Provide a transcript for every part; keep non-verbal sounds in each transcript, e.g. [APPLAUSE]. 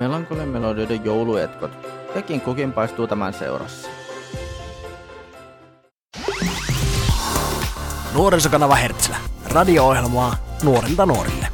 melankolien melodioiden jouluetkot. Tekin kukin paistuu tämän seurassa. Nuorisokanava Hertsilä. Radio-ohjelmaa nuorilta nuorille.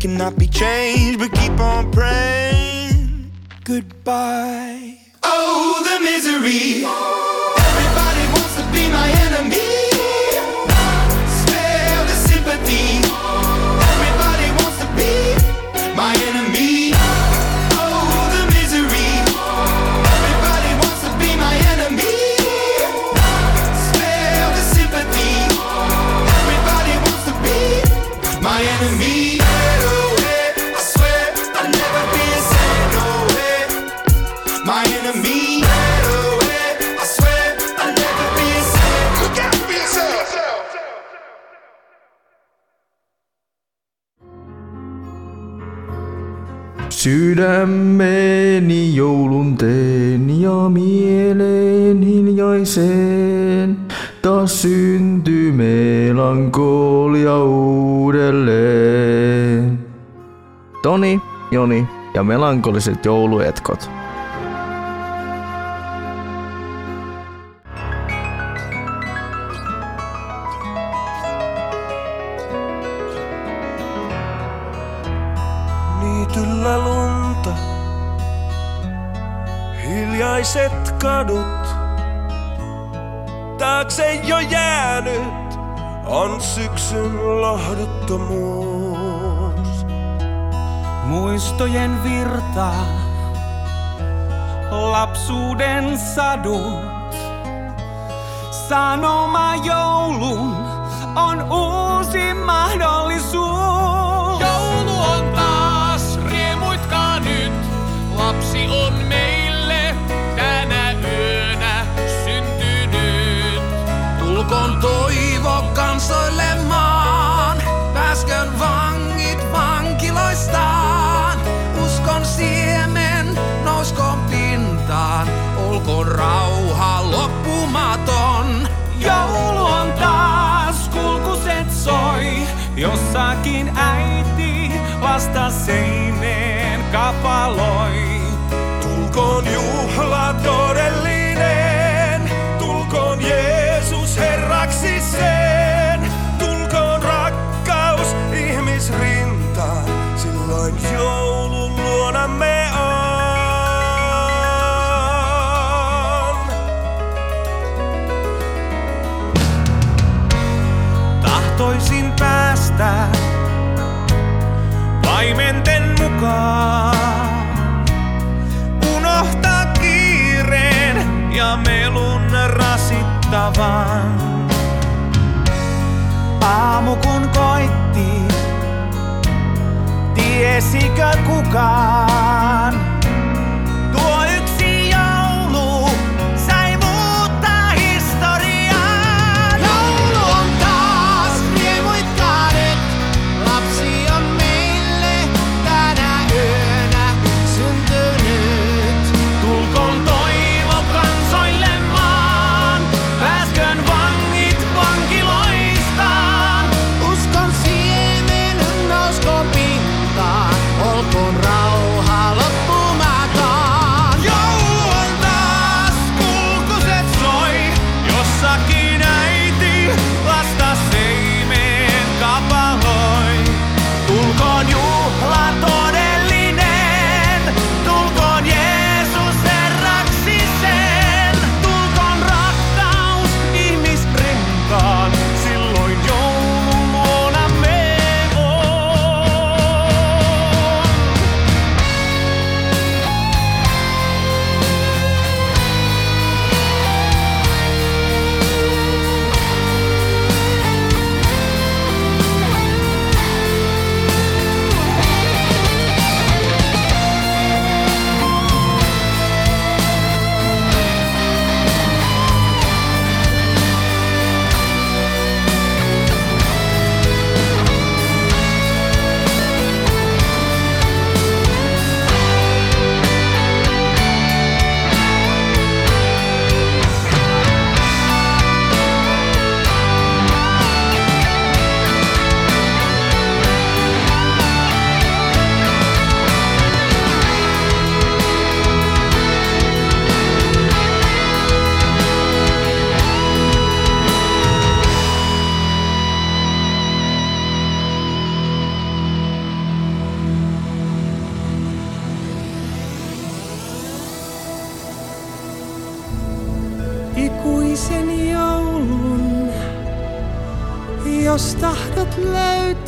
cannot be changed. Joni ja melankoliset jouluetkot. kirjojen virta, lapsuuden sadut. Sanoma joulun on uusi mahdollisuus. rauha loppumaton. Joulu on taas, kulkuset soi, jossakin äiti vasta seineen kapaloi. Tulkoon juhlaton. päästä paimenten mukaan. Unohtaa kiireen ja melun rasittavan. Aamu kun koitti, tiesikö kukaan?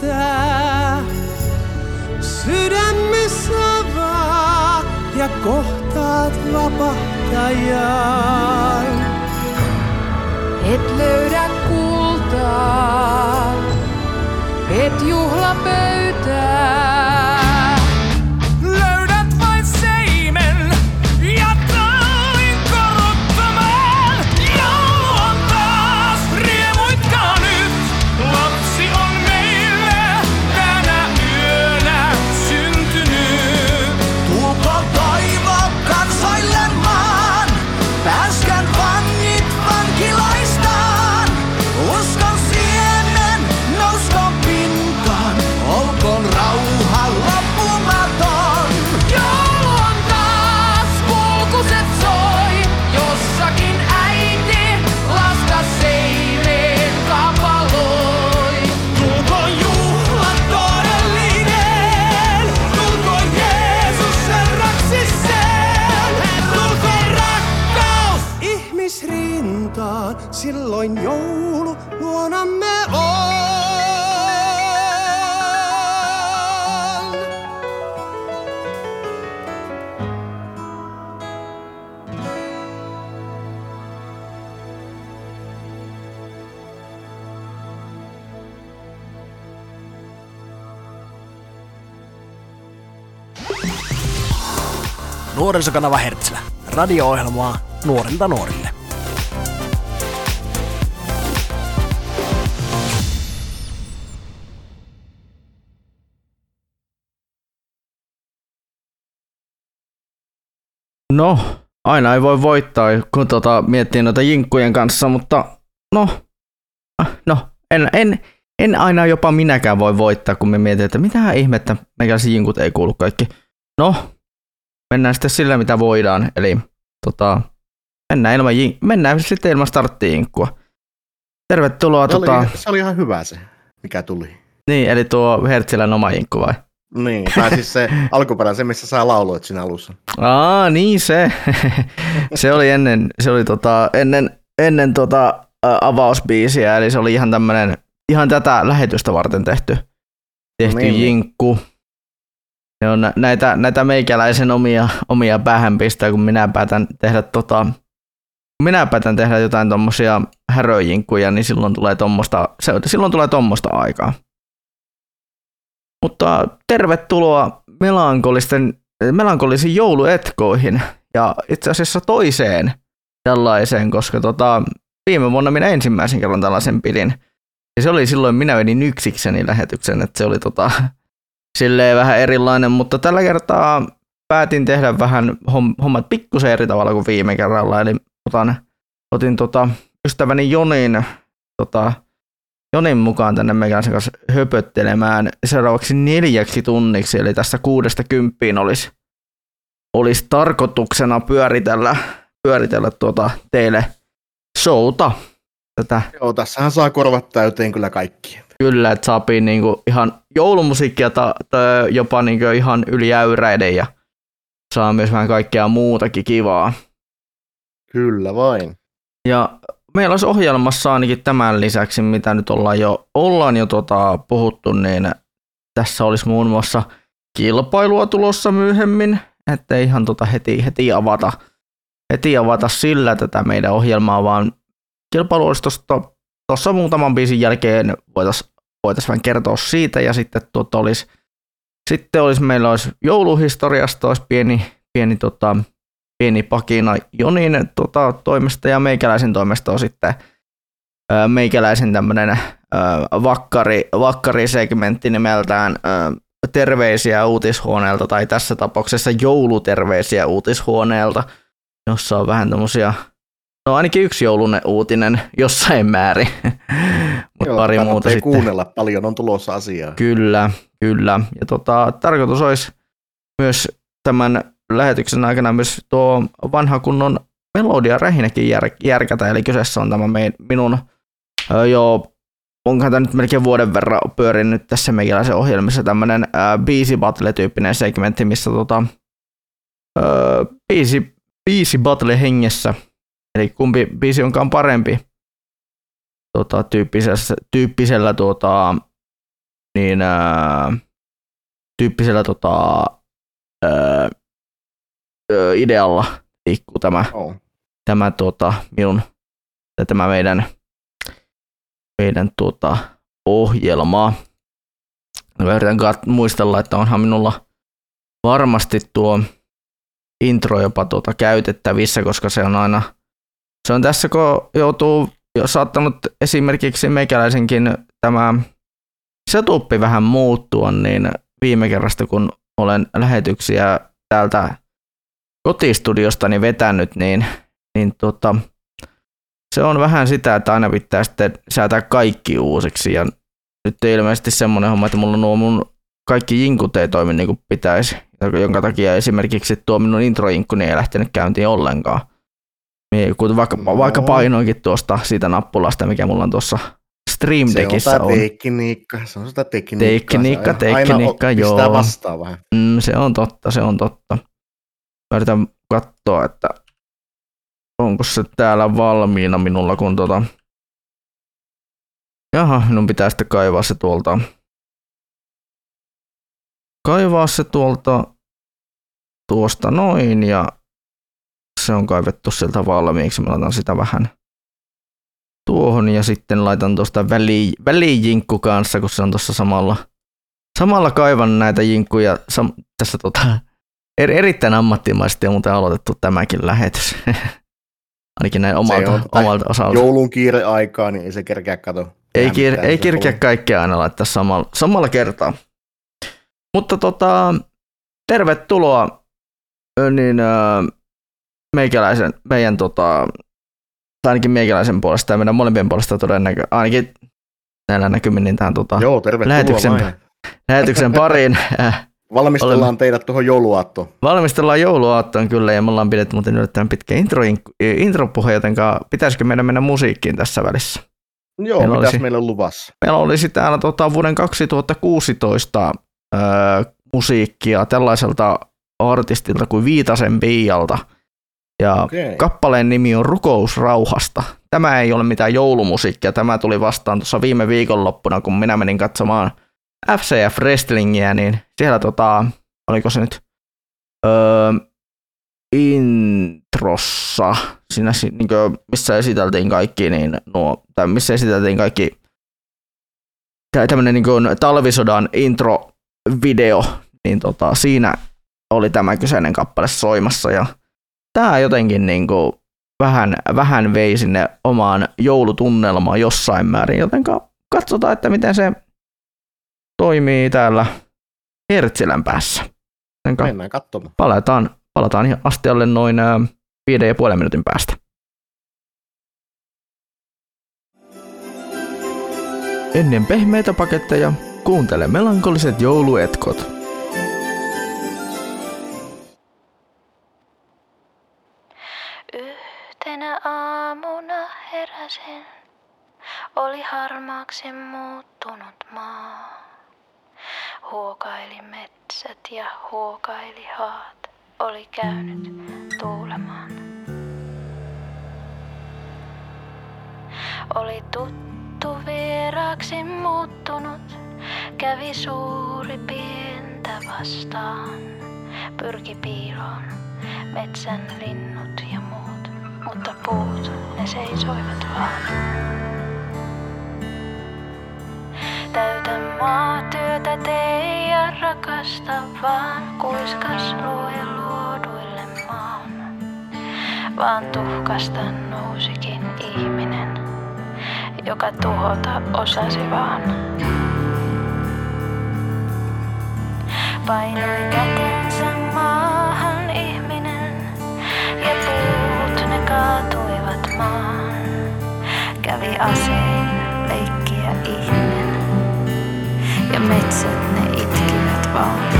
Löytää sydämessä avaa ja kohtaat vapahtajan. Et löydä kultaa, et juhlapöytää. Nuorisokanava Hertsilä. Radio-ohjelmaa nuorilta nuorille. No, aina ei voi voittaa, kun tota, miettii noita jinkkujen kanssa, mutta no, ah, no en, en, en aina jopa minäkään voi voittaa, kun me mietin, että mitä ihmettä, meikäläiset jinkut ei kuulu kaikki. No, mennään sitten sillä, mitä voidaan, eli tota, mennään, ilman, jink- mennään sitten ilman starttijinkkua. Tervetuloa, Se oli, tota, se oli ihan hyvä se, mikä tuli. niin, eli tuo Hertzilän oma jinkku vai? Niin, tai siis se [LAUGHS] alkuperäinen, se missä sä lauloit siinä alussa. Aa, niin se. [LAUGHS] se oli ennen, se oli tota, ennen, ennen tota, ä, avausbiisiä, eli se oli ihan tämmönen, ihan tätä lähetystä varten tehty, tehty Niin, niin. jinkku. Ne on nä- näitä, näitä meikäläisen omia, omia päähänpistoja, kun minä päätän tehdä tota, kun minä päätän tehdä jotain tommosia häröjinkkuja, niin silloin tulee tommosta, se, silloin tulee tommosta aikaa. Mutta tervetuloa melankolisten, melankolisiin jouluetkoihin ja itse asiassa toiseen tällaiseen, koska tota, viime vuonna minä ensimmäisen kerran tällaisen pidin. Ja se oli silloin, minä vedin yksikseni lähetyksen, että se oli tota, silleen vähän erilainen, mutta tällä kertaa päätin tehdä vähän hom- hommat pikkusen eri tavalla kuin viime kerralla, eli otan, otin tota, ystäväni Jonin, tota, Jonin mukaan tänne meikäläisen kanssa höpöttelemään seuraavaksi neljäksi tunniksi, eli tässä kuudesta kymppiin olisi, olisi tarkoituksena pyöritellä, pyöritellä tuota teille showta. Tätä Joo, tässähän saa korvat täyteen kyllä kaikki. Kyllä, että saapii niinku ihan joulumusiikkia ta, ta, jopa niinku ihan yli äyräiden ja saa myös vähän kaikkea muutakin kivaa. Kyllä vain. Ja meillä olisi ohjelmassa ainakin tämän lisäksi, mitä nyt ollaan jo, ollaan jo tota, puhuttu, niin tässä olisi muun muassa kilpailua tulossa myöhemmin, ettei ihan tota heti, heti, avata, heti avata sillä tätä meidän ohjelmaa, vaan kilpailu olisi tuossa muutaman biisin jälkeen voitaisiin voitais vähän kertoa siitä ja sitten tuota olisi, sitten olisi, meillä olisi jouluhistoriasta olisi pieni, pieni tota, pieni pakina Jonin tota, toimesta ja meikäläisen toimesta on sitten meikäläisen tämmöinen vakkari, vakkarisegmentti nimeltään terveisiä uutishuoneelta tai tässä tapauksessa jouluterveisiä uutishuoneelta, jossa on vähän tämmöisiä, no ainakin yksi joulunen uutinen jossain määrin, Joo, pari muuta sitten. kuunnella, paljon on tulossa asiaa. Kyllä, kyllä. Ja tota, tarkoitus olisi myös tämän lähetyksen aikana myös tuo vanha kunnon melodia rähinäkin jär, järkätä, eli kyseessä on tämä mein, minun jo, onkohan tämä nyt melkein vuoden verran pyörinyt tässä meikäläisen ohjelmissa tämmöinen biisi battle-tyyppinen segmentti, missä tota, biisi, biisi battle hengessä eli kumpi biisi onkaan parempi tota, tyyppisessä, tyyppisellä tota, niin, ää, tyyppisellä tota, ää, ää, idealla liikkuu tämä, Oh. tämä tota, minun, tämä meidän, meidän tota, ohjelma. Mä yritän kat- muistella, että onhan minulla varmasti tuo intro jopa tuota käytettävissä, koska se on aina, se on tässä kun joutuu jo saattanut esimerkiksi meikäläisenkin tämä setuppi vähän muuttua, niin viime kerrasta kun olen lähetyksiä täältä kotistudiostani vetänyt, niin, niin tota, se on vähän sitä, että aina pitää sitten säätää kaikki uusiksi ja nyt ilmeisesti semmoinen homma, että mulla nuo mun kaikki jinkut ei toimi niin kuin pitäisi, jonka takia esimerkiksi tuo minun introjinkku ei lähtenyt käyntiin ollenkaan. Mie- Kun vaikka, No. vaikka painoinkin tuosta siitä nappulasta, mikä mulla on tuossa Stream Se on Deckissä on. tekniikka, se on sitä tekniikkaa. Tekniikka, Se aina tekniikka, o- joo. Vastaan vähän. Mm, se on totta, se on totta. Mä yritän katsoa, että onko se täällä valmiina minulla, kun tota... Jaha, minun pitää sitten kaivaa se tuolta. Kaivaa se tuolta tuosta noin ja se on kaivettu sieltä valmiiksi. Mä laitan sitä vähän tuohon ja sitten laitan tuosta väli, välijinkku kanssa, kun se on tuossa samalla samalla kaivan näitä jinkkuja sam- tässä tota, er, erittäin ammattimaisesti on muuten aloitettu tämäkin lähetys. [LAUGHS] Ainakin näin omalta, on omalta osalta. Joulun kiire aikaa, niin ei se kerkeä kato. ei, mitään ei homma. kaikkea aina laittaa samalla, samalla kertaa. Mutta tota, tervetuloa niin, ö, meikäläisen, meidän tota, tai ainakin meikäläisen puolesta ja meidän molempien puolesta todennäkö, ainakin näillä näkymin niin tähän tota, Joo, lähetyksen, vain. lähetyksen pariin. [LAUGHS] Äh, Valmistellaan olemme- teidät tuohon jouluaattoon. Valmistellaan jouluaattoon kyllä ja me ollaan pidetty muuten yllättävän pitkä intro, intropuhe, joten pitäisikö meidän mennä musiikkiin tässä välissä? Joo, Meillä mitäs olisi- meillä on luvassa? Meillä olisi täällä tota, vuoden 2016 öö, musiikkia tällaiselta artistilta kuin Viitasen Piialta. Ja Okei. kappaleen nimi on Rukous rauhasta. Tämä ei ole mitään joulumusiikkia, tämä tuli vastaan tuossa viime viikonloppuna, kun minä menin katsomaan FCF Wrestlingiä, niin siellä tota, oliko se nyt öö, introssa, siinä si- niin missä esiteltiin kaikki, niin nuo, tai missä esiteltiin kaikki tä- tämmöinen niin kuin talvisodan intro-video, niin tota, siinä oli tämä kyseinen kappale soimassa ja tämä jotenkin niin kuin vähän, vähän vei sinne omaan joulutunnelmaan jossain määrin, joten katsotaan, että miten se toimii täällä Hertsilän päässä. Jotenka Mennään katsomaan. palataan, palataan ihan astialle noin viiden ja puolen minuutin päästä. Ennen pehmeitä paketteja kuuntele melankoliset jouluetkot. Aamuna heräsin, oli harmaaksi muuttunut maa. Huokaili metsät ja huokaili haat, oli käynyt tuulemaan. Oli tuttu vieraaksi muuttunut, kävi suuri pientä vastaan. Pyrki piiloon metsän linnut ja mutta puut ne seisoivat vaan. Täytä maatyötä tee ja rakasta vaan, kuiskas luoja luoduille maan. Vaan tuhkasta nousikin ihminen, joka tuhota osasi vaan. Painoi kätensä maahan ihminen ja puut ne kaatuivat maan. Kävi asein leikkiä ihminen ja metsät ne itkivät vaan.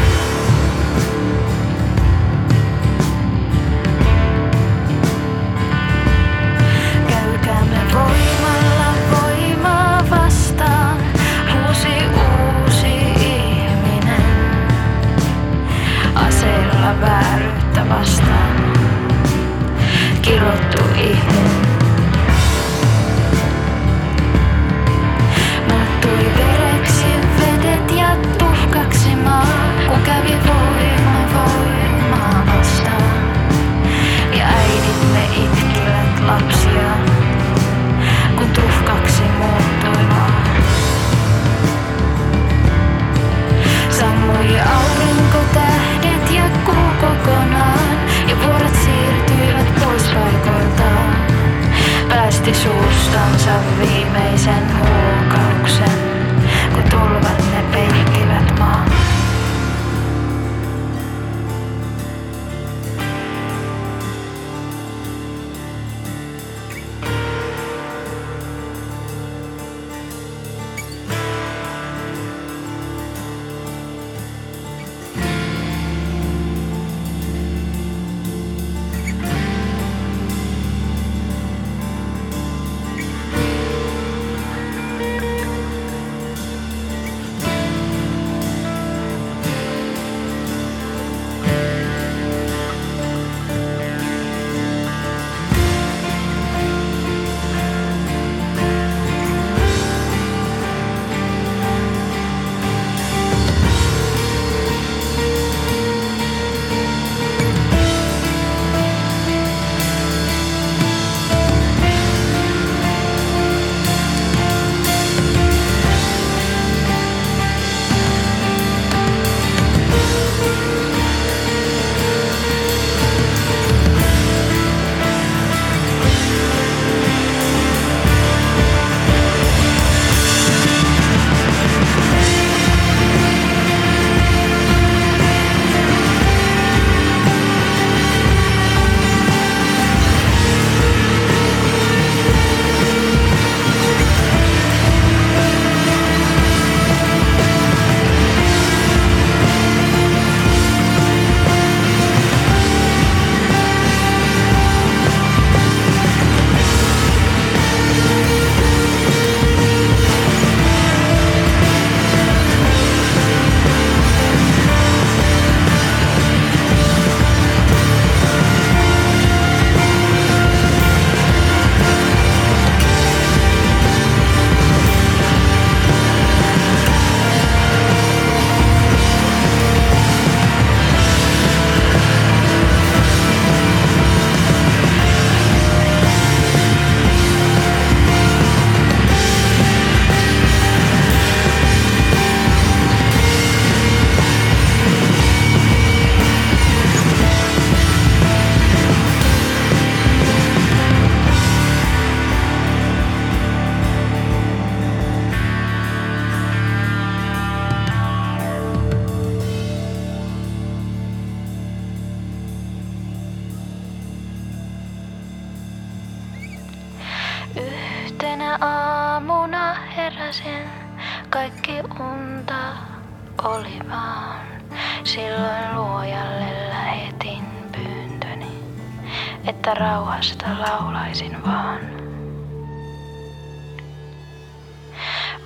Voimalla uusi ihminen. Vääryyttä vastaan. Kirottu ihminen. Muuttui vereksi vedet ja tuhkaksi maa, kun kävi voima voimaa vastaan. Ja äidimme itkivät lapsia, kun tuhkaksi muuttui maa. Sammui aurinko, tähdet ja kuu kokonaan, ja vuoret paikoiltaan. Päästi suustansa viimeisen huokauksen, kun tulvat ne peikkivät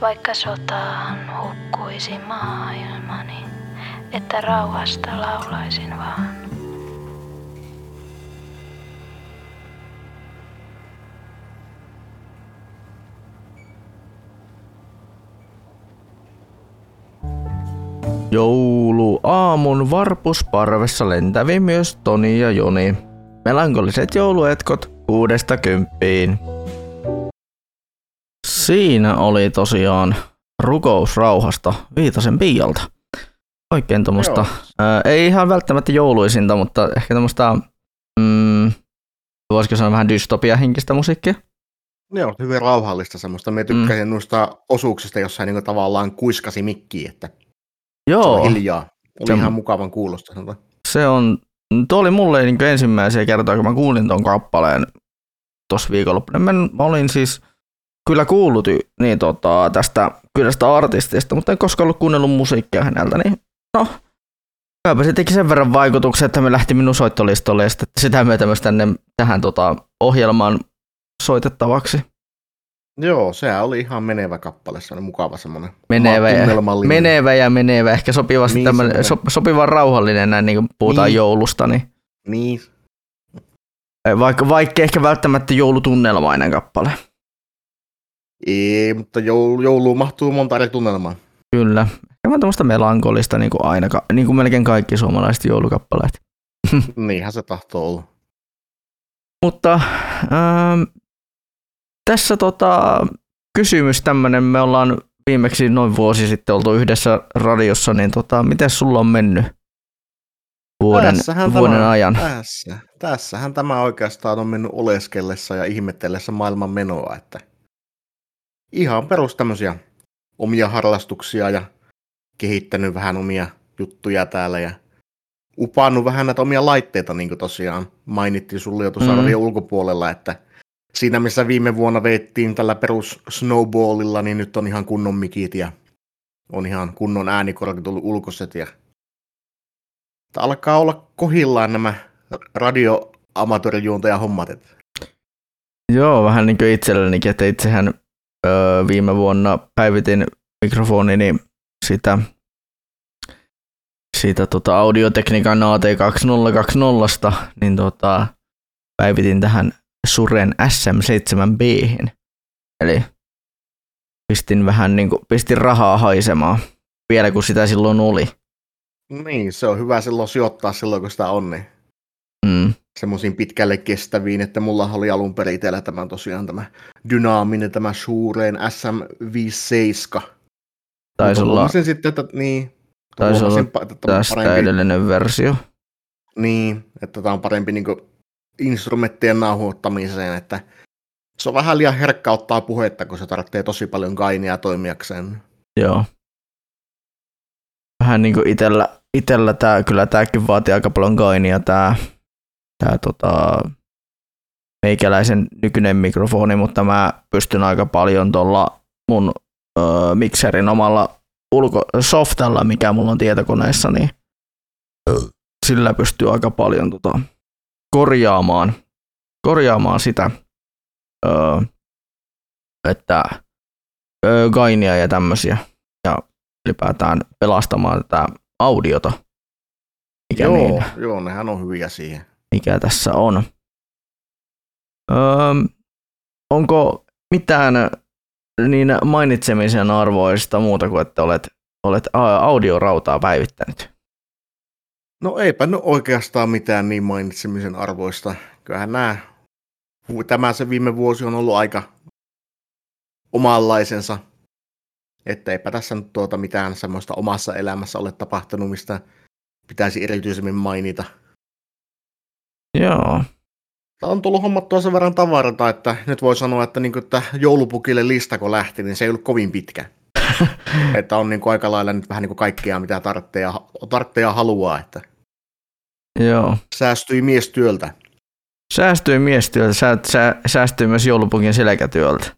Vaikka sotaan hukkuisi maailmani, että rauhasta laulaisin vaan. Jouluaamun varpusparvessa lentävi myös Toni ja Joni. Melankoliset jouluetkot kuudesta kymppiin. Siinä oli tosiaan rukous rauhasta Viitasen Piialta. Oikein tuommoista, ei ihan välttämättä jouluisinta, mutta ehkä tämmöistä, mm, voisiko sanoa vähän dystopia-henkistä musiikkia. Joo, hyvin rauhallista semmoista. Me tykkäsin mm. noista osuuksista, jossa niin tavallaan kuiskasi mikkiin, että se Joo, oli hiljaa. Oli Se- ihan mukavan kuulosta. se on, tuo oli mulle niin ensimmäisiä kertoja, kun mä kuulin ton kappaleen tuossa viikonloppuna. Mä olin siis kyllä kuullut niin, tota, tästä kyllästä artistista, mutta en koskaan ollut kuunnellut musiikkia häneltä, niin no, kylläpä se teki sen verran vaikutuksen, että me lähti minun soittolistolle ja sitten sitä myötä myös tänne tähän tota, ohjelmaan soitettavaksi. Joo, sehän oli ihan menevä kappale, se oli mukava semmoinen. Menevä ja, menevä ja menevä, ehkä sopivasti Niin, semmoinen. so, sopivan rauhallinen näin niin kuin puhutaan Niin. joulusta, niin Niin, Vaikka, vaikka ehkä välttämättä joulutunnelmainen kappale. Ei, mutta joulu, jouluun mahtuu monta eri tunnelmaa. Kyllä. Ehkä tämmöistä melankolista niin kuin aina, niin kuin melkein kaikki suomalaiset joulukappaleet. [LAUGHS] Niinhän se tahtoo olla. Mutta ähm, tässä tota, kysymys tämmöinen, me ollaan viimeksi noin vuosi sitten oltu yhdessä radiossa, niin tota, miten sulla on mennyt vuoden, Tässähän vuoden tämä, ajan? Tässä, tässähän tämä oikeastaan on mennyt oleskellessa ja ihmettellessä maailman menoa, että ihan perus tämmöisiä omia harrastuksia ja kehittänyt vähän omia juttuja täällä ja upannut vähän näitä omia laitteita, niin kuin tosiaan mainittiin sulle jo tuossa Mm. ulkopuolella, että siinä missä viime vuonna veittiin tällä perus snowballilla, niin nyt on ihan kunnon mikit ja on ihan kunnon äänikortit tullut ulkoiset ja että alkaa olla kohillaan nämä radioamatöörijuontaja hommat. Joo, vähän niin kuin itsellenikin, että itsehän öö, viime vuonna päivitin mikrofonini sitä, siitä tota audiotekniikan AT2020, niin tota, päivitin tähän Suren SM7B. Eli pistin vähän niin kuin, pistin rahaa haisemaan, vielä kun sitä silloin oli. Niin, se on hyvä silloin sijoittaa silloin, kun sitä on, niin Mm. Semmoisiin pitkälle kestäviin, että mulla oli alun perin itsellä tämä tosiaan tämä dynaaminen, tämä Shuren SM57. Taisi olla huomasin sitten, että niin, taisi olla pa- tämä tästä parempi, edellinen versio. niin, että tämä on parempi niin instrumenttien nauhoittamiseen, että se on vähän liian herkkä ottaa puhetta, kun se tarvitsee tosi paljon kainia toimijakseen. Joo. Vähän niin kuin itellä, itellä tää, kyllä tääkin vaatii aika paljon gainia tää, tää tota, meikäläisen nykyinen mikrofoni, mutta mä pystyn aika paljon tuolla mun ö, mikserin omalla ulko, softalla, mikä mulla on tietokoneessa, niin sillä pystyy aika paljon tota, korjaamaan, korjaamaan sitä, ö, että ö, gainia ja tämmöisiä ja ylipäätään pelastamaan tätä audiota, mikä, joo, niin, joo, nehän on hyviä siihen. Mikä tässä on. Öö, onko mitään niin mainitsemisen arvoista muuta kuin, että olet, olet audiorautaa päivittänyt? No eipä nyt oikeastaan mitään niin mainitsemisen arvoista. Kyllähän nämä, tämä se viime vuosi on ollut aika omanlaisensa. Että eipä tässä nyt tuota mitään semmoista omassa elämässä ole tapahtunut, mistä pitäisi erityisemmin mainita. Joo, Tää on tullut hommattua sen verran tavarata, että nyt voi sanoa, että, niin että joulupukille lista kun lähti, niin se ei ollut kovin pitkä. [LAUGHS] että on niin kuin aika lailla nyt vähän niin kuin kaikkea, mitä tarvitsee ja, tarvitsee ja haluaa, että joo. säästyi mies työltä. Säästyi miestyöltä, sä, sä, säästyi myös joulupukin selkätyöltä.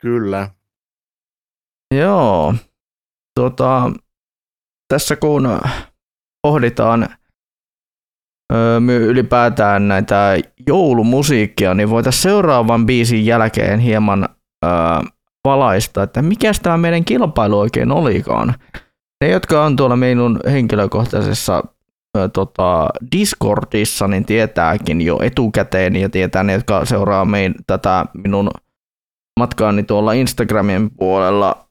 Kyllä. Joo. Tota, tässä kun pohditaan ylipäätään näitä joulumusiikkia, niin voitaisiin seuraavan biisin jälkeen hieman valaista, että mikä tämä meidän kilpailu oikein olikaan. Ne, jotka on tuolla minun henkilökohtaisessa ö, tota, Discordissa, niin tietääkin jo etukäteen ja tietää ne, jotka seuraa mein, tätä minun matkaani tuolla Instagramin puolella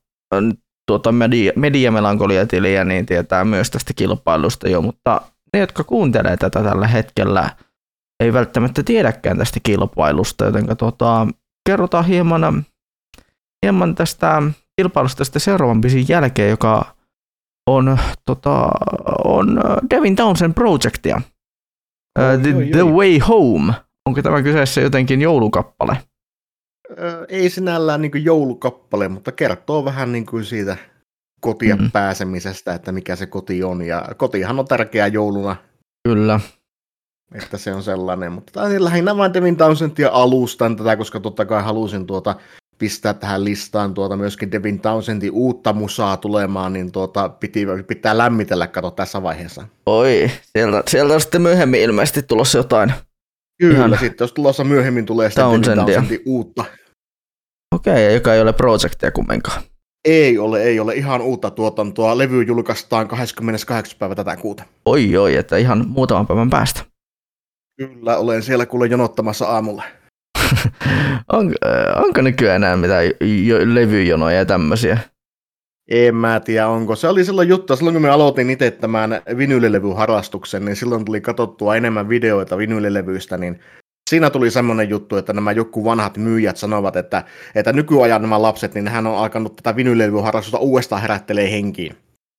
tuota media, mediamelankoliatiliä, niin tietää myös tästä kilpailusta jo, mutta ne, jotka kuuntelee tätä tällä hetkellä, ei välttämättä tiedäkään tästä kilpailusta, joten tota, kerrotaan hieman, hieman tästä kilpailusta sitten seuraavan biisin jälkeen, joka on, tota, on äh, Devin Townsend Projectia. Oi, the, oi, the oi. Way Home. Onko tämä kyseessä jotenkin joulukappale? Ei sinällään niin joulukappale, mutta kertoo vähän niin kuin siitä kotia Mm. pääsemisestä, että mikä se koti on. Ja kotihan on tärkeä jouluna, Kyllä. että se on sellainen. Mutta taisin lähinnä vain Devin Townsendin alustan tätä, koska totta kai halusin tuota pistää tähän listaan tuota myöskin Devin Townsendin uutta musaa tulemaan, niin tuota piti, pitää lämmitellä kato tässä vaiheessa. Oi, sieltä, sieltä on sitten myöhemmin ilmeisesti tulossa jotain. Kyllä, Ihan. sitten jos tulossa myöhemmin tulee sitten Devin Townsendia. Townsendin uutta. Okei, ja joka ei ole projektia kumminkaan. Ei ole, ei ole ihan uutta tuotantoa. Levy julkaistaan 28. päivä tätä kuuta. Oi, oi, että ihan muutaman päivän päästä. Kyllä, olen siellä kuule jonottamassa aamulla. [LAUGHS] On, äh, onko nykyään enää mitään jo, levyjonoja ja tämmöisiä? En mä tiedä, onko. Se oli silloin juttu, silloin kun me aloitin itse tämän vinylilevyharrastuksen, niin silloin tuli katsottua enemmän videoita vinylilevyistä, niin siinä tuli semmoinen juttu, että nämä joku vanhat myyjät sanovat, että, että nykyajan nämä lapset, niin hän on alkanut tätä vinylilevyharrastusta uudestaan herättelee henkiin.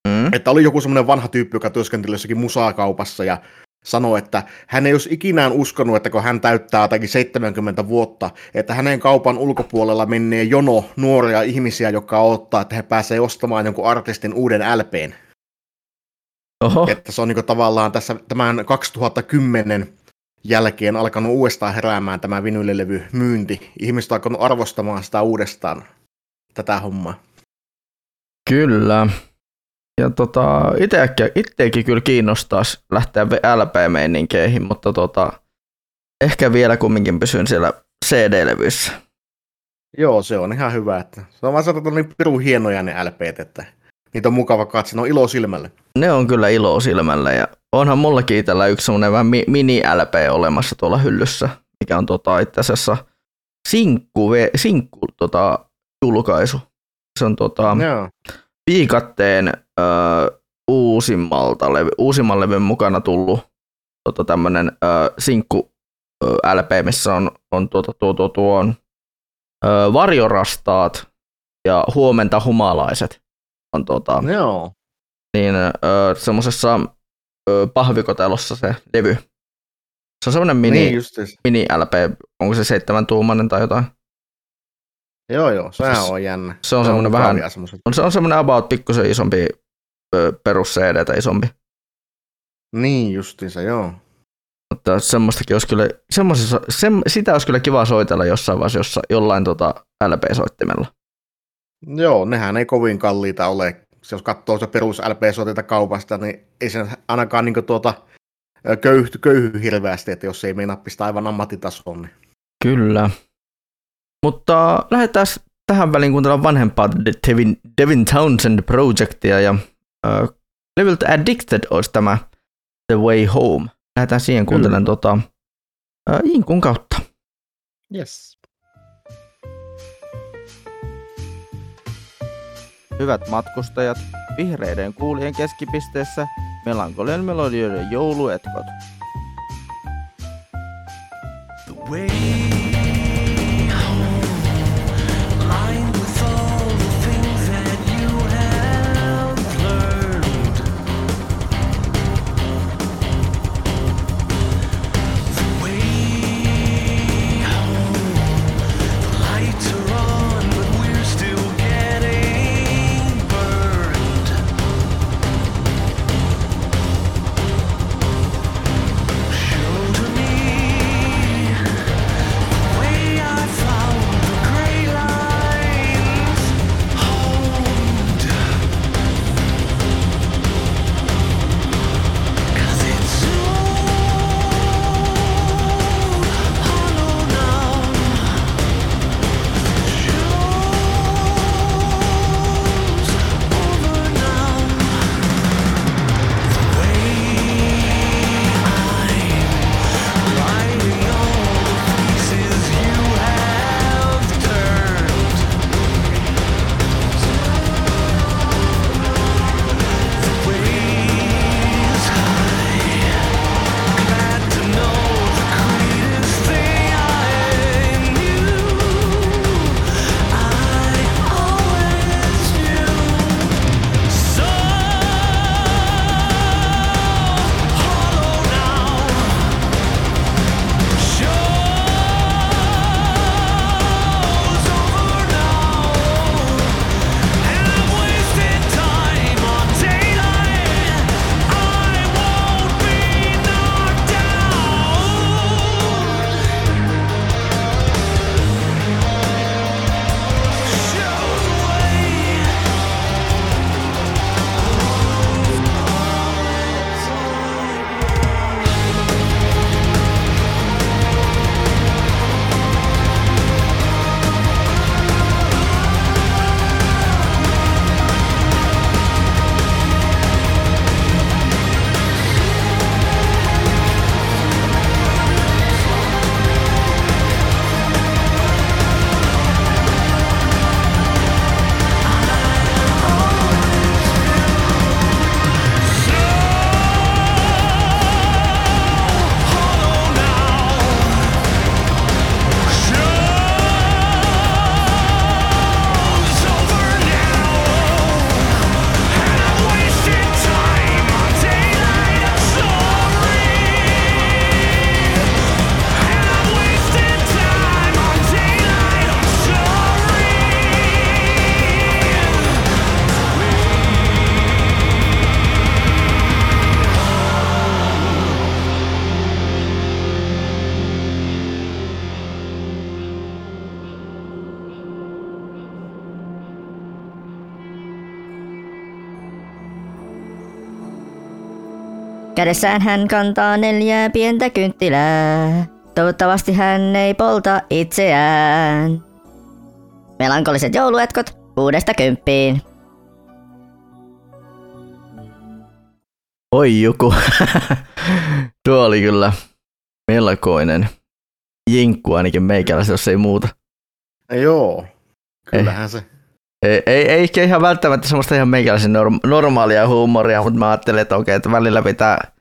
Mm? Että oli joku semmoinen vanha tyyppi, joka työskenteli jossakin musaakaupassa ja sanoi, että hän ei olisi ikinään uskonut, että kun hän täyttää jotakin 70 vuotta, että hänen kaupan ulkopuolella menee jono nuoria ihmisiä, jotka ottaa, että he pääsee ostamaan jonkun artistin uuden LPn. Oho, Että se on niin tavallaan tässä tämän 2010 jälkeen alkanut uudestaan heräämään tämä vinylilevy myynti. Ihmiset on alkanut arvostamaan sitä uudestaan, tätä hommaa. kyllä. Ja tota, itteekin kyllä kiinnostaisi lähteä LP-meininkeihin, mutta tota, ehkä vielä kumminkin pysyn siellä CD-levyissä. Joo, se on ihan hyvä. Että se on vaan sanottu niin pirun hienoja ne LPt, että niitä on mukava katsoa, ne on ilo silmälle. Ne on kyllä ilo silmällä ja onhan mullakin itsellä yksi semmoinen vähän mi- mini-LP olemassa tuolla hyllyssä, mikä on tota, itse asiassa sinkku, sinkku tota, julkaisu. Se on tota, Joo. Piikatteen ö, uusimmalta levy, uusimman levyn mukana tullut tota, tämmöinen sinkku ö, LP, missä on, on tuota, tuo, tuo, tuo, ö, varjorastaat ja huomenta humalaiset on tota, Joo. niin semmoisessa pahvikotelossa se levy. Se on semmoinen mini, Niin justiis. mini LP, onko se seitsemän tuumainen tai jotain. Joo, joo, sehän Se- on jännä. se on Ne semmoinen vähän- semmoset. On, se on semmoinen about pikkusen isompi ö, perus CD isompi. Niin justiinsa, joo. Mutta semmoistakin olisi kyllä, semmosessa, sem, sitä olisi kyllä kiva soitella jossain vaiheessa jossa, jollain tota LP-soittimella. Joo, nehän ei kovin kalliita ole. Jos katsoo se perus LP-soitetta kaupasta, niin ei se ainakaan niin tuota, köyhy, köyhy hirveästi, että jos ei meinaa pistää aivan ammattitasoon. Niin. Kyllä. Mutta lähdetään tähän väliin kuuntelemaan vanhempaa Devin, Devin Townsend Projectia ja äh, levyltä Addicted olisi tämä The Way Home. Lähdetään siihen kuuntelemaan tota, äh, Inkun kautta. Yes. Hyvät matkustajat, vihreiden kuulien keskipisteessä melankolian melodioiden jouluetkot. Lined Kädessään hän kantaa neljää pientä kynttilää. Toivottavasti hän ei polta itseään. Melankoliset jouluetkot kuudesta kymppiin. Oi joku. [LAUGHS] Tuo oli kyllä melkoinen jinkku ainakin meikäläisen, jos ei muuta. Joo, kyllähän se. Ei, ei, ei ehkä ihan välttämättä semmoista ihan meikäläisen norm- normaalia huumoria, mutta mä ajattelin, että okei, että välillä pitää,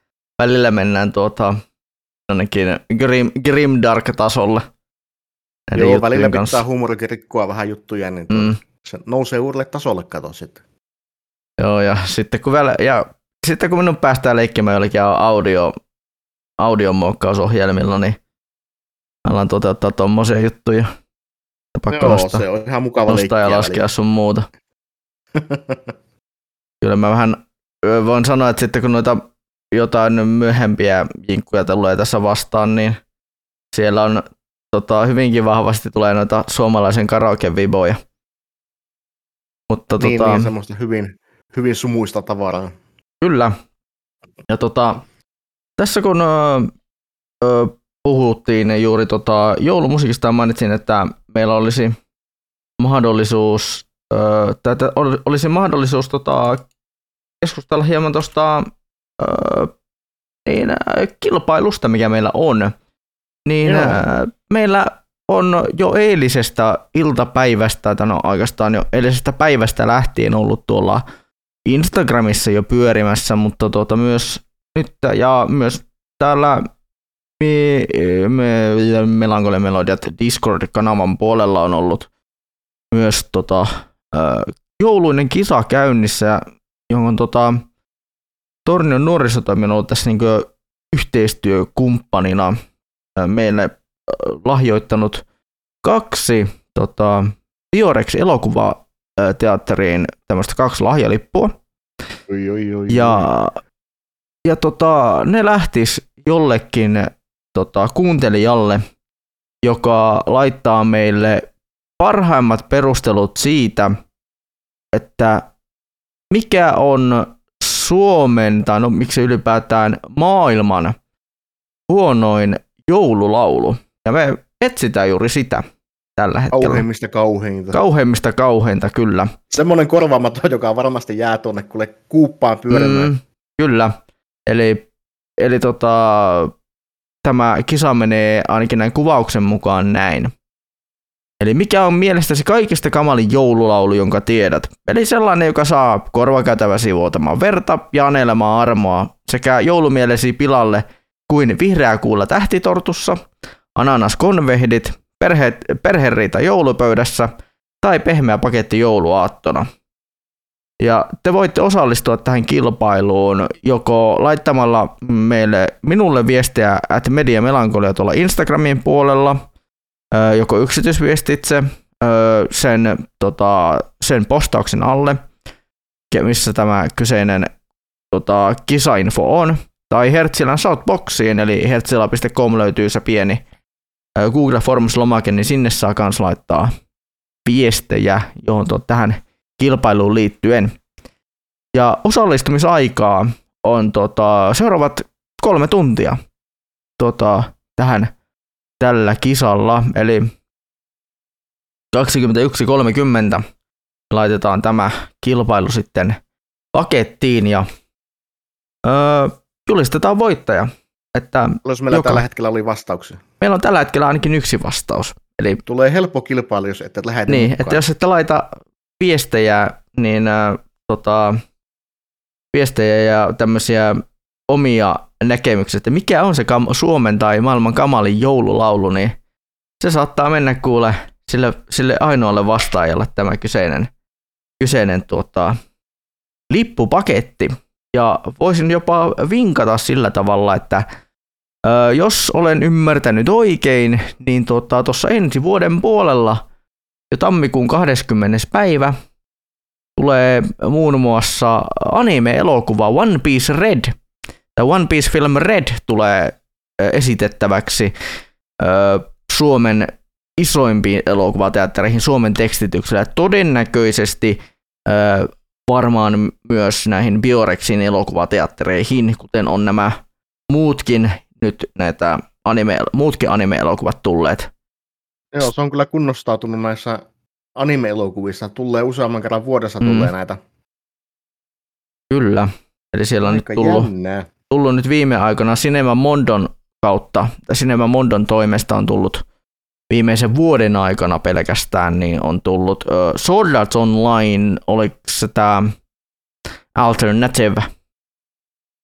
välillä mennään tuota, jonnekin grim, grimdark-tasolle. näiden Joo, juttujen välillä kanssa. pitää huumorikin rikkoa vähän juttuja, niin Mm. mm. se nousee uudelle tasolle, kato sitten. Joo, ja sitten kun, vielä, ja sitten kun minun päästään leikkimään jollakin audio, audiomuokkausohjelmilla, niin alan toteuttaa tuommoisia juttuja. Pakko Joo, nostaa, se on ihan mukava nostaa ja laskea sun muuta. [LAUGHS] Kyllä mä vähän voin sanoa, että sitten kun noita jotain myöhempiä jinkkuja tulee tässä vastaan, niin siellä on tota, hyvinkin vahvasti tulee noita suomalaisen karaoke-viboja. Mutta niin, tota, niin, semmoista hyvin, hyvin sumuista tavaraa. Kyllä. Ja tota, tässä kun ö, ö, puhuttiin juuri tota joulumusiikista, mainitsin, että meillä olisi mahdollisuus, ö, tätä, ol- olisi mahdollisuus tota, keskustella hieman tuosta niin, kilpailusta, mikä meillä on. Niin Joo. ö, meillä on jo eilisestä iltapäivästä, tai no oikeastaan jo eilisestä päivästä lähtien ollut tuolla Instagramissa jo pyörimässä, mutta tuota myös nyt ja myös täällä me, me, Melankolia Melodiat Discord-kanavan puolella on ollut myös tota, jouluinen kisa käynnissä, jonka tota, Tornion nuorisotoimi on ollut tässä niin yhteistyökumppanina meille lahjoittanut kaksi tota, Diorex elokuvateatteriin tämmöistä kaksi lahjalippua. Oi, oi, oi, Ja, ja tota, ne lähtis jollekin tota, kuuntelijalle, joka laittaa meille parhaimmat perustelut siitä, että mikä on Suomen, tai no miksi ylipäätään maailman huonoin joululaulu. Ja me etsitään juuri sitä tällä hetkellä. Kauheimmista kauheinta. Kauheimmista kauheinta, kyllä. Semmoinen korvaamaton, joka varmasti jää tuonne kuule kuuppaan pyörimään. Mm, kyllä. Eli, eli tota, tämä kisa menee ainakin näin kuvauksen mukaan näin. Eli mikä on mielestäsi kaikista kamalin joululaulu, jonka tiedät? Eli sellainen, joka saa korvakäytäväsi vuotamaan verta ja anelemaan armoa sekä joulumielesi pilalle kuin vihreä kuulla tähtitortussa, ananaskonvehdit, perhe, perheriita joulupöydässä tai pehmeä paketti jouluaattona. Ja te voitte osallistua tähän kilpailuun joko laittamalla meille minulle viestiä at Media Melankolia tuolla Instagramin puolella, joko yksityisviestitse sen, tota, sen postauksen alle, missä tämä kyseinen tota, kisainfo on, tai Hertzilän shoutboxiin, eli hertzila.com löytyy se pieni Google Forms-lomake, niin sinne saa kans laittaa viestejä, johon tuo, tähän kilpailuun liittyen. Ja osallistumisaikaa on tota, seuraavat kolme tuntia tota, tähän tällä kisalla, eli 21.30 laitetaan tämä kilpailu sitten pakettiin ja öö, julistetaan voittaja. Että Jos meillä Joka- tällä hetkellä oli vastauksia. meillä on tällä hetkellä ainakin yksi vastaus. Eli Tulee helppo kilpailu, jos et lähetä niin, mukaan. että jos ette laita viestejä, niin äh, tota, viestejä ja tämmöisiä omia näkemyksiä, että mikä on se kam- Suomen tai maailman kamalin joululaulu, niin se saattaa mennä kuule sille, sille ainoalle vastaajalle tämä kyseinen, kyseinen tuota, lippupaketti. Ja voisin jopa vinkata sillä tavalla, että ö, jos olen ymmärtänyt oikein, niin tuossa tota, ensi vuoden puolella jo tammikuun 20. päivä tulee muun muassa anime-elokuva One Piece Red, tai One Piece Film Red tulee esitettäväksi Suomen isoimpiin elokuvateattereihin Suomen tekstityksellä. Todennäköisesti varmaan myös näihin Biorexin elokuvateattereihin, kuten on nämä muutkin nyt näitä anime, muutkin anime-elokuvat tulleet. Joo, se on kyllä kunnostautunut näissä anime-elokuvissa. Tulee useamman kerran vuodessa Mm. tulee näitä. Kyllä. Eli siellä on nyt tullut, jännää. tullut nyt viime aikoina Cinema Mondon kautta, tai Cinema Mondon toimesta on tullut viimeisen vuoden aikana pelkästään, niin on tullut uh, Sword Art Online, oliko se tämä Alternative,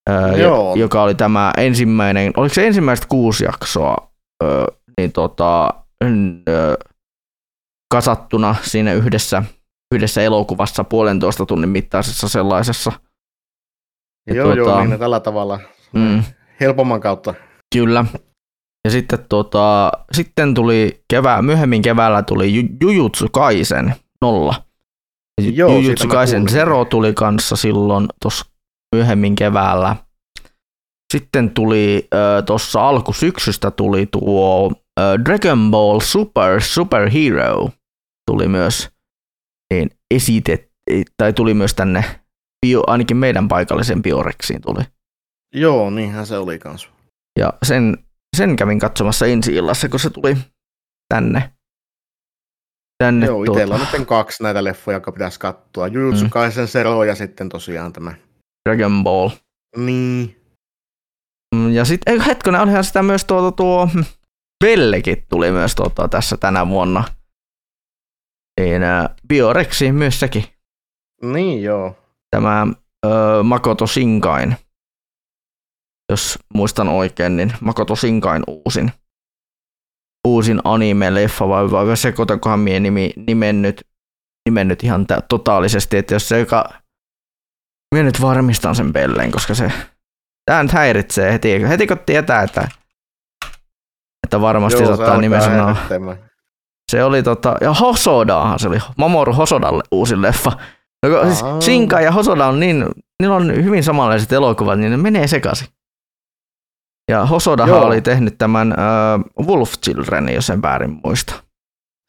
uh, Joo. joka oli tämä ensimmäinen, oliko se ensimmäiset kuusi jaksoa, uh, niin tota, kasattuna siinä yhdessä, yhdessä elokuvassa puolentoista tunnin mittaisessa sellaisessa. Ja Joo, joo, tuota- niin ne tällä tavalla Mm. helpomman kautta. Kyllä. Ja sitten, tota, sitten tuli kevää, myöhemmin keväällä tuli Ju- Jujutsu Kaisen nolla. Joo, Jujutsu Kaisen. Zero tuli kanssa silloin tuossa myöhemmin keväällä. Sitten tuli tuossa alkusyksystä tuli tuo Dragon Ball Super Super Hero tuli myös niin esitet, tai tuli myös tänne bio, ainakin meidän paikallisen Bioreksiin tuli. Joo, niinhän se oli kans. Ja sen, sen kävin katsomassa ensi illassa, kun se tuli tänne. tänne Joo, tuota, itsellä on nyt kaksi näitä leffoja, jotka pitäisi katsoa. Jujutsu Mm. Kaisen Zero ja sitten tosiaan tämä. Dragon Ball. Niin. Mm, Ja sitten, hetkonen, olihan sitä myös tuo, tuo Bellekin tuli myös tuota, tässä tänä vuonna. Niin, ä, Biorexi myös sekin. Niin joo. Tämä ö, Makoto Shinkain. Jos muistan oikein, niin Makoto Shinkain uusin, uusin anime-leffa, vai, vai sekoitankohan mie nimi, nimen, nyt, nimen nyt ihan tä, totaalisesti, että jos se joka... Mie nyt varmistan sen pelleen, koska se... Tää nyt häiritsee heti, heti kun tietää, että, että varmasti joo, saattaa nimen sanoa. Se oli tota, ja Hosodaahan se oli, Mamoru Hosodalle uusi leffa. No, siis. Shinka ja Hosoda on niin, niillä on hyvin samanlaiset elokuvat, niin ne menee sekaisin. Ja Hosodahan Joo. oli tehnyt tämän uh, Wolf Children, jos en väärin muista.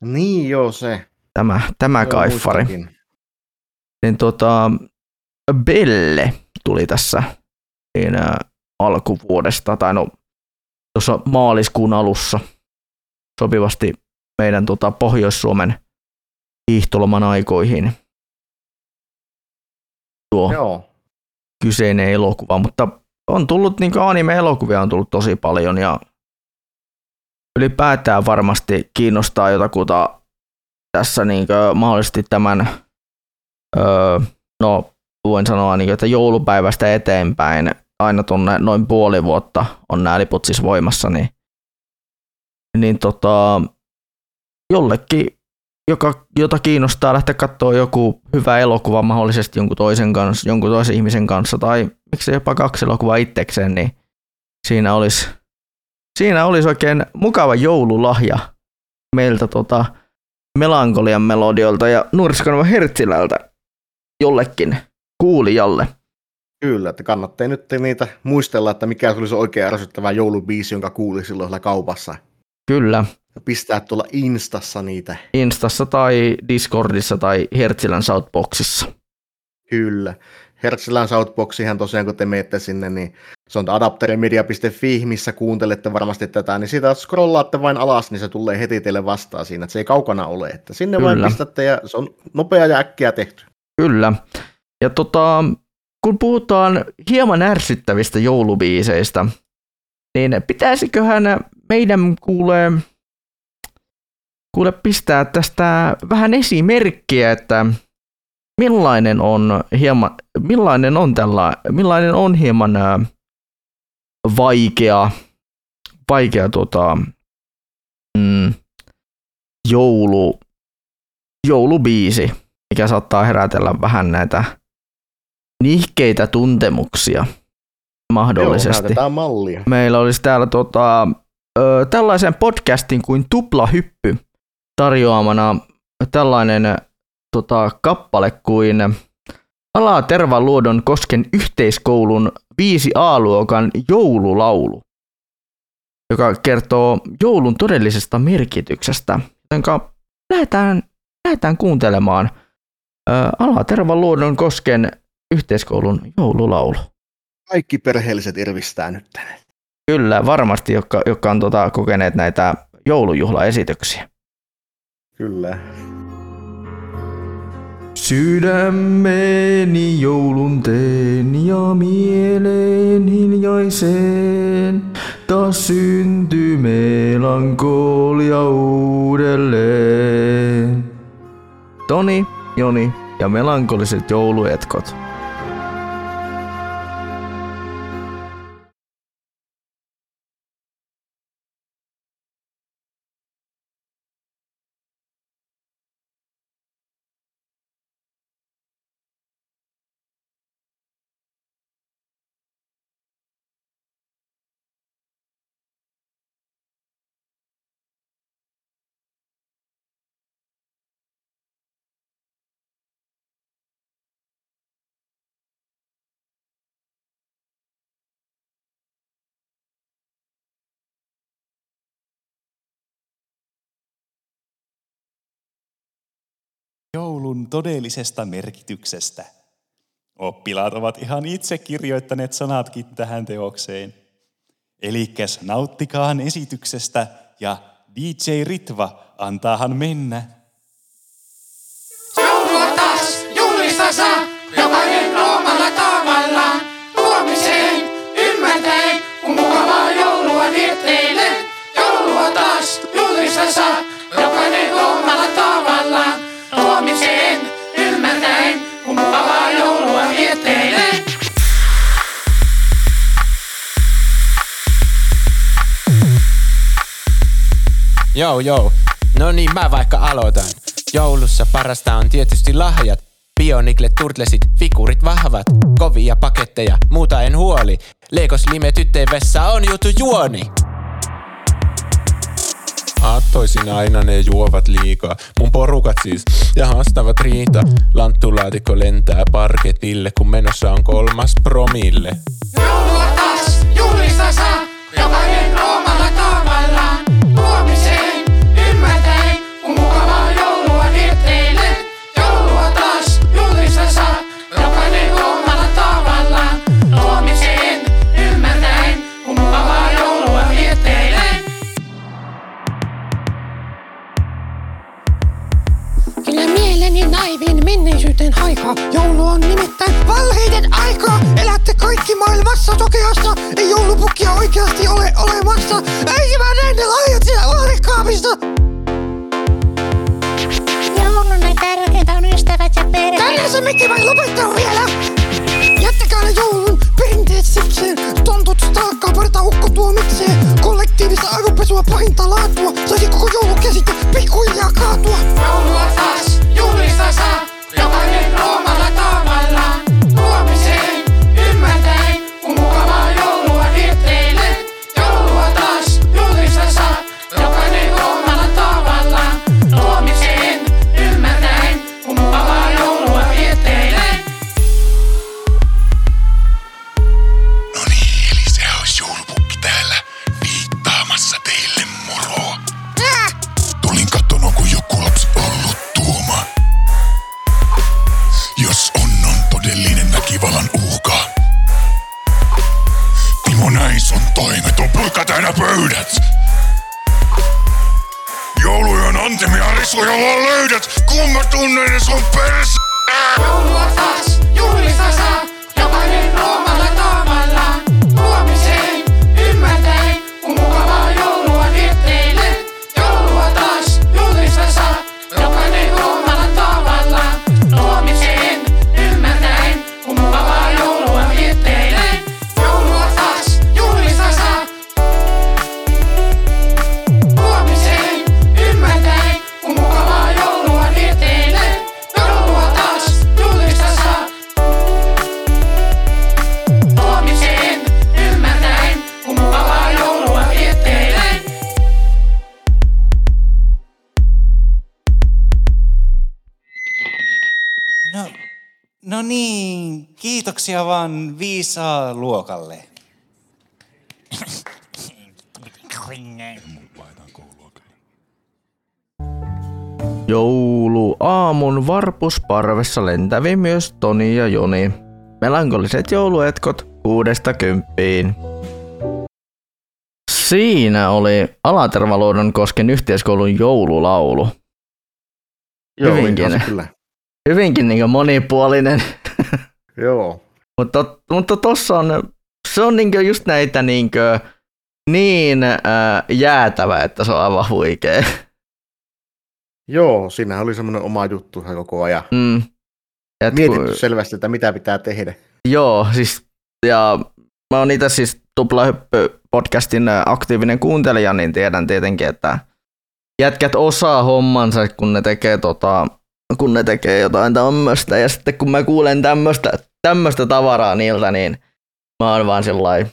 Niin joo, se. Tämä, tämä Joo, kaiffari. muistankin. Niin tota, Belle tuli tässä niin, ä, alkuvuodesta, tai no tuossa maaliskuun alussa sopivasti meidän tota, Pohjois-Suomen hiihtoloman aikoihin tuo Joo. kyseinen elokuva, mutta on tullut niin anime-elokuvia on tullut tosi paljon ja ylipäätään varmasti kiinnostaa jotakuta tässä niin mahdollisesti tämän, öö, no voin sanoa, niin että joulupäivästä eteenpäin aina tuonne noin puoli vuotta on nämä liput siis voimassa, niin, niin tota, jollekin, joka, jota kiinnostaa lähteä katsoa joku hyvä elokuva mahdollisesti jonkun toisen, kanssa, jonkun toisen ihmisen kanssa tai miksei jopa kaksi elokuvaa itsekseen, niin siinä olisi, siinä olisi oikein mukava joululahja meiltä tota, melankolian melodiolta ja Nurskanova Hertzilältä jollekin kuulijalle. Kyllä, että kannattaa nyt niitä muistella, että mikä olisi oikein ärsyttävä joulubiisi, jonka kuuli silloin siellä kaupassa. Kyllä, Ja pistää tuolla Instassa niitä. Instassa tai Discordissa tai Hertzilän Southboxissa. Kyllä. Hertzilän Southboxihan tosiaan, kun te menette sinne, niin se on adapterimedia.fi, missä kuuntelette varmasti tätä, niin siitä scrollaatte vain alas, niin se tulee heti teille vastaan siinä, että se ei kaukana ole. Että sinne vain Kyllä. pistätte ja se on nopea ja äkkiä tehty. Kyllä. Ja tota, kun puhutaan hieman ärsyttävistä joulubiiseistä, niin pitäisiköhän meidän kuule, kuule pistää tästä vähän esimerkkiä, että millainen on hieman, millainen on tällä, millainen on hieman vaikea, vaikea tota, mm, joulu, joulubiisi, mikä saattaa herätellä vähän näitä nihkeitä tuntemuksia mahdollisesti. Joo, mallia. Meillä olisi täällä tota, ö, tällaisen podcastin kuin Tuplahyppy tarjoamana tällainen tota, kappale kuin Alaa Tervaluodon Kosken yhteiskoulun 5A-luokan joululaulu, joka kertoo joulun todellisesta merkityksestä. Jotenka lähdetään, lähdetään kuuntelemaan Ää, Ala-Tervan luonnon kosken yhteiskoulun joululaulu. Kaikki perheelliset irvistää nyt. Kyllä, varmasti, jotka, jotka on tota, kokeneet näitä joulujuhlaesityksiä. Kyllä. Sydämeni joulun teen ja mieleen hiljaiseen. Taas syntyy melankolia uudelleen. Toni, Joni ja melankoliset jouluetkot. Joulun todellisesta merkityksestä. Oppilaat ovat ihan itse kirjoittaneet sanatkin tähän teokseen. Elikkäs nauttikaan esityksestä ja DJ Ritva antaahan mennä. Joulua taas julistasa, jokainen omalla tavallaan. Huomiseen ymmärtäen, kun mukavaa joulua vietteilet. Joulua taas julistasa, Joo, joo. No niin, mä vaikka aloitan. Joulussa parasta on tietysti lahjat. Bionikle, turtlesit, figurit vahvat. Kovia paketteja, muuta en huoli. Legos lime tytteen vessa on juttu juoni. Aattoisin aina ne juovat liikaa. Mun porukat siis, ja haastavat riita. Lanttulaatikko lentää parketille, kun menossa on kolmas promille. Joulua taas julistasa, jokainen menneisyyteen haika. Joulu on nimittäin valheiden aika. Elätte kaikki maailmassa sokeassa. Ei joulupukkia oikeasti ole olemassa. Ei mä näin ne lahjat siellä vaarekaapista. Joulun näin tärkeintä on ystävät ja perhe. Tänne se Mikki vai lopettaa vielä. Jättäkää ne joulun perinteet sikseen. Tontut taakkaa parta ukko tuomitsee. Kollektiivista aivopesua pahinta laatua. Saisi koko joulukäsite pikkuhiljaa kaatua. Joulua taas julistasa, jokainen omalla täynnä pöydät. Joulujen antimia risuja vaan löydät, kun mä tunnen ne sun pers... Joulua taas julistasa, jokainen niin, kiitoksia vaan viisaa luokalle. Jouluaamun varpusparvessa lentävi myös Toni ja Joni. Melankoliset jouluetkot kuudesta kymppiin. Siinä oli Alatervaluodon kosken yhteiskoulun joululaulu. Joo, hyvinkin, kyllä. Hyvinkin niin monipuolinen. [LAUGHS] Joo. mutta, mutta tossa on, se on niin just näitä niin, niin ää, jäätävä, että se on aivan huikea. Joo, siinä oli semmoinen oma juttu koko ajan. Mm. Et Mietitty kun- selvästi, että mitä pitää tehdä. Joo, siis ja mä oon itse siis Tuplahyppy podcastin ä, aktiivinen kuuntelija, niin tiedän tietenkin, että jätkät osaa hommansa, kun ne tekee, tota, kun ne tekee jotain tämmöistä. Ja sitten kun mä kuulen tämmöistä, tämmöistä tavaraa niiltä, niin mä oon vaan sellainen,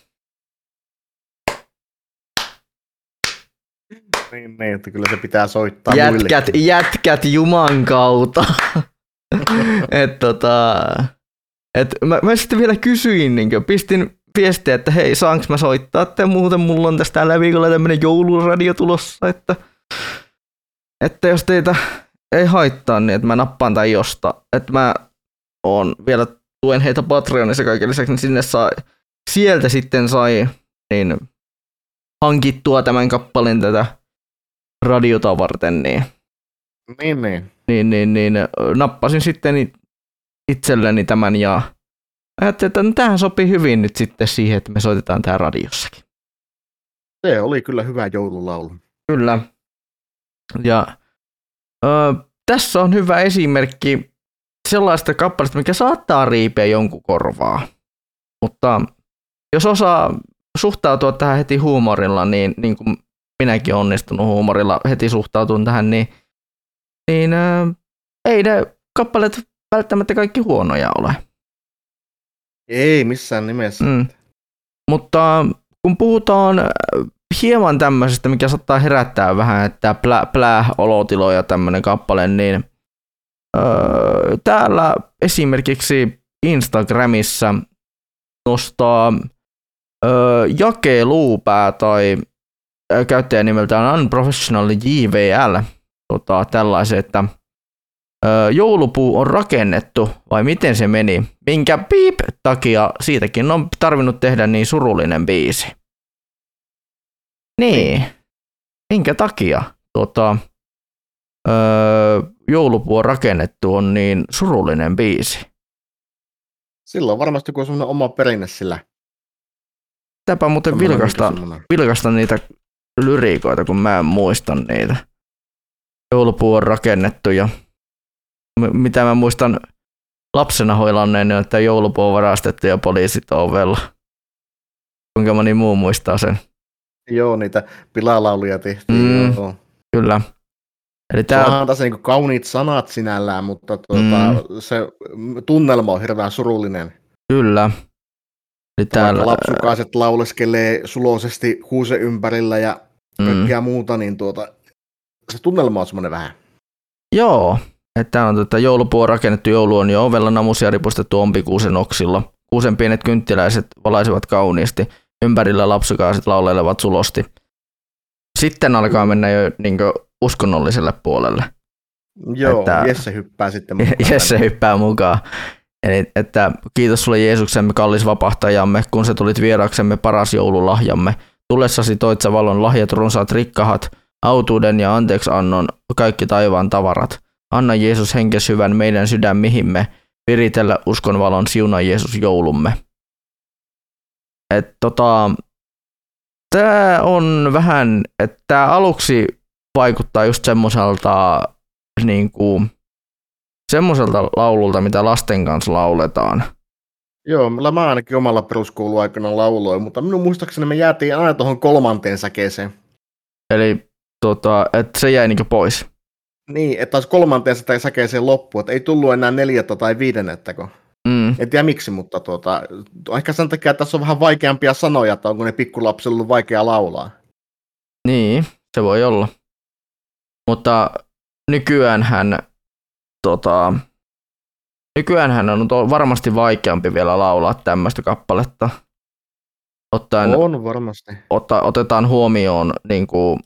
Niin, niin, että kyllä se pitää soittaa jätkät, muillekin. jätkät juman kautta. [LAUGHS] et tota, et mä, mä, sitten vielä kysyin, niin pistin viestiä, että hei, saanko mä soittaa, että muuten mulla on tästä tällä viikolla tämmönen jouluradio tulossa, että, että jos teitä ei haittaa, niin että mä nappaan tai josta. Että mä oon vielä tuen heitä Patreonissa kaiken lisäksi, niin sinne sai, sieltä sitten sai niin hankittua tämän kappaleen tätä radiota varten, niin Niin, niin. niin, niin, niin nappasin sitten it- itselleni tämän ja ajattelin, että no, tämähän sopii hyvin nyt sitten siihen, että me soitetaan tää radiossakin. Se oli kyllä hyvä joululaulu. Kyllä. Ja ö, tässä on hyvä esimerkki sellaista kappaleesta, mikä saattaa riipeä jonkun korvaa. Mutta jos osaa suhtautua tähän heti huumorilla, niin, niin kuin minäkin onnistunut huumorilla heti suhtautun tähän, niin, niin ö, ei ne kappaleet välttämättä kaikki huonoja ole. Ei missään nimessä. Mm. Mutta kun puhutaan hieman tämmöisestä, mikä saattaa herättää vähän, että plä, plää olotiloja tämmöinen kappale, niin öö, täällä esimerkiksi Instagramissa nostaa öö, jakeluupää tai käyttäjän nimeltään Unprofessional JVL tota, tällaisen, että öö, joulupuu on rakennettu, vai miten se meni? Minkä piip takia siitäkin on tarvinnut tehdä niin surullinen biisi? Niin. Minkä takia tota, öö, joulupuu on rakennettu on niin surullinen biisi? Silloin varmasti kun on semmoinen oma perinne sillä. Pitääpä muuten Semmoinen vilkasta, semmoinen. vilkasta niitä lyriikoita, kun mä en muista niitä. Joulupuu on rakennettu ja mitä mä muistan lapsena hoilanneen, että joulupuu on varastettu ja poliisit on ovella. Kuinka moni muu muistaa sen? Joo, niitä pilalauluja tehtiin. Mm. Joo. Kyllä. Eli Tää... on tässä niinku kauniit sanat sinällään, mutta tuota, Mm. se tunnelma on hirveän surullinen. kyllä. Eli Täällä... lapsukaiset lauleskelee suloisesti huusen ympärillä ja Mm. kaikkea muuta, niin tuota, se tunnelma on semmoinen vähän. Joo, että täällä on tätä joulupuu on rakennettu, joulu on jo ovella, namusia ripustettu ompikuusen oksilla. Kuusen pienet kynttiläiset valaisivat kauniisti, ympärillä lapsukaiset laulelevat sulosti. Sitten alkaa mennä jo niin uskonnolliselle puolelle. Joo, Että-. Jesse hyppää sitten mukaan. [LAUGHS] Jesse hyppää mukaan. Eli että kiitos sulle Jeesuksemme kallis vapahtajamme, kun sä tulit vieraksemme paras joululahjamme. Tullessasi toit sä valon lahjat runsaat rikkahat, autuuden ja anteeksiannon kaikki taivaan tavarat. Anna Jeesus henkes hyvän meidän sydämihimme, viritellä uskon valon siunaa Jeesus joulumme. Et tota, tää on vähän, että tää aluksi vaikuttaa just semmoiselta niin kuin, semmoiselta laululta, mitä lasten kanssa lauletaan. Joo, mä ainakin omalla peruskouluaikana lauloin, mutta minun muistaakseni me jäätiin aina tuohon kolmanteen säkeeseen. Eli tota, että se jäi niinku pois. Niin, että taas kolmanteen säkeeseen loppu, että ei tullut enää neljättä tai viidennettäkö. Mm. En tiedä miksi, mutta tuota, ehkä sen takia, että tässä on vähän vaikeampia sanoja, että onko ne pikkulapsilla ollut vaikea laulaa. Niin, se voi olla. Mutta nykyään hän, tota, nykyään hän on varmasti vaikeampi vielä laulaa tämmöistä kappaletta. Ottaen, On varmasti. otta, otetaan huomioon niin kuin,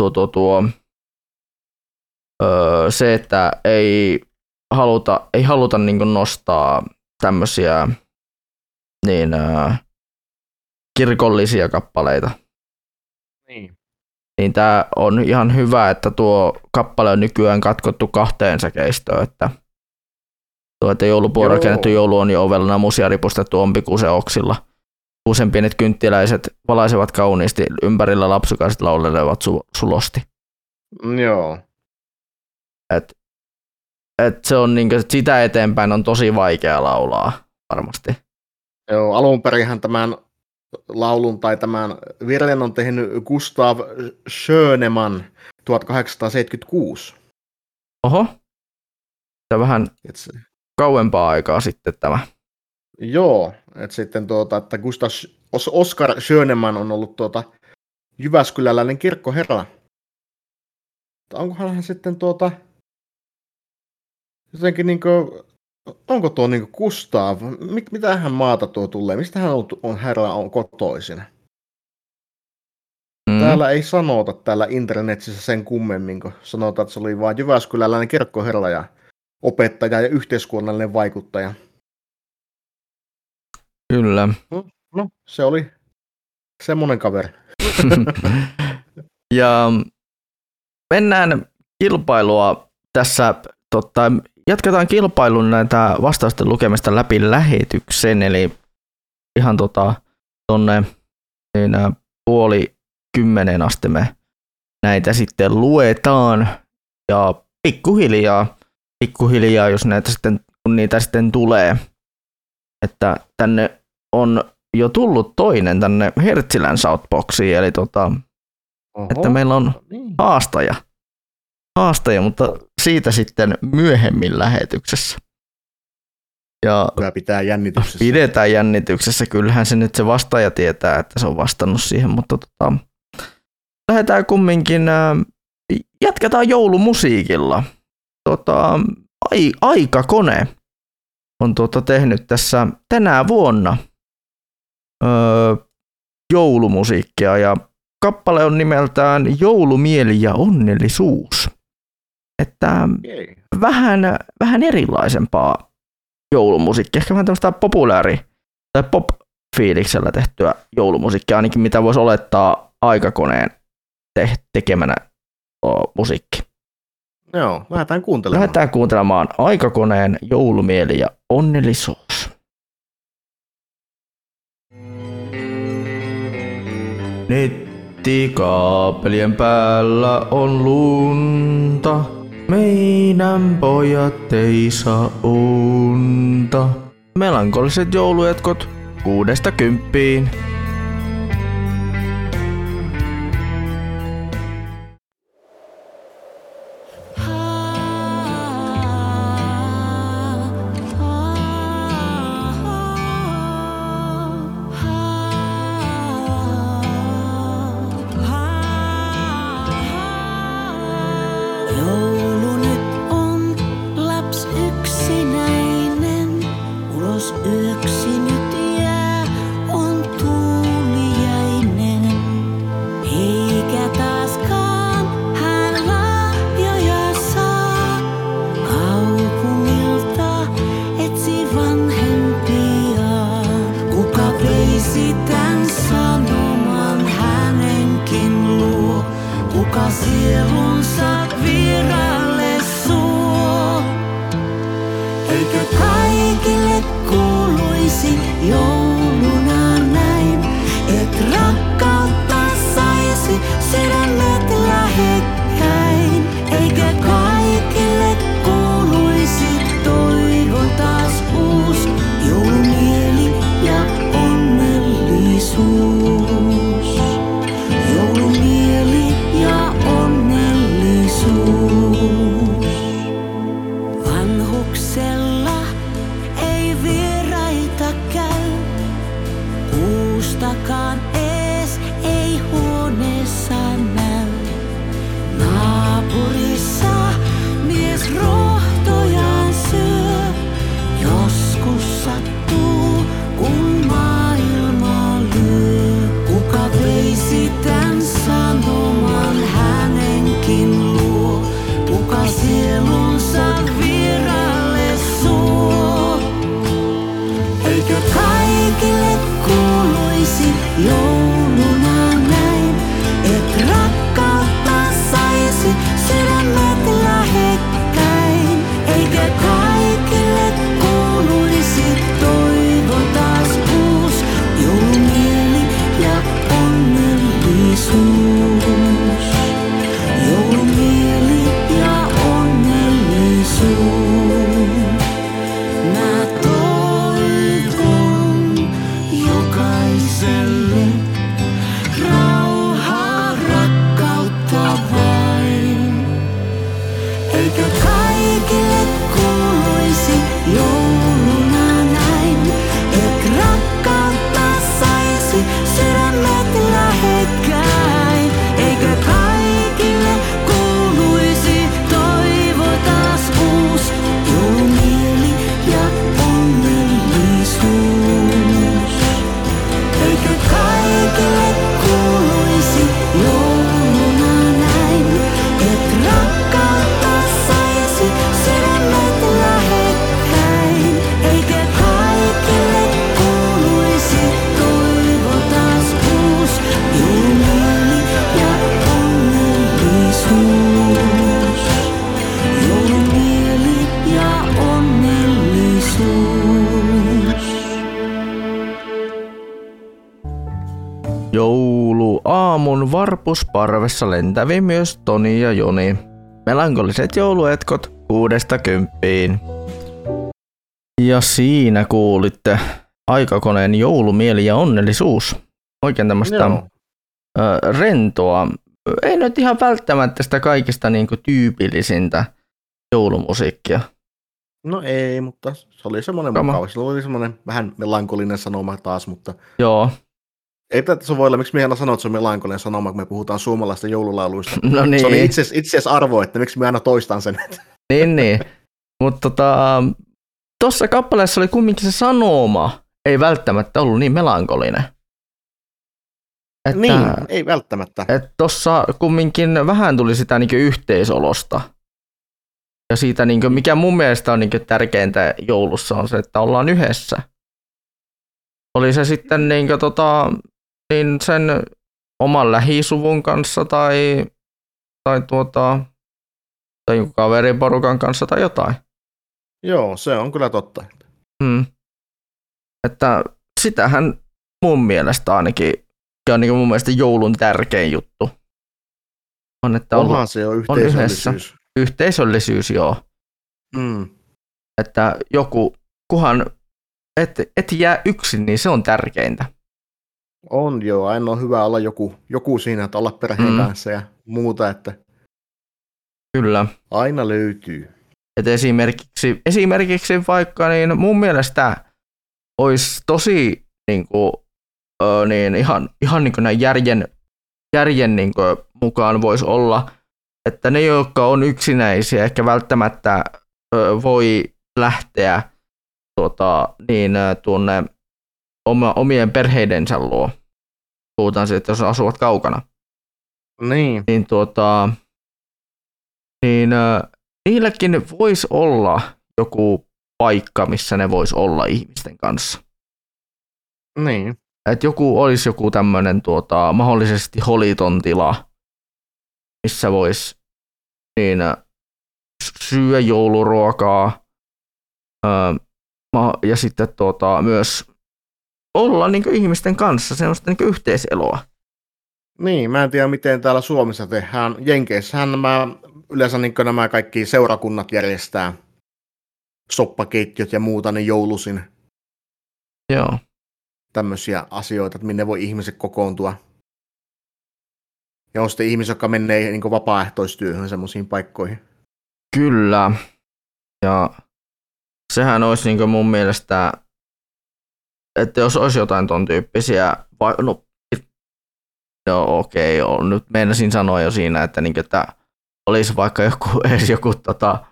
tuo, tuo, tuo, öö, se, että ei haluta, ei haluta niin nostaa tämmöisiä niin, öö, kirkollisia kappaleita. Niin. Niin tämä on ihan hyvä, että tuo kappale on nykyään katkottu kahteen säkeistöön, että tuo, että joulupuu rakennettu joulu on jo ovella, namusia ripustettu ompikuusen oksilla. Kuusen pienet kynttiläiset valaisevat kauniisti, ympärillä lapsukaiset laulelevat su- sulosti. Joo. Et, et se on niinku, sitä eteenpäin on tosi vaikea laulaa varmasti. Joo, alun perinhän tämän laulun tai tämän virren on tehnyt Gustav Schöneman 1876. Oho. On vähän Et se, kauempaa aikaa sitten tämä. joo, että sitten tuota, että Gustav Oskar Schöneman on ollut tuota Jyväskyläläinen kirkkoherra. Onkohan hän sitten tuota jotenkin niinku, onko tuo niinku Gustav, mit, mitä hän maata tuo tulee, mistä hän on, on herra on kotoisin? Mm. Täällä ei sanota täällä internetissä sen kummemmin, kun sanotaan, että se oli vain Jyväskyläläinen kirkkoherra ja opettaja ja yhteiskunnallinen vaikuttaja. Kyllä. No, se oli semmonen kaveri. [LAUGHS] ja mennään kilpailua tässä, totta, jatketaan kilpailun näitä vastausten lukemista läpi lähetyksen, eli ihan tota, tonne niin, puoli kymmenen asti me näitä sitten luetaan ja pikkuhiljaa, pikkuhiljaa, jos näitä sitten, kun niitä sitten tulee, että tänne on jo tullut toinen tänne Hertzilän Southboxiin, eli tota, Oho, että meillä on niin. haastaja. Haastaja, mutta siitä sitten myöhemmin lähetyksessä. Ja Hyvä pitää jännityksessä. pidetään jännityksessä. Kyllähän se nyt se vastaaja tietää, että se on vastannut siihen, mutta tota, lähdetään kumminkin, jatketaan joulumusiikilla. Tota, ai, aikakone on tuota tehnyt tässä tänä vuonna öö, joulumusiikkia ja kappale on nimeltään Joulumieli ja onnellisuus. Että Okei. vähän, vähän erilaisempaa joulumusiikkia, ehkä vähän tämmöistä populääri- tai pop-fiiliksellä tehtyä joulumusiikkia, ainakin mitä voisi olettaa aikakoneen te- tekemänä o, musiikki. Joo, lähdetään kuuntelemaan. Lähdetään kuuntelemaan aikakoneen joulumieli ja onnellisuus. Nettikaapelien päällä on lunta. Meidän pojat ei saa unta. Melankoliset jouluetkot kuudesta kymppiin. Varpusparvessa lentävi myös Toni ja Joni. Melankoliset jouluetkot kuudesta kymppiin. Ja siinä kuulitte aikakoneen joulumieli ja onnellisuus. Oikein tämmöistä ö, rentoa. Ei nyt ihan välttämättä sitä kaikista niinku tyypillisintä joulumusiikkia. No ei, mutta se oli semmoinen mukava. Sillä oli semmoinen vähän melankolinen sanoma taas, mutta Joo, ei tätä voi olla. Miksi minä aina sanon, että se on melankolinen sanoma, kun me puhutaan suomalaisista joululauluista. No niin. Se oli itse, asiassa arvo, että miksi minä aina toistan sen. [LAUGHS] niin niin. Mutta tota, tuossa kappaleessa oli kumminkin se sanoma ei välttämättä ollut niin melankolinen. Että, Niin, ei välttämättä. Että tuossa kumminkin vähän tuli sitä niin yhteisolosta. Ja siitä, niin mikä mun mielestä on niin tärkeintä joulussa, on se, että ollaan yhdessä. Oli se sitten niin tota, niin sen oman lähisuvun kanssa tai, tai, tuota, tai kaveriporukan kanssa tai jotain. Joo, se on kyllä totta. Mm. Että sitähän mun mielestä ainakin, ja on niin mun mielestä joulun tärkein juttu. On, että Onhan ollaan- se jo on yhteisöllisyys. yhdessä. Yhteisöllisyys, joo. Mm. Että joku, kuhan et, et jää yksin, niin se on tärkeintä. On joo, aina on hyvä olla joku, joku siinä, että olla perheen Mm. kanssa ja muuta, että Kyllä. aina löytyy. Et esimerkiksi, esimerkiksi vaikka niin mun mielestä olisi tosi niin kuin, ö, niin ihan, ihan niin kuin näin järjen, järjen niin kuin mukaan voisi olla, että ne, jotka on yksinäisiä, ehkä välttämättä ö, voi lähteä tuota, niin, tuonne oma, omien perheidensä luo. Puhutaan siitä, että jos asuvat kaukana Niin. niin, tuota, niin ö, niilläkin voisi olla joku paikka, missä ne vois olla ihmisten kanssa. Niin. Et joku olisi joku tämmöinen tuota, mahdollisesti holiton tila, missä voisi niin, ö, syödä jouluruokaa ja sitten tuota, myös olla niin ihmisten kanssa semmoista niin yhteiseloa. Niin, mä en tiedä miten täällä Suomessa tehdään. Jenkeissähän nämä, yleensä niin nämä kaikki seurakunnat järjestää soppakeittiöt ja muuta niin joulusin Joo. tämmöisiä asioita, että minne voi ihmiset kokoontua. Ja on sitten ihmisiä, jotka menee niin vapaaehtoistyöhön semmoisiin paikkoihin. Kyllä. Ja sehän olisi niin mun mielestä, että jos olisi jotain ton tyyppisiä, vai, no, joo okei, okay, nyt meinasin sanoa jo siinä, että, niin, että olisi vaikka joku, [LAUGHS] edes joku, tota,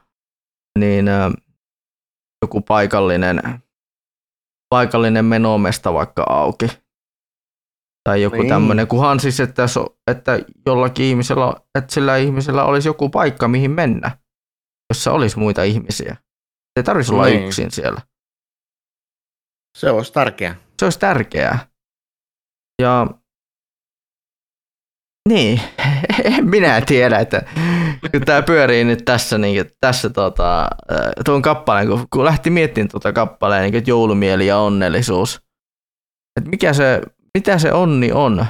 niin, joku paikallinen, paikallinen menomesta vaikka auki. Tai joku Niin. tämmöinen, kunhan siis, että, jos, että jollakin ihmisellä, että sillä ihmisellä olisi joku paikka, mihin mennä, jossa olisi muita ihmisiä. Se ei tarvitsisi olla Niin. yksin siellä. Se olisi tärkeää. Se olisi tärkeää. Ja niin, [LAUGHS] en minä tiedä, että kun tämä pyörii nyt tässä, niin tässä tota, tuon kappaleen, kun, kun lähti miettimään tuota kappaleen, niin joulumieli ja onnellisuus, että mikä se, mitä se onni on,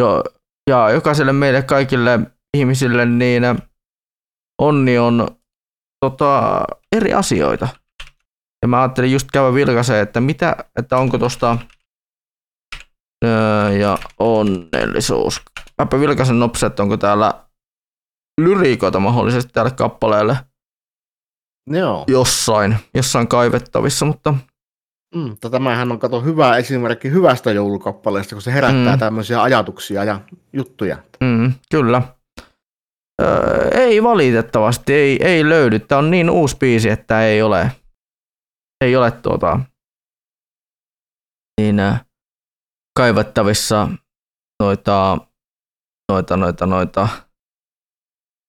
jo, ja jokaiselle meille kaikille ihmisille, niin onni on tota, eri asioita. Ja mä ajattelin just käydä vilkaiseen, että mitä, että onko tosta öö, ja onnellisuus. Mäpä vilkaisen nopsa, että onko täällä lyriikoita mahdollisesti tälle kappaleelle Joo. jossain, jossain kaivettavissa, mutta Mm, mutta tämähän on kato hyvä esimerkki hyvästä joulukappaleesta, kun se herättää Mm. tämmöisiä ajatuksia ja juttuja. mm, kyllä. Öö, ei valitettavasti, ei, ei löydy. Tämä on niin uusi biisi, että ei ole, ei ole tuota, niin, äh, kaivettavissa noita, noita, noita, noita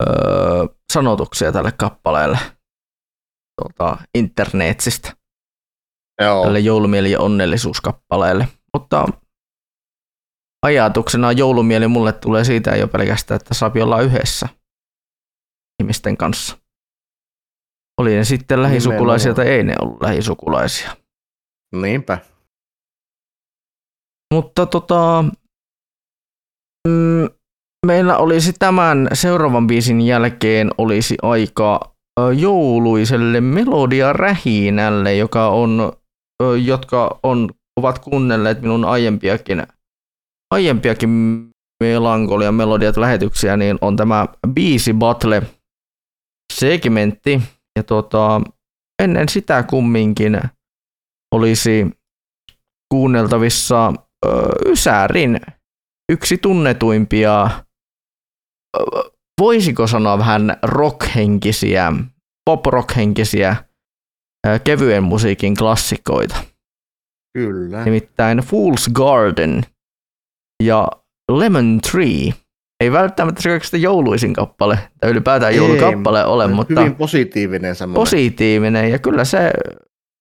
öö, sanotuksia tälle kappaleelle tuolta internetsistä. Joo. Tälle joulumieli- ja onnellisuuskappaleelle. Mutta ajatuksena joulumieli mulle tulee siitä jo pelkästään, että saa olla yhdessä ihmisten kanssa. Oli ne sitten lähisukulaisia tai ei ne ollut lähisukulaisia. Niinpä. Mutta tota, mm, meillä olisi tämän seuraavan biisin jälkeen olisi aika jouluiselle melodiarähinälle, joka on, jotka on, ovat kuunnelleet minun aiempiakin, aiempiakin melankolia melodiat lähetyksiä, niin on tämä biisi battle segmentti. Ja tota, ennen sitä kumminkin olisi kuunneltavissa ö, Ysärin yksi tunnetuimpia, ö, voisiko sanoa vähän rockhenkisiä, pop-rockhenkisiä kevyen musiikin klassikoita. Kyllä. Nimittäin Fool's Garden ja Lemon Tree. Ei välttämättä se kaikista jouluisin kappale, tai ylipäätään joulukappale ole, mutta Hyvin positiivinen semmoinen. positiivinen. Ja kyllä se,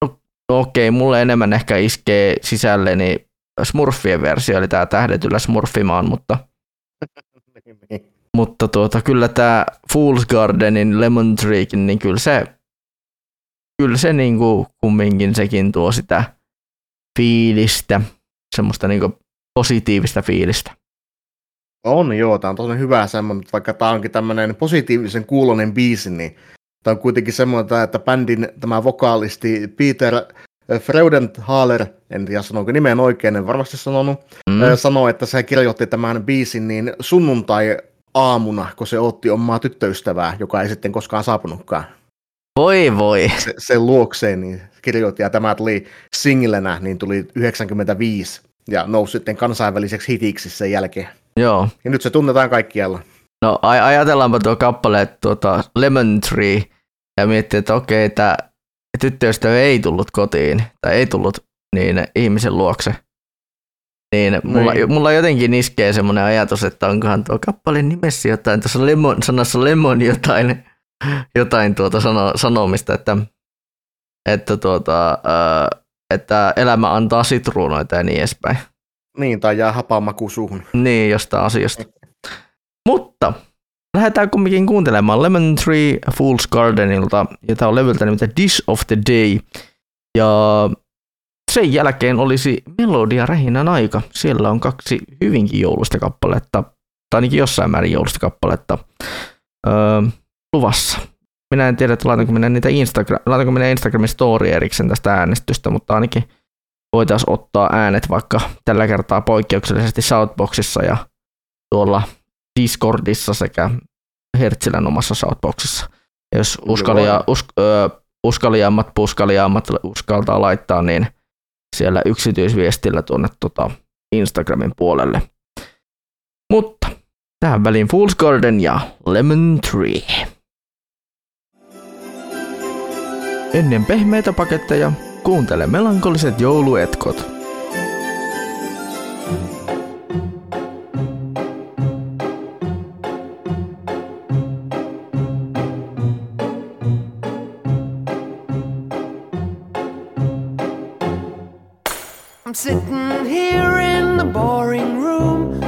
no, okei, mulle enemmän ehkä iskee sisälleni Smurfien versio, eli tämä tähdetyllä Smurfimaan, mutta, mutta tuota, kyllä tämä Fool's Gardenin Lemon Treekin, niin kyllä se, kyllä se niin kuin kumminkin sekin tuo sitä fiilistä, semmoista niin kuin positiivista fiilistä. On joo, tämä on tosi hyvä semmoinen, että vaikka tämä onkin tämmöinen positiivisen kuulonen biisi, niin tämä on kuitenkin semmoinen, että bändin tämä vokaalisti Peter Freudenthaler, en tiedä sanoinko nimen oikein, en varmasti sanonut, Mm. mm. sanoi, että se kirjoitti tämän biisin niin sunnuntai aamuna, kun se otti omaa tyttöystävää, joka ei sitten koskaan saapunutkaan Voi voi. se, sen luokseen, niin kirjoitti, ja tämä tuli singlenä, niin tuli 95, ja nousi sitten kansainväliseksi hitiksi sen jälkeen. Joo. Ja nyt se tunnetaan kaikkialla. No aj- ajatellaanpa tuo kappale tuota Lemon Tree ja miettiä, että okei, että tyttöystävä ei tullut kotiin tai ei tullut niin ihmisen luokse. Niin mulla, Niin. mulla jotenkin iskee semmoinen ajatus, että onkohan tuo kappaleen nimessä jotain, tuossa lemon, sanassa lemon jotain, jotain tuota sano, sanomista, että, että, tuota, että elämä antaa sitruunoita ja niin edespäin. Niin, tai jää hapamaku suuhun. Niin, jostain asiasta. Mutta lähdetään kumminkin kuuntelemaan Lemon Tree Fool's Gardenilta, ja tämä on levyltä nimeltä Dish of the Day. Ja sen jälkeen olisi Melodia Rähinän aika. Siellä on kaksi hyvinkin joulusta kappaletta, tai ainakin jossain määrin joulusta kappaletta öö, luvassa. Minä en tiedä, että laitanko minä niitä Instagram, laitanko minä Instagramin story erikseen tästä äänestystä, mutta ainakin voitaisiin ottaa äänet vaikka tällä kertaa poikkeuksellisesti Southboxissa ja tuolla Discordissa sekä Hertzilän omassa Southboxissa. Ja jos uskalia, us, ö, uskaliaammat puskaliaammat uskaltaa laittaa, niin siellä yksityisviestillä tuonne tota Instagramin puolelle. Mutta tähän väliin Fool's Garden ja Lemon Tree. Ennen pehmeitä paketteja kuuntele melankoliset jouluetkot. I'm sitting here in the boring room.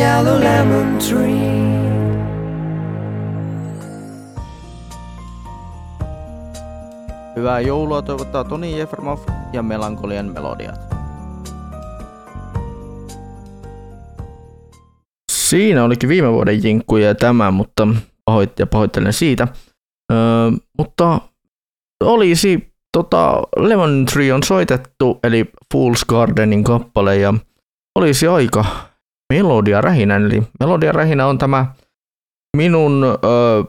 Yellow lemon tree. Hyvää joulua toivottaa Toni Jefremov ja Melankolian melodiat. Siinä olikin viime vuoden jinkkuja ja tämä, mutta pahoit ja pahoittelen siitä. Öö, mutta olisi tota, Lemon Tree on soitettu, eli Fool's Gardenin kappale, ja olisi aika Melodia Rähinä. Eli Melodia Rähinä on tämä minun, öö,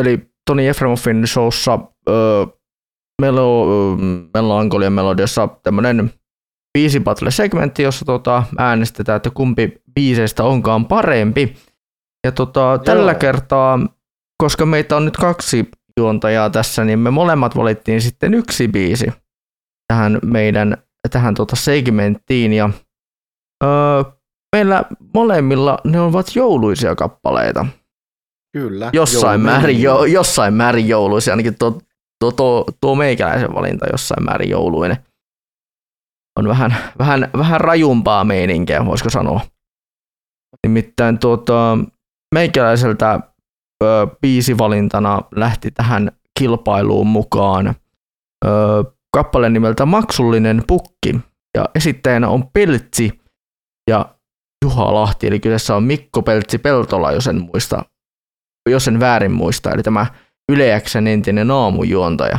eli Toni Efremoffin showssa öö, Melo, Melankolian melodiassa tämmönen biisi battle segmentti, jossa tota, äänestetään, että kumpi biiseistä onkaan parempi. Ja tota, tällä kertaa, koska meitä on nyt kaksi juontajaa tässä, niin me molemmat valittiin sitten yksi biisi tähän meidän tähän tota segmenttiin. Ja öö, meillä molemmilla ne ovat jouluisia kappaleita. Kyllä. Jossain joulumeni. määrin, jo, jossain määrin jouluisia, ainakin tuo, tuo, tuo, tuo meikäläisen valinta jossain määrin jouluinen. On vähän, vähän, vähän rajumpaa meininkiä, voisiko sanoa. Nimittäin tuota, meikäläiseltä ö, biisivalintana lähti tähän kilpailuun mukaan ö, kappale nimeltä Maksullinen pukki. Ja esittäjänä on Peltsi ja Juha Lahti, eli kyseessä on Mikko Peltsi Peltola, jos en muista, jos en väärin muista, eli tämä Yleäksen entinen aamujuontaja.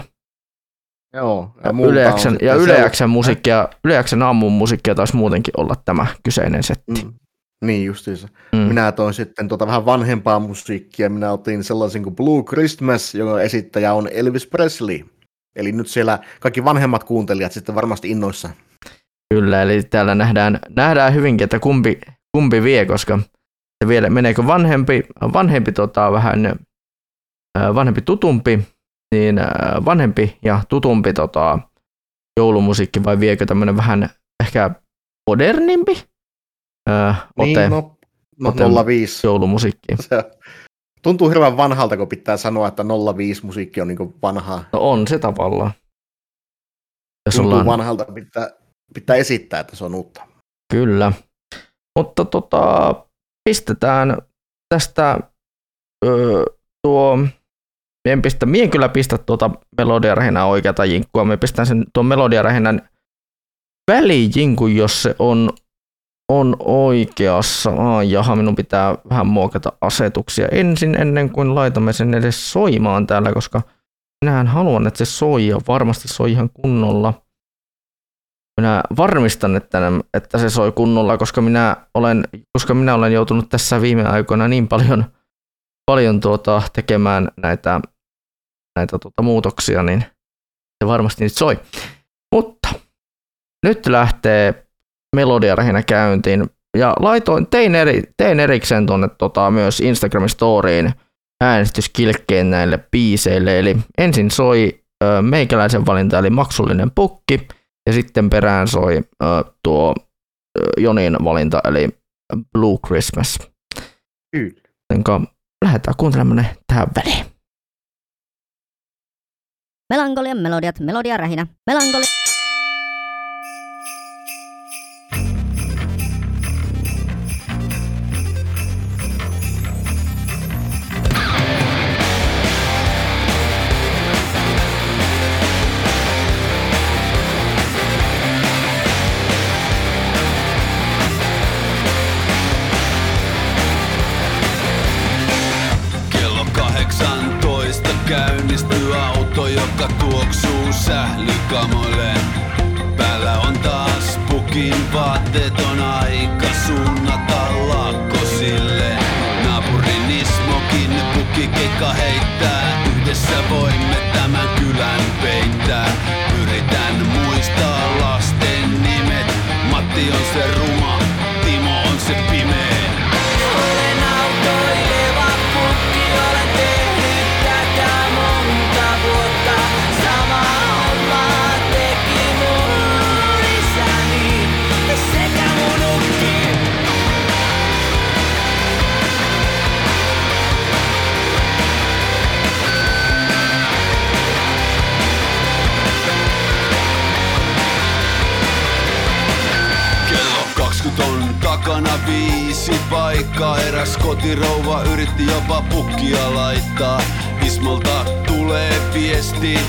Joo. Ja, on Yleäksen, ja se- Yleäksen musiikkia, Yleäksen aamun musiikkia taisi muutenkin olla tämä kyseinen setti. Mm. Niin justiinsa. Mm. Minä toin sitten tuota vähän vanhempaa musiikkia. Minä otin sellaisen kuin Blue Christmas, jonka esittäjä on Elvis Presley. Eli nyt siellä kaikki vanhemmat kuuntelijat sitten varmasti innoissa. Kyllä, eli täällä nähdään, nähdään hyvinkin, että kumpi, kumpi vie, koska se vielä, meneekö vanhempi, vanhempi tota, vähän vanhempi tutumpi, niin vanhempi ja tutumpi tota, joulumusiikki vai viekö tämmöinen vähän ehkä modernimpi ää, ote, Niin, no, no ote 05. joulumusiikki. [LAUGHS] Se tuntuu hirveän vanhalta, kun pitää sanoa, että 05 musiikki on niin vanhaa. No on se tavallaan. Jos Tuntuu ollaan, vanhalta, pitää, pitää esittää, että se on uutta. Kyllä. Mutta tota, pistetään tästä öö, tuo, en, pistä, en kyllä pistä tuota melodiarähinää oikeata jinkkua, me pistän sen tuon melodiarähinän välijinkun, jos se on, on oikeassa. Ai jaha, minun pitää vähän muokata asetuksia ensin ennen kuin laitamme sen edes soimaan täällä, koska minähän haluan, että se soi ja varmasti soi ihan kunnolla minä varmistan, että, että se soi kunnolla, koska minä olen, koska minä olen joutunut tässä viime aikoina niin paljon, paljon tuota, tekemään näitä, näitä tuota, muutoksia, niin se varmasti nyt soi. Mutta nyt lähtee melodia lähinnä käyntiin. Ja laitoin, tein, eri, tein erikseen tuonne tota, myös Instagramin storyin äänestyskilkkeen näille biiseille. Eli ensin soi ö, meikäläisen valinta, eli maksullinen pukki. Ja sitten perään soi ö, tuo ö, Jonin valinta, eli Blue Christmas. Kyllä. Jotenka lähdetään kuuntelemaan ne tähän väliin. Melankolian melodiat, melodia rähinä. Melankoli... kotirouva yritti jopa pukkia laittaa. Ismolta tulee viesti.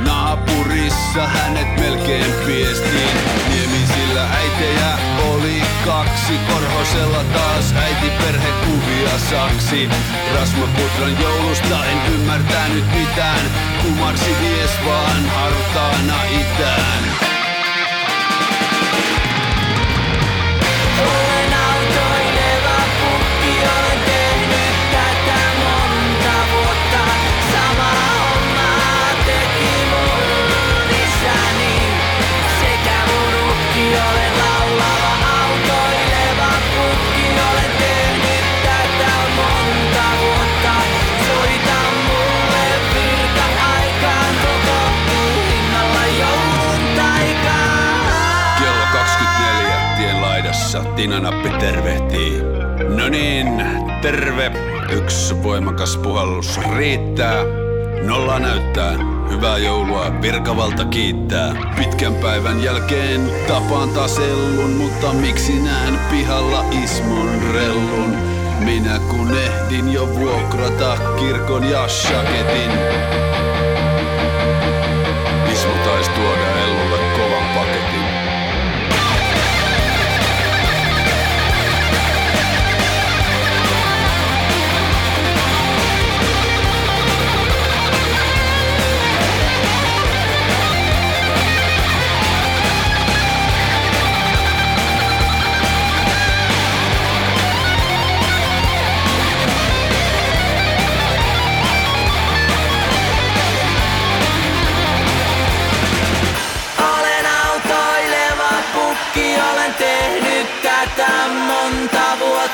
Naapurissa hänet melkein piestiin. Niemisillä äitejä oli kaksi. Korhosella taas äiti perhekuvia saksi. Rasmaputran joulusta en ymmärtänyt mitään. Kumarsi mies vaan hartaana itään. Laidassa Tinanappi tervehtii. No niin, terve. Yksi voimakas puhallus riittää. Nolla näyttää. Hyvää joulua, virkavalta kiittää. Pitkän päivän jälkeen tapaan taas ellun, mutta miksi näen pihalla Ismon rellun? Minä kun ehdin jo vuokrata kirkon ja shaketin. Ismo taisi tuoda ellulle kovan paketin.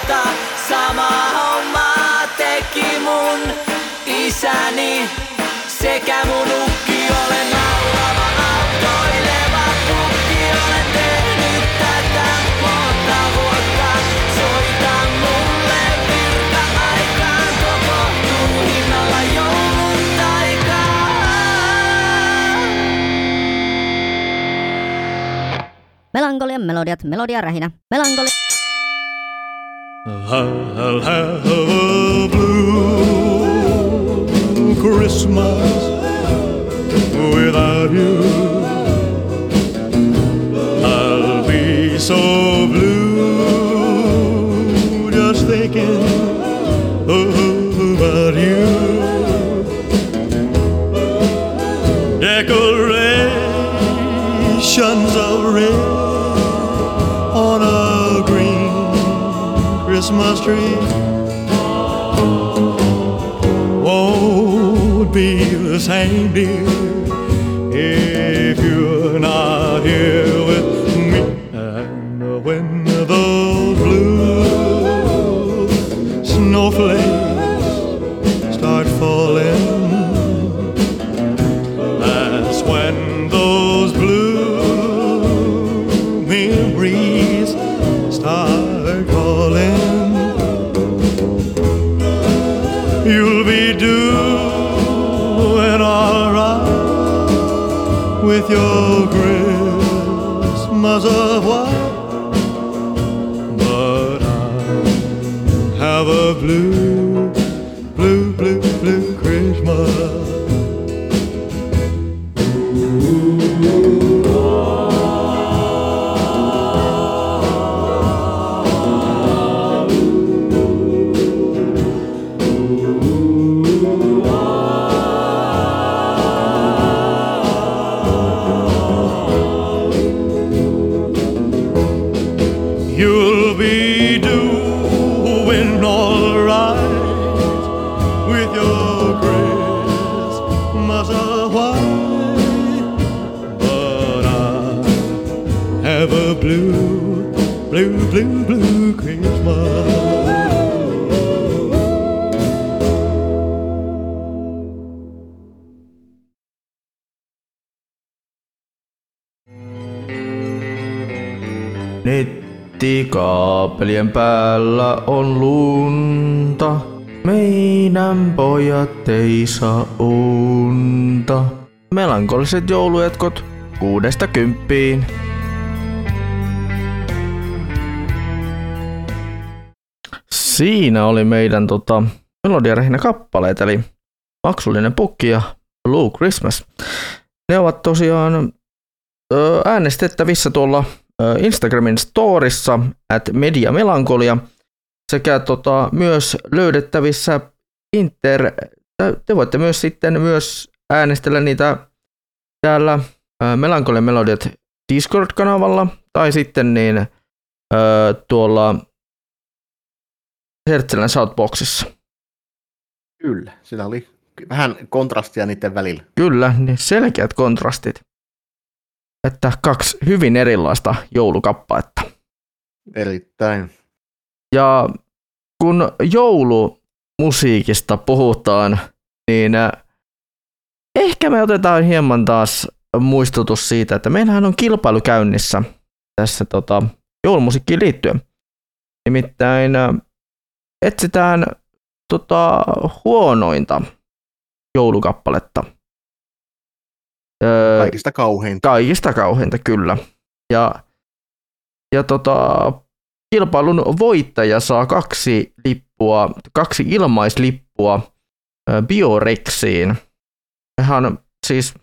Vuotta. Sama homma teki mun isäni sekä mun ukki. Olen laulava autoileva pukki, olen tehnyt tätä monta vuotta. Soita mulle virka aikaan koko hinnalla joulun taikaa. Melankolian melodiat, melodia rähinä. Melankoli... I'll have a blue Christmas without you. I'll be so Christmas tree won't be the same, dear, if you're not here with me. And when those blue snowflakes Nettikaapelien päällä on lunta. Meidän pojat ei saa unta. Melankoliset jouluetkot kuudesta kymppiin. Siinä oli meidän tota, melodiarehinä kappaleet, eli Maksullinen pukki ja Blue Christmas. Ne ovat tosiaan äänestettävissä tuolla Instagramin storissa at Media Melankolia sekä tota, myös löydettävissä Inter. Te voitte myös sitten myös äänestellä niitä täällä ö, Melankolian Melodiat Discord-kanavalla tai sitten niin ö, tuolla Hertzelän Southboxissa. Kyllä, siinä oli vähän kontrastia niiden välillä. Kyllä, niin selkeät kontrastit. Että kaksi hyvin erilaista joulukappaletta. Erittäin. Ja kun joulumusiikista puhutaan, niin äh, ehkä me otetaan hieman taas muistutus siitä, että meillähän on kilpailu käynnissä tässä tota, joulumusiikkiin liittyen. Nimittäin äh, etsitään tota, huonointa joulukappaletta. Öö, Kaikista kauheinta. Kaikista kauheinta, kyllä. Ja, ja tota, kilpailun voittaja saa kaksi lippua, kaksi ilmaislippua Biorexiin. Nehän siis,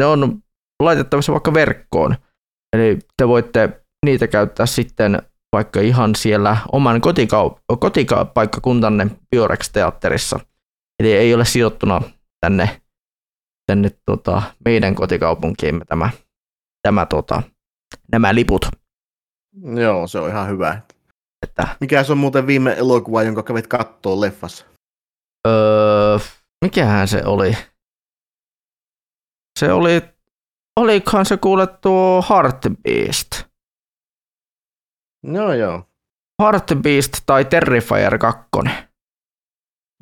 ne on laitettavissa vaikka verkkoon. Eli te voitte niitä käyttää sitten vaikka ihan siellä oman kotikau- Biorex-teatterissa. Eli ei ole sijoittuna tänne, tänne tota, meidän kotikaupunkiimme tämä, tämä tota, nämä liput. Joo, se on ihan hyvä. Että, Mikä se on muuten viime elokuva, jonka kävit kattoo leffassa? öö, mikähän se oli? Se oli, olikohan se kuule tuo Heartbeast? Joo, joo. Heartbeast tai Terrifier 2.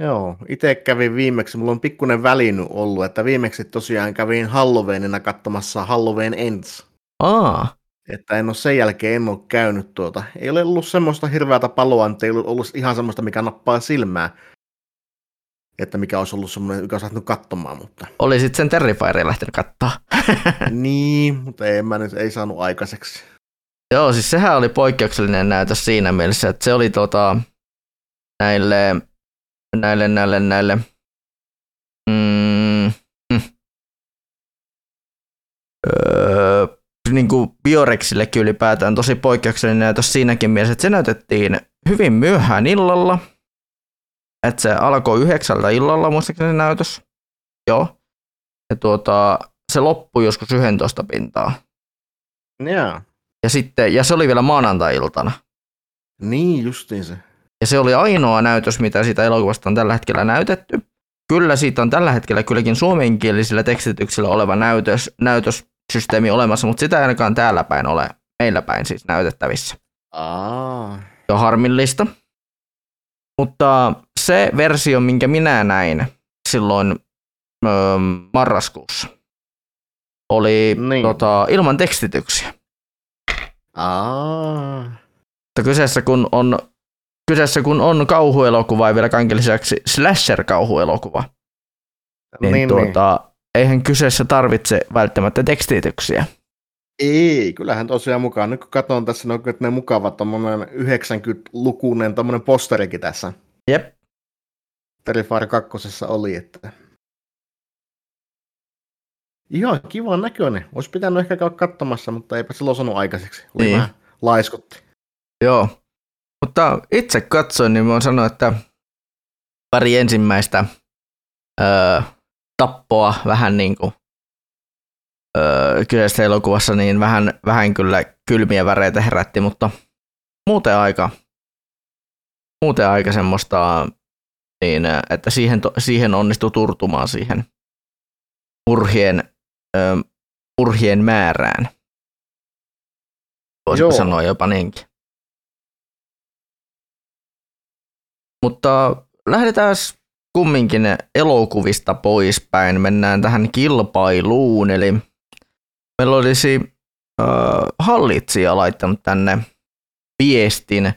Joo, itse kävin viimeksi, mulla on pikkuinen välinyt ollut, että viimeksi tosiaan kävin Halloweenina katsomassa Halloween Ends. Aa, Että en ole sen jälkeen en ole käynyt tuota. Ei ole ollut semmoista hirveätä paloa, että ei ollut ihan semmoista, mikä nappaa silmää. Että mikä olisi ollut semmoinen, mikä olisi lähtenyt katsomaan, mutta... olisit sen Terrifierin lähtenyt kattaa. [LAUGHS] niin, mutta en mä nyt, ei saanut aikaiseksi. Joo, siis sehän oli poikkeuksellinen näytös siinä mielessä, että se oli tota, näille, näille, näille, näille, mm, mm, öö, niin kuin Biorexillekin ylipäätään tosi poikkeuksellinen näytös siinäkin mielessä, että se näytettiin hyvin myöhään illalla, että se alkoi yhdeksältä illalla muistaakseni se näytös, joo, ja tuota, se loppui joskus 11 pintaa. Joo. Ja, sitten, ja se oli vielä maanantai-iltana. Niin, justiin se. Ja se oli ainoa näytös, mitä siitä elokuvasta on tällä hetkellä näytetty. Kyllä siitä on tällä hetkellä kylläkin suomenkielisillä tekstityksillä oleva näytös, näytössysteemi olemassa, mutta sitä ei ainakaan täällä päin ole, meillä päin siis näytettävissä. Aa. Se on harmillista. Mutta se versio, minkä minä näin silloin öö, marraskuussa, oli niin. tota, ilman tekstityksiä. Aa. Mutta kyseessä kun on, kyseessä kun on kauhuelokuva ja vielä kaiken lisäksi slasher-kauhuelokuva, niin, Niin, niin tuota, eihän kyseessä tarvitse välttämättä tekstityksiä. Ei, kyllähän tosiaan mukaan. Nyt kun katson tässä, niin on ne mukava tommonen 90-lukuinen tommonen posterikin tässä. Jep. Terrifier 2 oli, että Ihan kiva näköinen. Olisi pitänyt ehkä käydä katsomassa, mutta eipä silloin sanonut aikaiseksi. Oli Niin. vähän laiskutti. Joo. Mutta itse katsoin, niin voin sanoa, että pari ensimmäistä öö, tappoa vähän niin kuin öö, kyseisessä elokuvassa, niin vähän, vähän kyllä kylmiä väreitä herätti, mutta muuten aika, muuten aika semmoista, niin, että siihen, siihen onnistui turtumaan siihen murhien, öö, murhien määrään. Voisiko Joo. sanoa jopa niinkin. Mutta lähdetään kumminkin elokuvista poispäin. Mennään tähän kilpailuun. Eli meillä olisi äh, hallitsija laittanut tänne viestin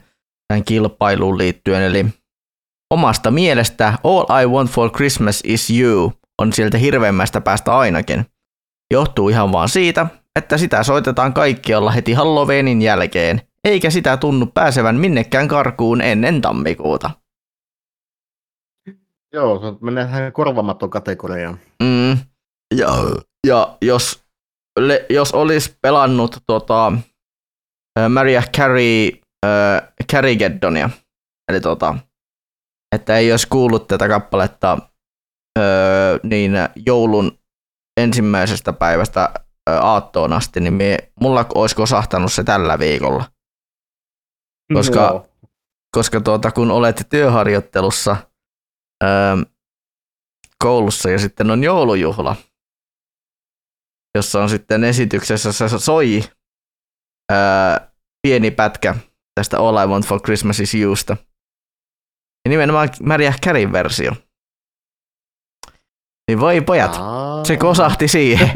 tähän kilpailuun liittyen. Eli omasta mielestä All I Want for Christmas is You on sieltä hirveimmästä päästä ainakin. Johtuu ihan vaan siitä, että sitä soitetaan kaikkialla heti Halloweenin jälkeen, eikä sitä tunnu pääsevän minnekään karkuun ennen tammikuuta. Joo, menee tähän korvamaton kategoriaan. Mm. Ja, ja jos, le, jos olisi pelannut tota, ä, Mariah Carey, äh, Carrygeddonia, eli tota, että ei olisi kuullut tätä kappaletta öö, niin joulun ensimmäisestä päivästä ö, aattoon asti, niin mie, mulla olisi kosahtanut se tällä viikolla. Koska, Joo. koska tuota, kun olet työharjoittelussa öö, koulussa ja sitten on joulujuhla, jossa on sitten esityksessä se soi öö, pieni pätkä tästä All I Want for Christmas is Yousta. Ja nimenomaan Mariah Careyn versio. Niin voi pojat, se kosahti siihen.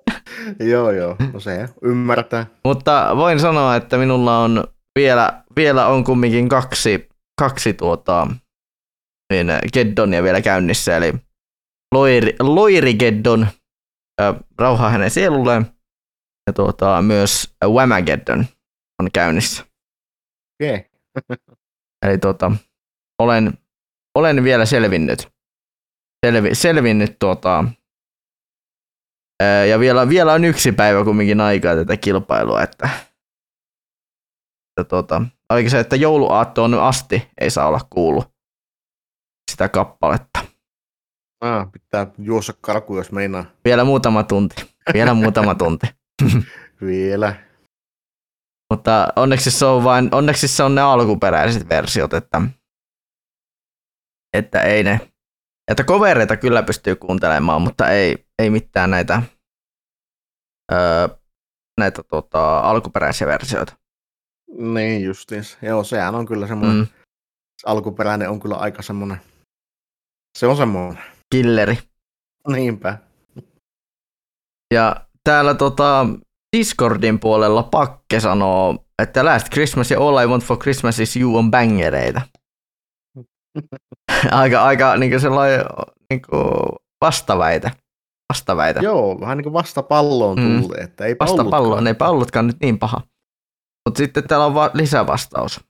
[LAUGHS] joo, joo. No se ymmärtää. Mutta voin sanoa, että minulla on vielä, vielä on kumminkin kaksi, kaksi tuota, niin, Geddonia vielä käynnissä, eli Loiri, Loiri Geddon, äh, rauha hänen sielulleen, ja tuota, myös Whamageddon on käynnissä. Okei. [LAUGHS] Eli tuota, olen, olen vielä selvinnyt, selvi, selvinnyt tuota, ää, ja vielä, vielä on yksi päivä kumminkin aikaa tätä kilpailua, että, että tuota, oliko se, että jouluaattoon asti ei saa olla kuulu sitä kappaletta. Ah, pitää juossa karkuun, jos meinaa. Vielä muutama tunti. Vielä muutama tunti. [LAUGHS] Vielä. Mutta onneksi se on vain, onneksi se on ne alkuperäiset versiot, että, että ei ne, että kovereita kyllä pystyy kuuntelemaan, mutta ei, ei mitään näitä, öö, näitä tota, alkuperäisiä versioita. Niin justiins. Joo, sehän on kyllä semmoinen, Mm. mm. alkuperäinen on kyllä aika semmoinen, se on semmoinen. Killeri. Niinpä. Ja täällä tota, Discordin puolella Pakke sanoo, että Last Christmas ja All I Want for Christmas is You on bangereita. [LAUGHS] aika, aika niin sellainen niin vastaväite. Vastaväite. Joo, vähän niin kuin vastapalloon Mm. tullut, että ei Vastapalloon, eipä ollutkaan nyt niin paha. Mutta sitten täällä on va- lisävastaus.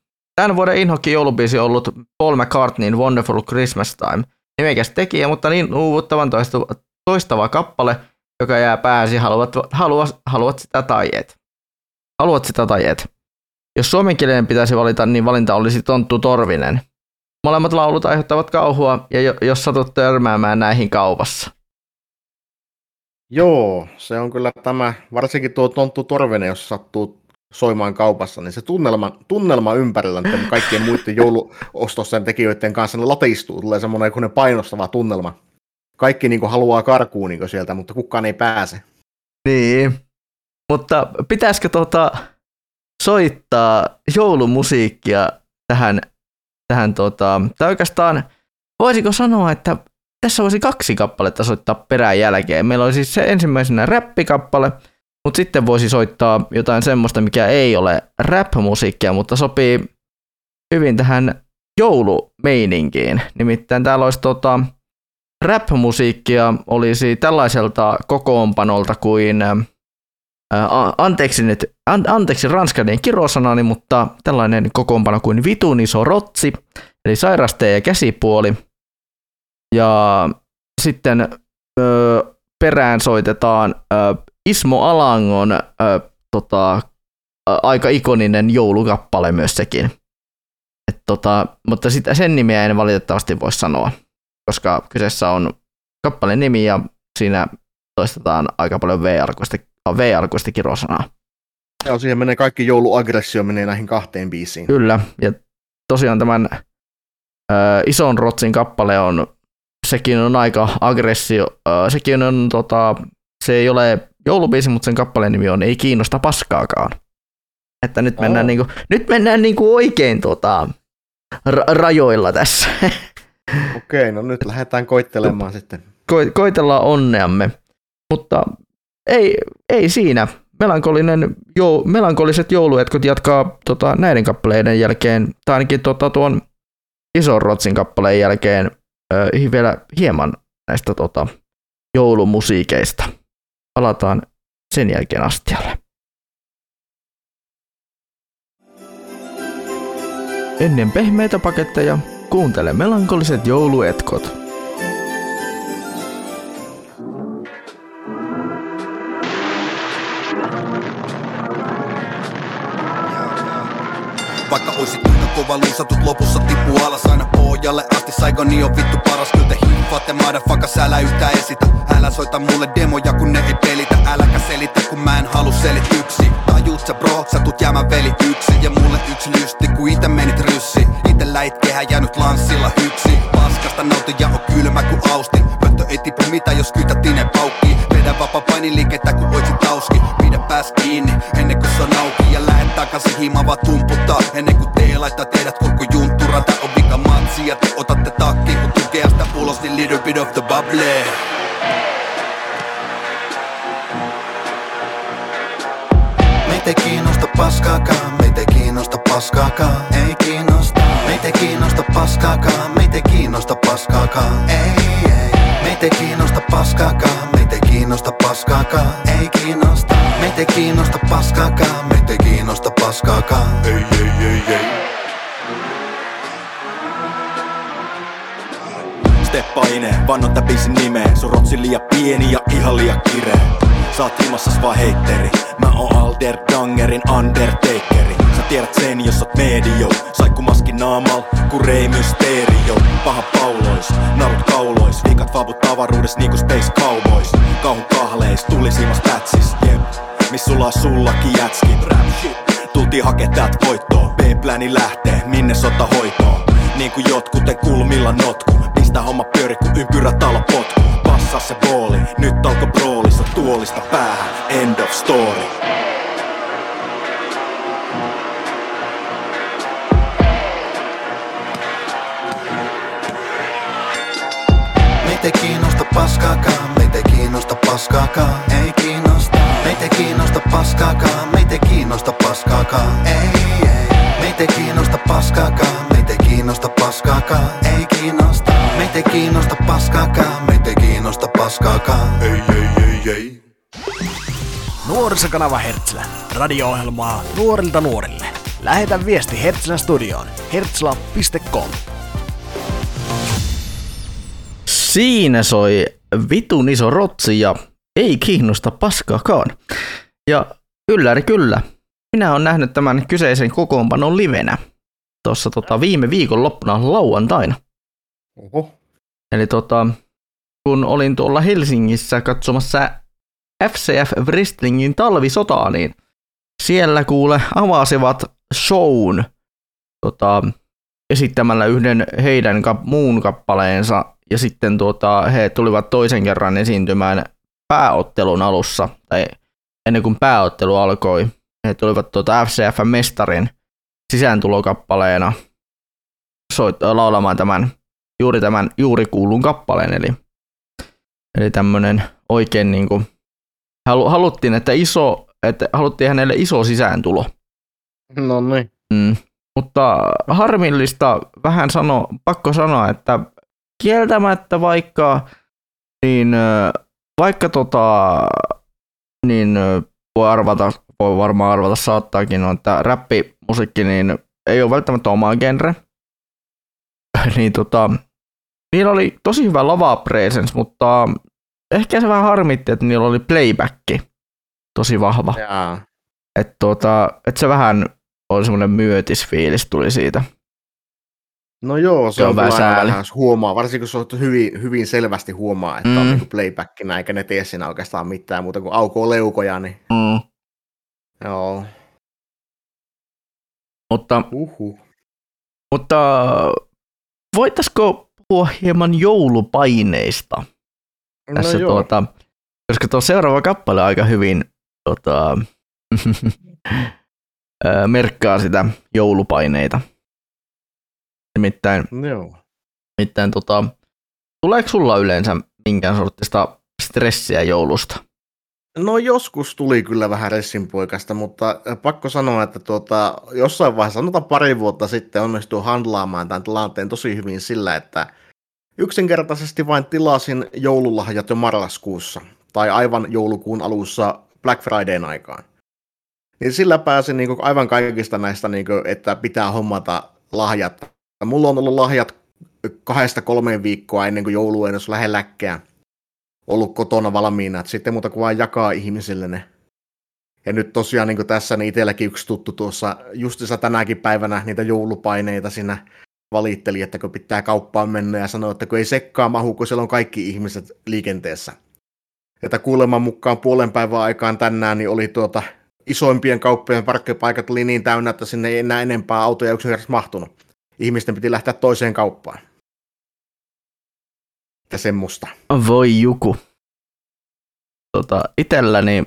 Tämän vuoden inhokki joulubiisi on ollut Paul McCartneyn Wonderful Christmas Time. Nimekäs tekijä, mutta niin uuvuttavan toistuva, toistava kappale, joka jää pääsi, haluat, haluat, haluat sitä tai et. Haluat sitä tai et. Jos suomenkielinen pitäisi valita, niin valinta olisi Tonttu Torvinen. Molemmat laulut aiheuttavat kauhua, ja jo, jos satut törmäämään näihin kaupassa. Joo, se on kyllä tämä, varsinkin tuo Tonttu Torvinen, jos sattuu soimaan kaupassa, niin se tunnelma, tunnelma ympärillä kaikkien muiden jouluostosten tekijöiden kanssa ne latistuu, tulee semmoinen painostava tunnelma. Kaikki niin haluaa karkuun niin sieltä, mutta kukaan ei pääse. Niin, mutta pitäisikö tota soittaa joulumusiikkia tähän, tähän tota, tai oikeastaan voisiko sanoa, että tässä voisi kaksi kappaletta soittaa perään jälkeen. Meillä olisi siis se ensimmäisenä räppikappale, mutta sitten voisi soittaa jotain semmoista, mikä ei ole rap-musiikkia, mutta sopii hyvin tähän joulumeininkiin. Nimittäin täällä olisi tota, rap-musiikkia olisi tällaiselta kokoonpanolta kuin, ää, anteeksi nyt, an, anteeksi ranskanen kirosanani, mutta tällainen kokoonpano kuin vitun iso rotsi, eli sairaste ja käsipuoli. Ja sitten ö, perään soitetaan ö, Ismo Alangon ö, tota, ä, aika ikoninen joulukappale myös sekin. Et tota, mutta sit, sen nimeä en valitettavasti voi sanoa, koska kyseessä on kappaleen nimi ja siinä toistetaan aika paljon V-arkuista, V-arkuista kirosanaa. Ja siihen menee kaikki jouluaggressio menee näihin kahteen biisiin. Kyllä, ja tosiaan tämän ö, ison rotsin kappale on, sekin on aika aggressio, ö, sekin on, tota, se ei ole joulubiisi, mutta sen kappaleen nimi on Ei kiinnosta paskaakaan. Että nyt mennään, Oo. niinku, nyt mennään niinku oikein tota, ra- rajoilla tässä. [LAUGHS] Okei, no nyt lähdetään koittelemaan sitten. Ko- koitellaan onneamme. Mutta ei, ei siinä. Melankolinen jou, melankoliset jouluetkot jatkaa tota, näiden kappaleiden jälkeen, tai ainakin tota, tuon ison Rotsin kappaleen jälkeen ö, vielä hieman näistä tota, joulumusiikeista. Palataan sen jälkeen astialle. Ennen pehmeitä paketteja kuuntele melankoliset jouluetkot. Vaikka oisit kova luusatut lopussa tippuu alas aina pohjalle asti. Saigoni on vittu paras kyllä te ja motherfuckers älä yhtään esitä. Älä soita mulle demoja kun ne ei pelitä. Äläkä selitä kun mä en halua selityksi Tajuut sä bro, sä tuut jäämään veli yksi. Ja mulle yksi lysti kun ite menit ryssi. Ite läit kehä jäänyt lanssilla hyksi. Paskasta nautin ja on kylmä kuin Austin Pönttö ei tipu mitä jos kytätinen paukkii Vedä vapaa painiliikettä kun oisit tauski Pidä pääs kiinni ennen kuin se on auki. Ja lähet takaisin himaa tumputtaa. Ennen kuin tee laittaa teidät koko junttura Tää on vika matsi ja te otatte takkiin Kun tukeasta ulos niin little bit of the bubble. Meitä ei kiinnosta paskaakaan, meitä ei kiinnosta paskaakaan, ei kiinnosta. Meitä ei kiinnosta paskaakaan, meitä ei kiinnosta paskaakaan, ei, ei. Meitä ei kiinnosta paskaakaan, meitä ei kiinnosta paskaakaan, ei kiinnosta. Meitä ei kiinnosta paskaakaan, meitä ei kiinnosta paskaakaan, ei, ei, ei, ei. Steppaine, vannot tää biisin nimeä Sun rotsi liian pieni ja ihan liian kireä. Sä oot ilmassas vaan heitteri. Mä oon Alder Dangerin Undertakeri. Sä tiedät sen jos oot medio. Saikku maski naamal, ku Rei Mysterio Paha paulois, narut kaulois. Vikat vavut avaruudes niinku Space Cowboys. Kauhun kahleis, tulisimas pätsis. Jep, miss sulla on sullakin jätskit Rap shit, tultiin hakee täältä voittoa B-pläni lähtee, minne sota hoitoon Niinku jotkuten kulmilla notku. Pistä homma pyöri kun ympyrä talo potku. Passaa se booli, nyt alko broolissa Tuolista päähän, end of story kiinnosta paskaakaan, meitä ei kiinnosta paskaakaan, ei kiinnosta. Meitä ei kiinnosta paskaakaan, meitä ei kiinnosta paskaakaan, ei, ei. Meitä ei kiinnosta paskaakaan, meitä ei kiinnosta paskaakaan, ei kiinnosta. Meitä ei kiinnosta paskaakaan, meitä ei kiinnosta paskaakaan, ei, ei, ei, ei. Nuorisokanava Hertzlä. Radio-ohjelmaa nuorilta nuorille. Lähetä viesti Hertzlän studioon. hertzla.com. Siinä soi vitun iso rotsi ja ei kiinnosta paskaakaan. Ja ylläri kyllä, minä olen nähnyt tämän kyseisen kokoonpanon livenä tuossa tota, viime viikon loppuna lauantaina. Oho. Eli tota, kun olin tuolla Helsingissä katsomassa FCF Wrestlingin talvisotaa, niin siellä kuule avasivat shown tota, esittämällä yhden heidän kap- muun kappaleensa ja sitten tuota, he tulivat toisen kerran esiintymään pääottelun alussa, tai ennen kuin pääottelu alkoi. He tulivat tuota FCF-mestarin sisääntulokappaleena soit, laulamaan tämän, juuri tämän juuri kuulun kappaleen, eli, eli tämmöinen oikein niin kuin, halu, haluttiin, että iso, että haluttiin hänelle iso sisääntulo. No niin. Mm. Mutta harmillista vähän sano, pakko sanoa, että kieltämättä vaikka, niin vaikka tota, niin voi arvata, voi varmaan arvata saattaakin, on, että räppimusiikki niin ei ole välttämättä oma genre. [LAUGHS] niin tota, niillä oli tosi hyvä lava presence, mutta ehkä se vähän harmitti, että niillä oli playback tosi vahva. Jaa. Että tota, et se vähän oli semmoinen myötisfiilis tuli siitä. No joo, se, Se on on, vähän sääli. huomaa, varsinkin kun se on hyvin, hyvin selvästi huomaa, että mm. on niin playbackina, eikä ne tee siinä oikeastaan mitään muuta kuin aukoo leukoja, niin Mm. joo. Mutta, Uhuh. mutta voitaisiko puhua hieman joulupaineista? No Tässä joo. tuota, koska tuo seuraava kappale aika hyvin [LAUGHS] ö, merkkaa sitä joulupaineita. Nimittäin, Joo. nimittäin tota, tuleeko sulla yleensä minkään sortista stressiä joulusta? No joskus tuli kyllä vähän ressinpoikasta, mutta pakko sanoa, että tuota, jossain vaiheessa, sanotaan pari vuotta sitten, onnistui handlaamaan tämän tilanteen tosi hyvin sillä, että yksinkertaisesti vain tilasin joululahjat jo marraskuussa tai aivan joulukuun alussa Black Fridayn aikaan. Niin sillä pääsin niin aivan kaikista näistä, niin kuin, että pitää hommata lahjat. Mulla on ollut lahjat kahdesta kolmeen viikkoa ennen kuin joulu ei lähelläkään ollut kotona valmiina, että sitten muuta kuin vaan jakaa ihmisille ne. Ja nyt tosiaan niin tässä niin itselläkin yksi tuttu tuossa justissa tänäkin päivänä niitä joulupaineita siinä valitteli, että kun pitää kauppaan mennä ja sanoi, että kun ei sekkaa mahu, kun siellä on kaikki ihmiset liikenteessä. Että kuuleman mukaan puolen päivän aikaan tänään niin oli tuota isoimpien kauppojen parkkipaikat oli niin täynnä, että sinne ei enää enempää autoja yksinkertaisesti mahtunut. Ihmisten piti lähteä toiseen kauppaan. Ja semmoista. Voi juku. Tota, itelläni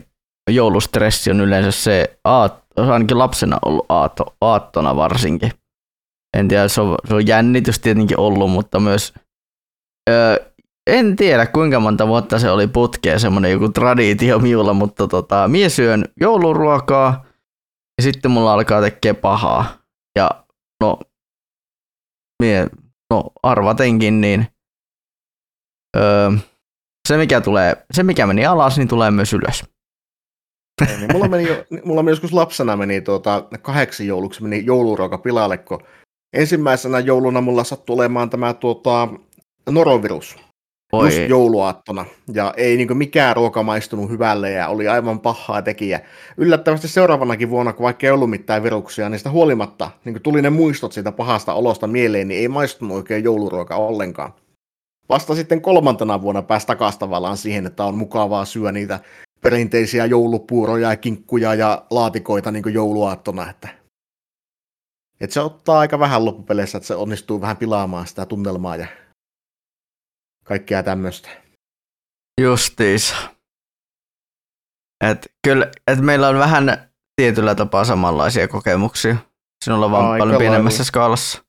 joulustressi on yleensä se, aat, ainakin lapsena ollut aatto, aattona varsinkin. En tiedä, se on, se on jännitys tietenkin ollut, mutta myös öö, en tiedä kuinka monta vuotta se oli putkea semmoinen joku traditio minulla, mutta tota, mie syön jouluruokaa ja sitten mulla alkaa tekee pahaa. Ja no, mie, no arvatenkin, niin öö, se, mikä tulee, se mikä meni alas, niin tulee myös ylös. Ei, niin mulla, meni mulla meni joskus lapsena meni tuota, kahdeksi jouluksi meni jouluruoka pilalle, kun ensimmäisenä jouluna mulla sattui olemaan tämä tuota, norovirus. Oi. Just jouluaattona. Ja ei niin mikään ruoka maistunut hyvälle ja oli aivan pahaa tekijä. Yllättävästi seuraavanakin vuonna, kun vaikka ei ollut mitään viruksia, niin sitä huolimatta niin tuli ne muistot siitä pahasta olosta mieleen, niin ei maistunut oikein jouluruoka ollenkaan. Vasta sitten kolmantena vuonna pääsi takaisin tavallaan siihen, että on mukavaa syödä niitä perinteisiä joulupuuroja ja kinkkuja ja laatikoita niin jouluaattona. Että, että se ottaa aika vähän loppupeleissä, että se onnistuu vähän pilaamaan sitä tunnelmaa ja kaikkea tämmöistä. Justiis. Et kyllä, et meillä on vähän tietyllä tapaa samanlaisia kokemuksia. Sinulla vaan Aika paljon pienemmässä lailla. skaalassa.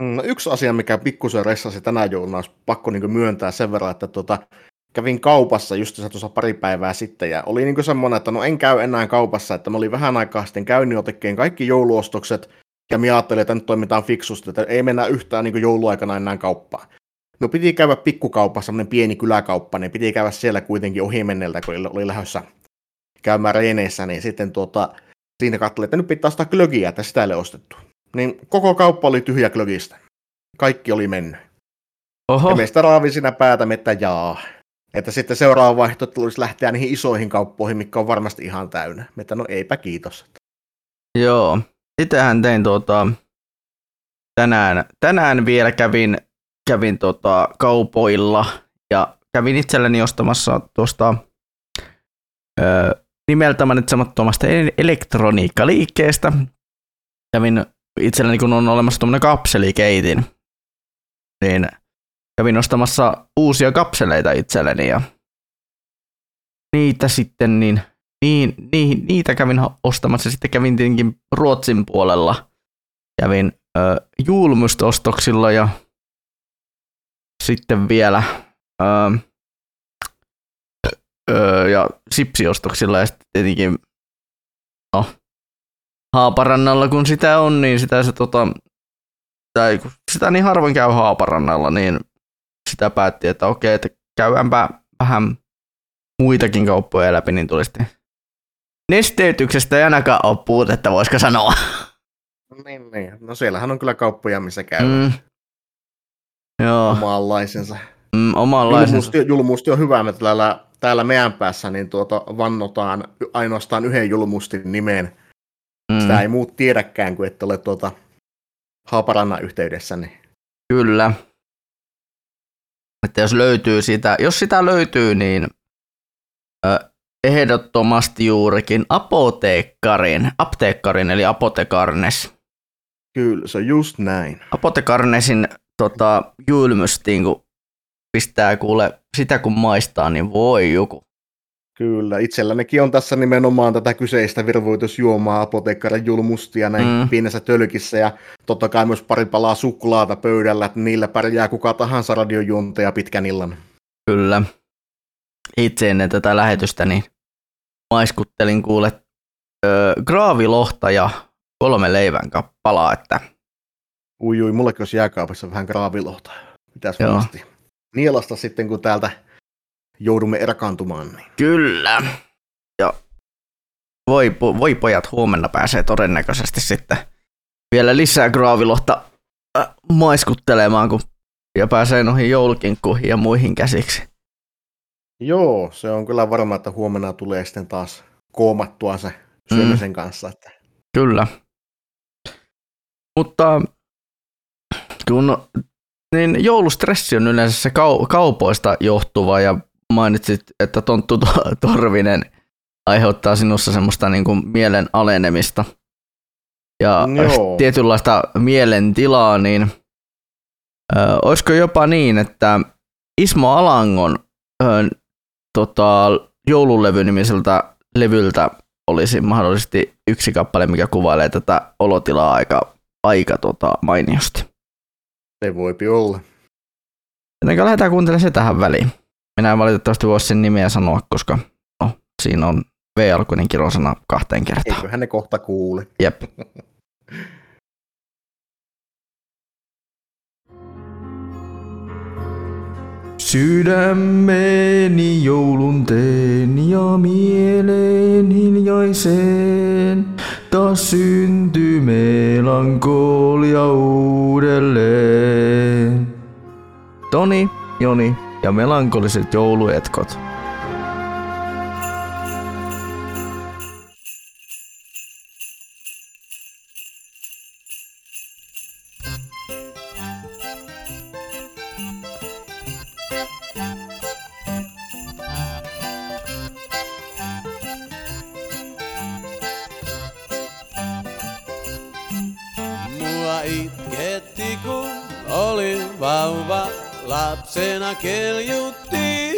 No, yksi asia, mikä pikkusen ressasi tänä jouluna, olisi pakko niin myöntää sen verran, että tota, kävin kaupassa just tuossa pari päivää sitten, ja oli niin semmoinen, että no en käy enää kaupassa, että mä olin vähän aikaa sitten käynyt jo tekemään kaikki jouluostokset, ja mä ajattelin, että nyt toimitaan fiksusti, että ei mennä yhtään niin jouluaikana enää kauppaan. No piti käydä pikkukaupassa, semmoinen pieni kyläkauppa, niin piti käydä siellä kuitenkin ohimenneltä, kun oli, lähdössä käymään reeneissä, niin sitten tuota, siinä katselin, että nyt pitää ostaa glögiä, että sitä ei ole ostettu. Niin koko kauppa oli tyhjä glögistä. Kaikki oli mennyt. Oho. Ja meistä raavin siinä päätä, että jaa. Että sitten seuraava vaihtoehto olisi lähteä niihin isoihin kauppoihin, mikä on varmasti ihan täynnä. Että no eipä kiitos. Joo. Itsehän tein tuota, tänään, tänään vielä kävin, kävin tota, kaupoilla ja kävin itselleni ostamassa tuosta ö, nimeltä mainitsemattomasta el- elektroniikkaliikkeestä. Kävin itselleni, kun on olemassa tuommoinen kapselikeitin, niin kävin ostamassa uusia kapseleita itselleni ja niitä sitten niin, niin, niin niitä kävin ostamassa. Sitten kävin tietenkin Ruotsin puolella. Kävin ö, julmustostoksilla ja sitten vielä ö, ö, ja sipsiostoksilla ja sitten tietenkin no, Haaparannalla kun sitä on, niin sitä se tota, tai kun sitä niin harvoin käy Haaparannalla, niin sitä päätti, että okei, että käydäänpä vähän muitakin kauppoja läpi, niin tuli sitten nesteytyksestä ei ainakaan ole puutetta, voisiko sanoa. Niin, niin. No siellähän on kyllä kauppoja, missä käy. Mm. Joo. Omanlaisensa. Mm, omanlaisensa. Julmuustyö, julmuustyö on hyvä, että täällä, täällä meidän päässä niin tuota, vannotaan ainoastaan yhden julmustin nimeen. Mm. Sitä ei muut tiedäkään, kuin että ole tuota Haaparannan yhteydessä. Niin. Kyllä. Että jos löytyy sitä, jos sitä löytyy, niin ö, ehdottomasti juurikin apoteekkarin, apteekkarin eli apotekarnes. Kyllä, se on just näin. Apotekarnesin tota, julmustiin, kun pistää kuule sitä kun maistaa, niin voi joku. Kyllä, itsellänikin on tässä nimenomaan tätä kyseistä virvoitusjuomaa apoteekkarin julmustia näin Mm. pienessä tölkissä ja totta kai myös pari palaa suklaata pöydällä, että niillä pärjää kuka tahansa radiojuontaja pitkän illan. Kyllä. Itse ennen tätä lähetystä niin maiskuttelin kuule ö, graavilohta ja kolme leivän kappalaa, että Ui, ui, mullekin olisi jääkaapissa vähän graavilohta. Pitäis Joo. varmasti nielasta sitten, kun täältä joudumme erkaantumaan. Niin. Kyllä. Ja voi, po- voi pojat, huomenna pääsee todennäköisesti sitten vielä lisää graavilohta äh, maiskuttelemaan, kun ja pääsee noihin joulukinkkuihin ja muihin käsiksi. Joo, se on kyllä varma, että huomenna tulee sitten taas koomattua se syömisen Mm. kanssa. Että Kyllä. Mutta kun niin joulustressi on yleensä se kau- kaupoista johtuva ja mainitsit, että Tonttu To- Torvinen aiheuttaa sinussa semmoista niin kuin mielen alenemista ja Joo. tietynlaista mielentilaa, niin ö, olisiko jopa niin, että Ismo Alangon ö, tota, joululevy-nimiseltä levyltä olisi mahdollisesti yksi kappale, mikä kuvailee tätä olotilaa aika, aika tota, mainiosti. Se voipi olla. Jotenka lähdetään kuuntelemaan se tähän väliin. Minä en valitettavasti voi sen nimeä sanoa, koska no, siinä on V-alkuinen kirosana kahteen kertaan. Eiköhän ne kohta kuule. Jep. [LAUGHS] Sydämeni joulun teen ja mieleen hiljaiseen. Taas syntyy melankolia uudelleen. Toni, Joni ja melankoliset jouluetkot. Vauva, lapsena keljutti.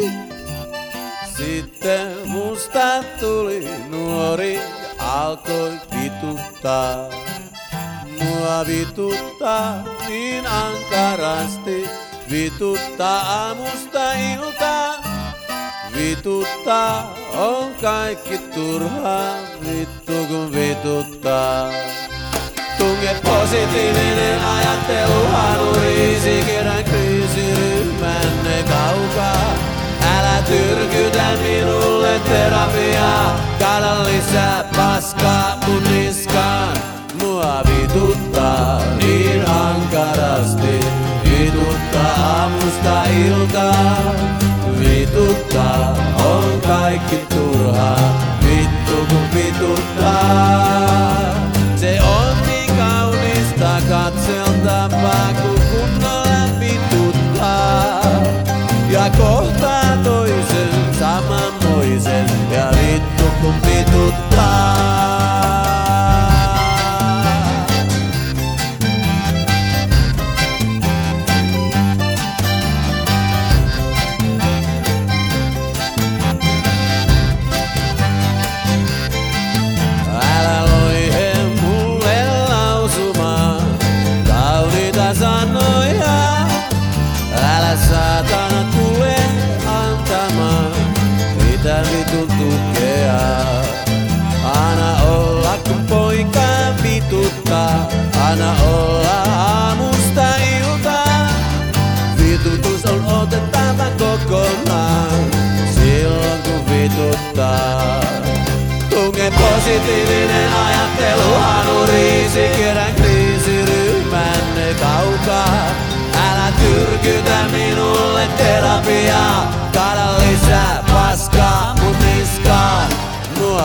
Sitten musta tuli nuori alkoi vituttaa. Mua vituttaa niin ankarasti, vituttaa aamusta iltaan. Vituttaa on kaikki turhaa, vittu kun vituttaa. Tunge positiivinen ajattelu hanuriisi kerran kriisiryhmänne kaukaa. Älä tyrkytä minulle terapiaa, kaada lisää paskaa mun niskaan. Mua vituttaa niin ankarasti, vituttaa aamusta iltaan. Vituttaa on kaikki turhaa, vittu kun vituttaa. Vituttaa.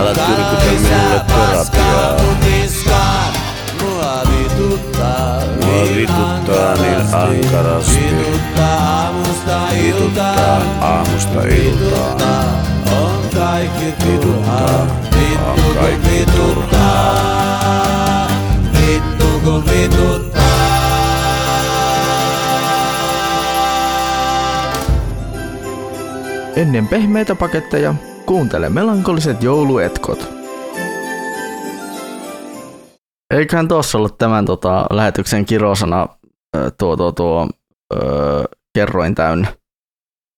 Älä tyrkytä minulle terapiaa. Mua vituttaa Mua vituttaa niin ankarasti. Vituttaa aamusta Vituttaa iltaan. aamusta iltaan. On kaikki turhaa. Vittu kun kaikki vituttaa Vittu kun vituttaa. Ennen pehmeitä paketteja kuuntele melankoliset jouluetkot. Eiköhän tuossa ollut tämän tota, lähetyksen kirosana tuo, tuo, tuo ö, kerroin täynnä.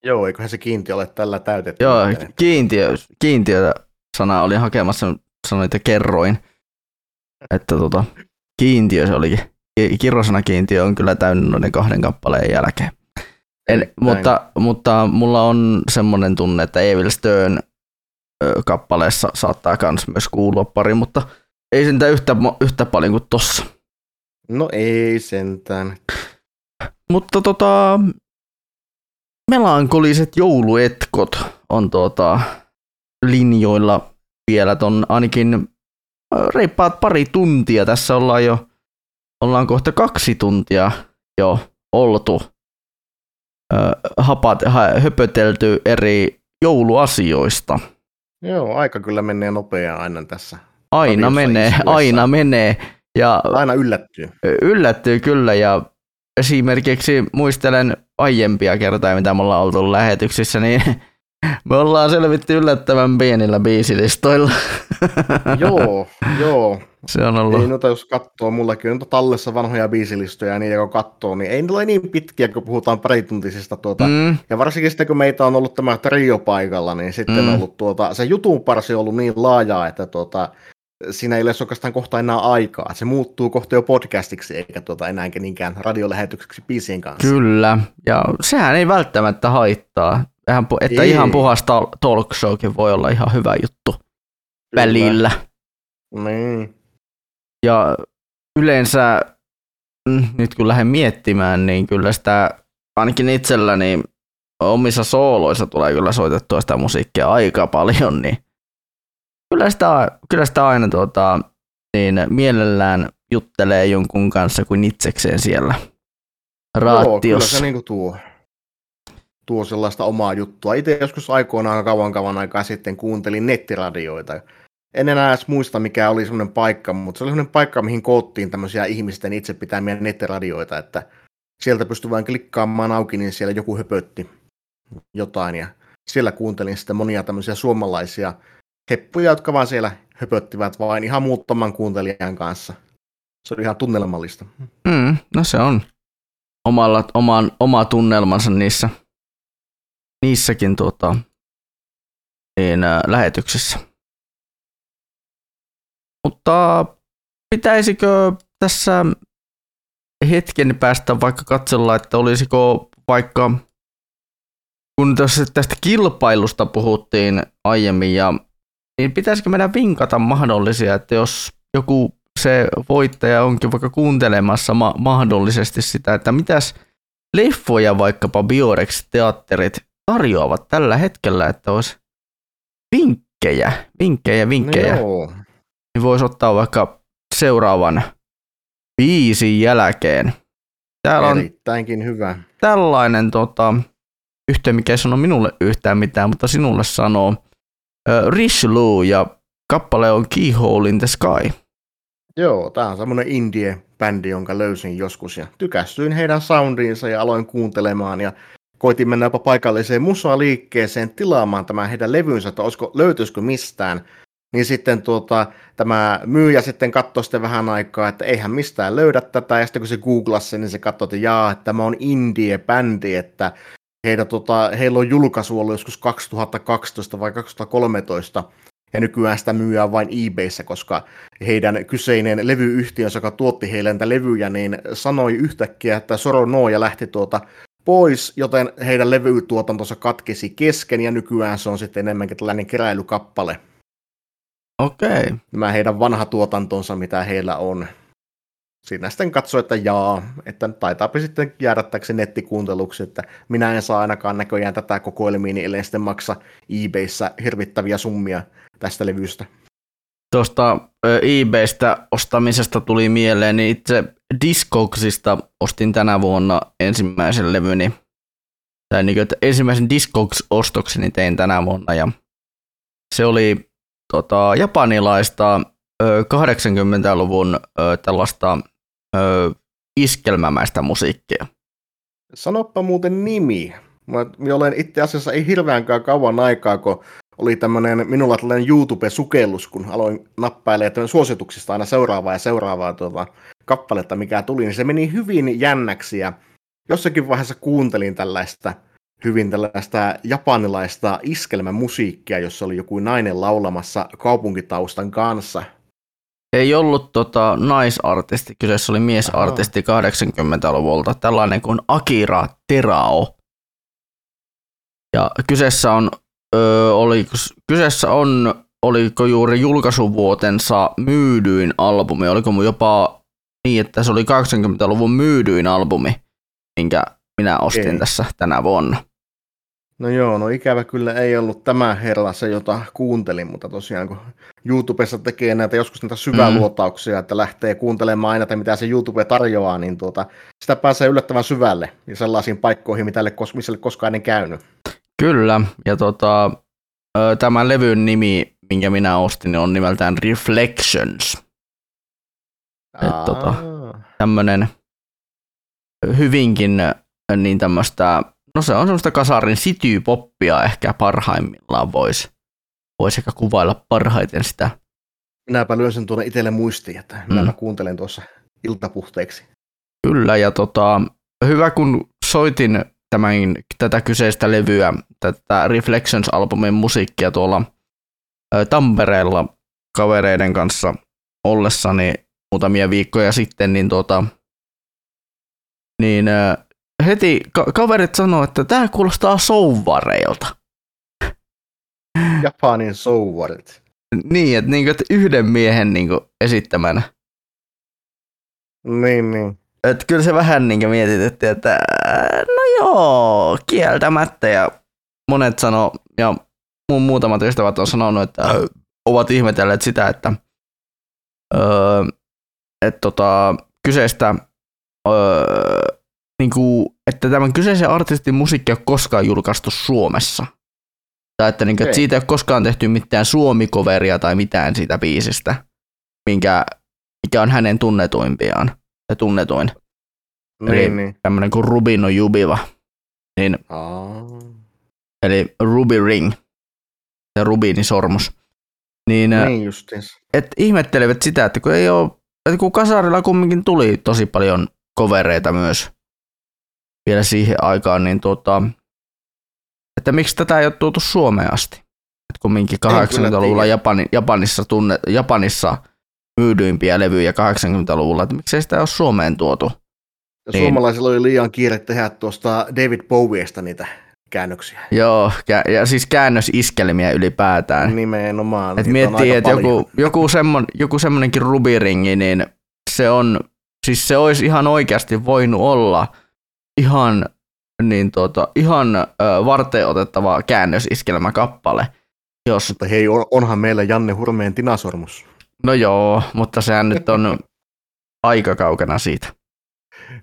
Joo, eiköhän se kiintiö ole tällä täytetty. Joo, kiintiö, kiintiö sana oli hakemassa, sanoin, että kerroin. Että tota, kiintiö se olikin. Ki- Kirosana kiintiö on kyllä täynnä noiden kahden kappaleen jälkeen. En, mutta, mutta mulla on semmoinen tunne, että Evil Stern kappaleessa saattaa kans myös kuulua pari, mutta ei sentään yhtä, yhtä paljon kuin tossa. No ei sentään. Mutta tota, melankoliset jouluetkot on tota, linjoilla vielä ton ainakin reippaat pari tuntia. Tässä ollaan jo, ollaan kohta kaksi tuntia jo oltu hapat, höpötelty eri jouluasioista. Joo, aika kyllä menee nopeaa aina tässä. Aina menee, istuessa. aina menee. Ja Aina yllättyy. Yllättyy kyllä ja esimerkiksi muistelen aiempia kertoja, mitä me ollaan oltu lähetyksissä, niin me ollaan selvitty yllättävän pienillä biisilistoilla. joo, joo. Se on ollut. Ei noita, jos katsoo, mullakin on tallessa vanhoja biisilistoja, niin kun katsoo, niin ei ne ole niin pitkiä, kun puhutaan parituntisista. Tuota. Mm. Ja varsinkin sitten, kun meitä on ollut tämä trio paikalla, niin sitten Mm. on ollut tuota, se jutun parsi on ollut niin laajaa, että tuota, siinä ei ole oikeastaan kohta enää aikaa. Se muuttuu kohta jo podcastiksi, eikä tuota enää niinkään radiolähetykseksi biisien kanssa. Kyllä, ja sehän ei välttämättä haittaa. Ihan, pu- että Ei. ihan puhas tal- talk showkin voi olla ihan hyvä juttu välillä. Niin. Ja yleensä, mm, nyt kun lähden miettimään, niin kyllä sitä ainakin itselläni omissa sooloissa tulee kyllä soitettua sitä musiikkia aika paljon, niin kyllä sitä, kyllä sitä aina tuota, niin mielellään juttelee jonkun kanssa kuin itsekseen siellä Joo, kyllä raatiossa. se niinku tuo, tuo sellaista omaa juttua. Itse joskus aikoinaan kauan kauan aikaa sitten kuuntelin nettiradioita. En enää edes muista, mikä oli semmoinen paikka, mutta se oli semmoinen paikka, mihin koottiin tämmöisiä ihmisten itse pitämiä nettiradioita, että sieltä pystyi vain klikkaamaan auki, niin siellä joku höpötti jotain, ja siellä kuuntelin sitten monia tämmöisiä suomalaisia heppuja, jotka vaan siellä höpöttivät vain ihan muutaman kuuntelijan kanssa. Se oli ihan tunnelmallista. Mm, no se on omalla, oman, oma tunnelmansa niissä, niissäkin tuota, niin, ä, lähetyksissä. Mutta pitäisikö tässä hetken päästä vaikka katsella, että olisiko vaikka, kun tästä kilpailusta puhuttiin aiemmin, ja, niin pitäisikö meidän vinkata mahdollisia, että jos joku se voittaja onkin vaikka kuuntelemassa ma- mahdollisesti sitä, että mitäs leffoja vaikkapa Biorex-teatterit tarjoavat tällä hetkellä, että olisi vinkkejä, vinkkejä, vinkkejä. No joo. Niin voisi ottaa vaikka seuraavan biisin jälkeen. Täällä on Erittäinkin hyvä. tällainen tota, yhteen, mikä ei sano minulle yhtään mitään, mutta sinulle sanoo. Ö, Richelieu ja kappale on Keyhole in the Sky. Joo, tää on semmonen indie-bändi, jonka löysin joskus ja tykästyin heidän soundiinsa ja aloin kuuntelemaan ja koitin mennä jopa paikalliseen musaliikkeeseen tilaamaan tämän heidän levynsä, että olisiko, löytyisikö mistään. Niin sitten tuota, tämä myyjä sitten katsoi sitten vähän aikaa, että eihän mistään löydä tätä, ja sitten kun se googlasi niin se katsoi, että jaa, että tämä on indie-bändi, että heidän, tota, heillä on julkaisu ollut joskus 2012 vai 2013, ja nykyään sitä myyään vain eBayssä, koska heidän kyseinen levyyhtiönsä, joka tuotti heille näitä levyjä, niin sanoi yhtäkkiä, että Soro no ja lähti tuota pois, joten heidän levytuotantonsa katkesi kesken, ja nykyään se on sitten enemmänkin tällainen keräilykappale. Okei. Nämä heidän vanha tuotantonsa, mitä heillä on. Siinä sitten katsoi, että jaa, että taitaapi sitten jäädä täksi nettikuunteluksi, että minä en saa ainakaan näköjään tätä kokoelmiin, niin ellen sitten maksa eBayssä hirvittäviä summia tästä levystä. Tuosta eBaystä ostamisesta tuli mieleen, niin itse Discogsista ostin tänä vuonna ensimmäisen levyni. Tai niin kuin, että ensimmäisen Discogs-ostokseni tein tänä vuonna ja se oli tota, japanilaista ö, 80-luvun ö, tällaista iskelmämäistä musiikkia. Sanoppa muuten nimi. Mä, mä olen itse asiassa ei hirveänkään kauan aikaa, kun oli tämmöinen, minulla tällainen YouTube-sukellus, kun aloin nappailemaan suosituksista aina seuraavaa ja seuraavaa tuota, kappaletta, mikä tuli, niin se meni hyvin jännäksi ja jossakin vaiheessa kuuntelin tällaista hyvin tällaista japanilaista iskelmämusiikkia, jossa oli joku nainen laulamassa kaupunkitaustan kanssa. Ei ollut tota, naisartisti, kyseessä oli miesartisti 80-luvulta, tällainen kuin Akira Terao. Ja kyseessä on, ö, oli, kyseessä on, oliko juuri julkaisuvuotensa myydyin albumi, oliko mun jopa niin, että se oli 80-luvun myydyin albumi, minkä minä ostin Ei. tässä tänä vuonna. No joo, no ikävä kyllä ei ollut tämä herra se, jota kuuntelin, mutta tosiaan kun YouTubessa tekee näitä joskus näitä syväluotauksia, että lähtee kuuntelemaan aina, että mitä se YouTube tarjoaa, niin tuota, sitä pääsee yllättävän syvälle ja sellaisiin paikkoihin, mitä ei ole kos- missä ei ole koskaan ennen käynyt. Kyllä, ja tota, tämän levyn nimi, minkä minä ostin, on nimeltään Reflections. Et, tota, tämmönen hyvinkin niin tämmöistä, no se on semmoista kasarin citypoppia ehkä parhaimmillaan voisi vois ehkä kuvailla parhaiten sitä. Minäpä lyön sen tuonne itselle muistiin, että minä Mm. mä kuuntelen tuossa iltapuhteeksi. Kyllä, ja tota, hyvä kun soitin tämän, tätä kyseistä levyä, tätä Reflections-albumin musiikkia tuolla Tampereella kavereiden kanssa ollessani muutamia viikkoja sitten, niin, tota, niin heti ka- kaverit sanoo, että tämä kuulostaa souvareilta. Japanin souvarit. Niin, että, niin että yhden miehen niin esittämänä. Niin, niin. Et kyllä se vähän niin mietitettiin, että no joo, kieltämättä. Ja monet sano, ja mun muutamat ystävät on sanonut, että ö, ovat ihmetelleet sitä, että, öö, että tota, kyseistä, öö, niin kuin, että tämän kyseisen artistin musiikki ei ole koskaan julkaistu Suomessa. Tai että, niin kuin, että siitä ei ole koskaan tehty mitään suomikoveria tai mitään siitä biisistä, minkä, mikä on hänen tunnetuimpiaan ja tunnetuin. Niin, eli niin. tämmöinen kuin Rubino Jubiva. Niin, Aa. eli Ruby Ring, se rubiinisormus. Niin, Niin niin. justiinsa. et ihmettelevät sitä, että kun ei ole, että kun kasarilla kumminkin tuli tosi paljon kovereita myös vielä siihen aikaan, niin tuota, että miksi tätä ei ole tuotu Suomeen asti? Et kumminkin En kyllä 80-luvulla tiedä. Japani, Japanissa, tunne, Japanissa myydyimpiä levyjä 80-luvulla, että miksei sitä ole Suomeen tuotu? Ja Niin. Suomalaisilla oli liian kiire tehdä tuosta David Bowiesta niitä käännöksiä. Joo, kä- ja siis käännösiskelmiä ylipäätään. Nimenomaan. Et miettii, että joku, joku, semmon, joku semmonenkin rubiringi, niin se on, siis se olisi ihan oikeasti voinut olla ihan, niin tota, ihan ö, varteen otettava käännösiskelmäkappale. Jos, Mutta hei, on- onhan meillä Janne Hurmeen tinasormus. No joo, mutta sehän nyt on aika kaukana siitä.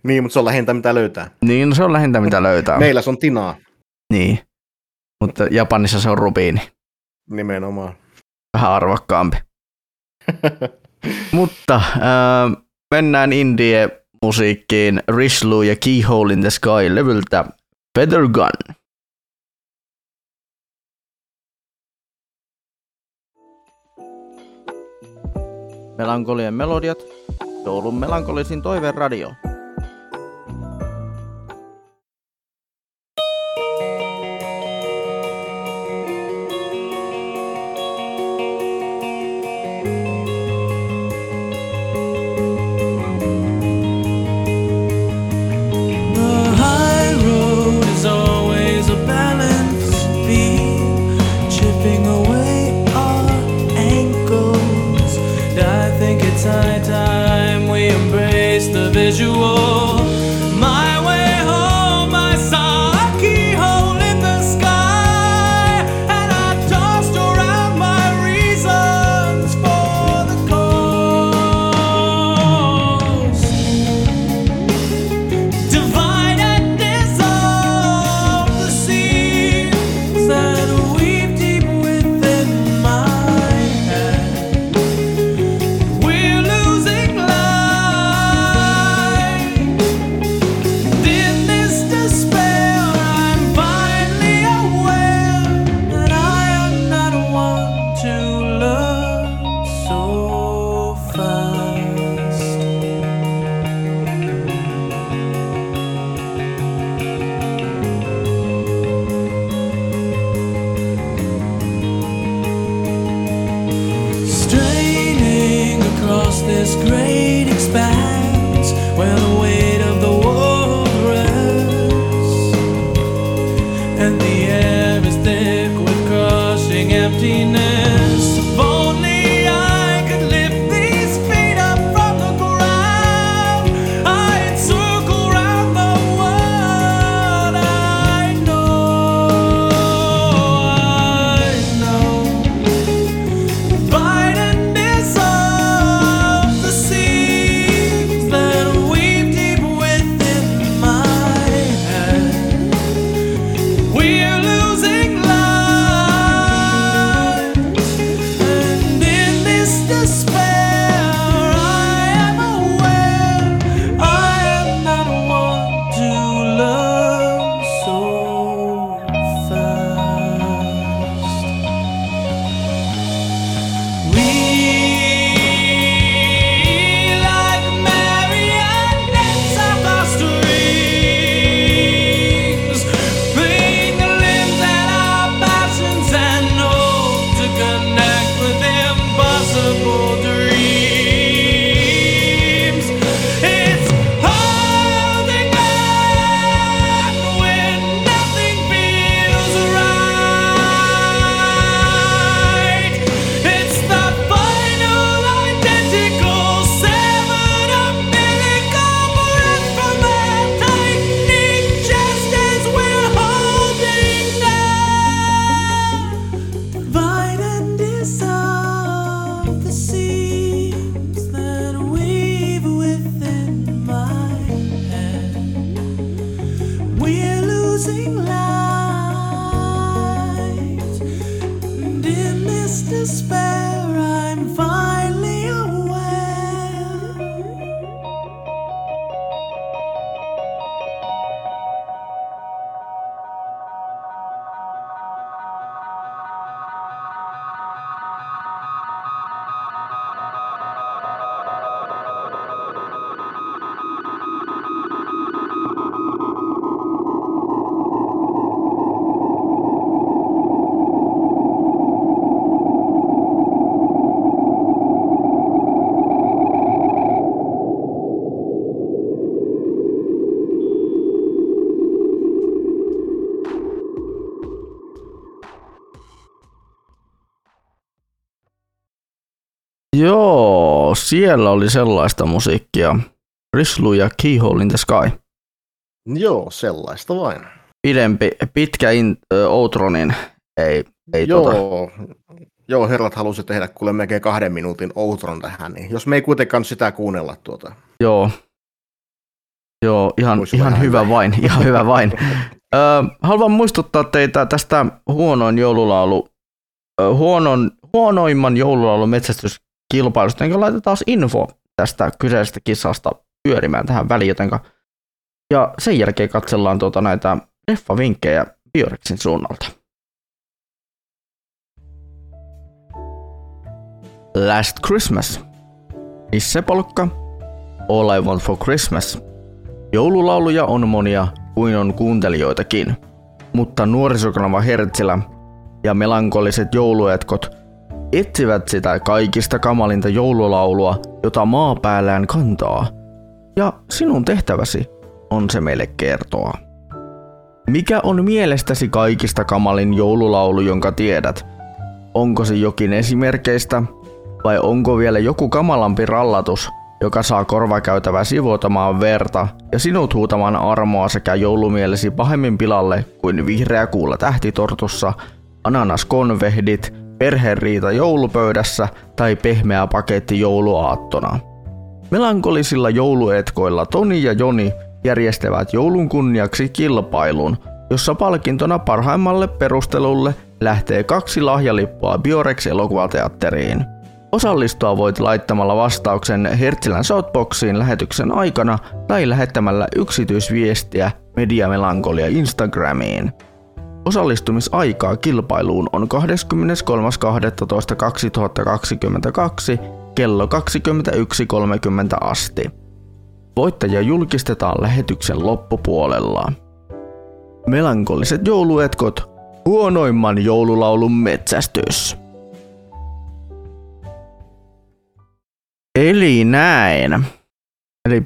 Niin, mutta se on lähintä mitä löytää. Niin, se on lähintä mitä löytää. Meillä se on tinaa. Niin, mutta Japanissa se on rubiini. Nimenomaan. Vähän arvokkaampi. [LAUGHS] Mutta äh, mennään indie-musiikkiin Rislu ja Keyhole in the Sky levyltä Feather Gun. Melankolien melodiat, joulun melankolisin toiveen radio. Siellä oli sellaista musiikkia. Rislu ja Keyhole in the Sky. Joo, sellaista vain. Pidempi, pitkä in, ö, outro, niin ei, ei Joo, tota, joo, herrat halusi tehdä kuule melkein kahden minuutin outron tähän, niin jos me ei kuitenkaan sitä kuunnella tuota. Joo. Joo, ihan, [LAUGHS] ihan hyvä vain, ihan hyvä vain. Ö, haluan muistuttaa teitä tästä huonoin joululaulu, ö, huonon, huonoimman joululaulun metsästyskilpailusta, jonka laitetaan info tästä kyseisestä kisasta pyörimään tähän väliin, jotenka ja sen jälkeen katsellaan tuota näitä leffavinkkejä Biorexin suunnalta. Last Christmas. Nissepolkka, All I Want for Christmas. Joululauluja on monia kuin on kuuntelijoitakin, mutta nuorisokanava Hertzilä ja melankoliset jouluetkot etsivät sitä kaikista kamalinta joululaulua, jota maapäällään kantaa. Ja sinun tehtäväsi on se meille kertoa. Mikä on mielestäsi kaikista kamalin joululaulu, jonka tiedät? Onko se jokin esimerkkeistä? Vai onko vielä joku kamalampi rallatus, joka saa korvakäytävää sivuotamaan verta ja sinut huutamaan armoa sekä joulumielesi pahemmin pilalle kuin vihreä kuulla tähtitortussa, ananaskonvehdit, perheriita joulupöydässä tai pehmeä paketti jouluaattona. Melankolisilla jouluetkoilla Toni ja Joni järjestävät joulun kunniaksi kilpailun, jossa palkintona parhaimmalle perustelulle lähtee kaksi lahjalippua Biorex elokuvateatteriin. Osallistua voit laittamalla vastauksen Hertzilän Shoutboxiin lähetyksen aikana tai lähettämällä yksityisviestiä Mediamelankolia Instagramiin. Osallistumisaikaa kilpailuun on 23.12.2022 kello 21.30 asti. Voittaja julkistetaan lähetyksen loppupuolella. Melankoliset jouluetkot, huonoimman joululaulun metsästys. Eli näin. Eli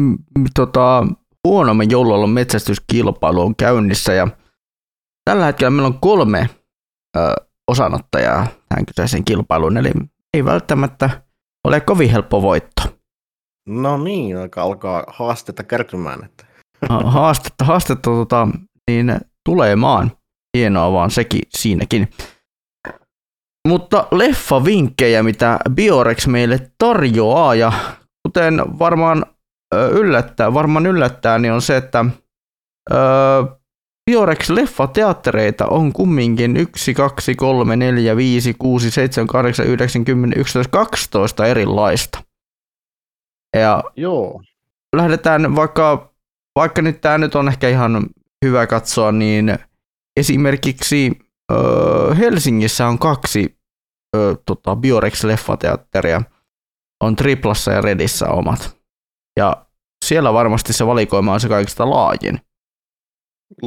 m, m, tota, huonomman joululaulun metsästyskilpailu on käynnissä ja tällä hetkellä meillä on kolme ö, osanottajaa tähän kyseiseen kilpailuun, eli ei välttämättä ole kovin helppo voitto. No niin, aika alkaa haastetta kertymään. Että. Ha- Haastetta, haastetta tota, niin tulemaan. Hienoa vaan sekin siinäkin. Mutta leffavinkkejä, mitä Biorex meille tarjoaa, ja kuten varmaan yllättää, varmaan yllättää, niin on se, että Biorex leffateattereita on kumminkin 1, 2, 3, 4, 5, 6, 7, 8, 9, 10, 11, 12 erilaista. Ja Joo. lähdetään vaikka, vaikka nyt tämä nyt on ehkä ihan hyvä katsoa, niin esimerkiksi ö, Helsingissä on kaksi ö, tota, Biorex-leffateatteria. On Triplassa ja Redissä omat. Ja siellä varmasti se valikoima on se kaikista laajin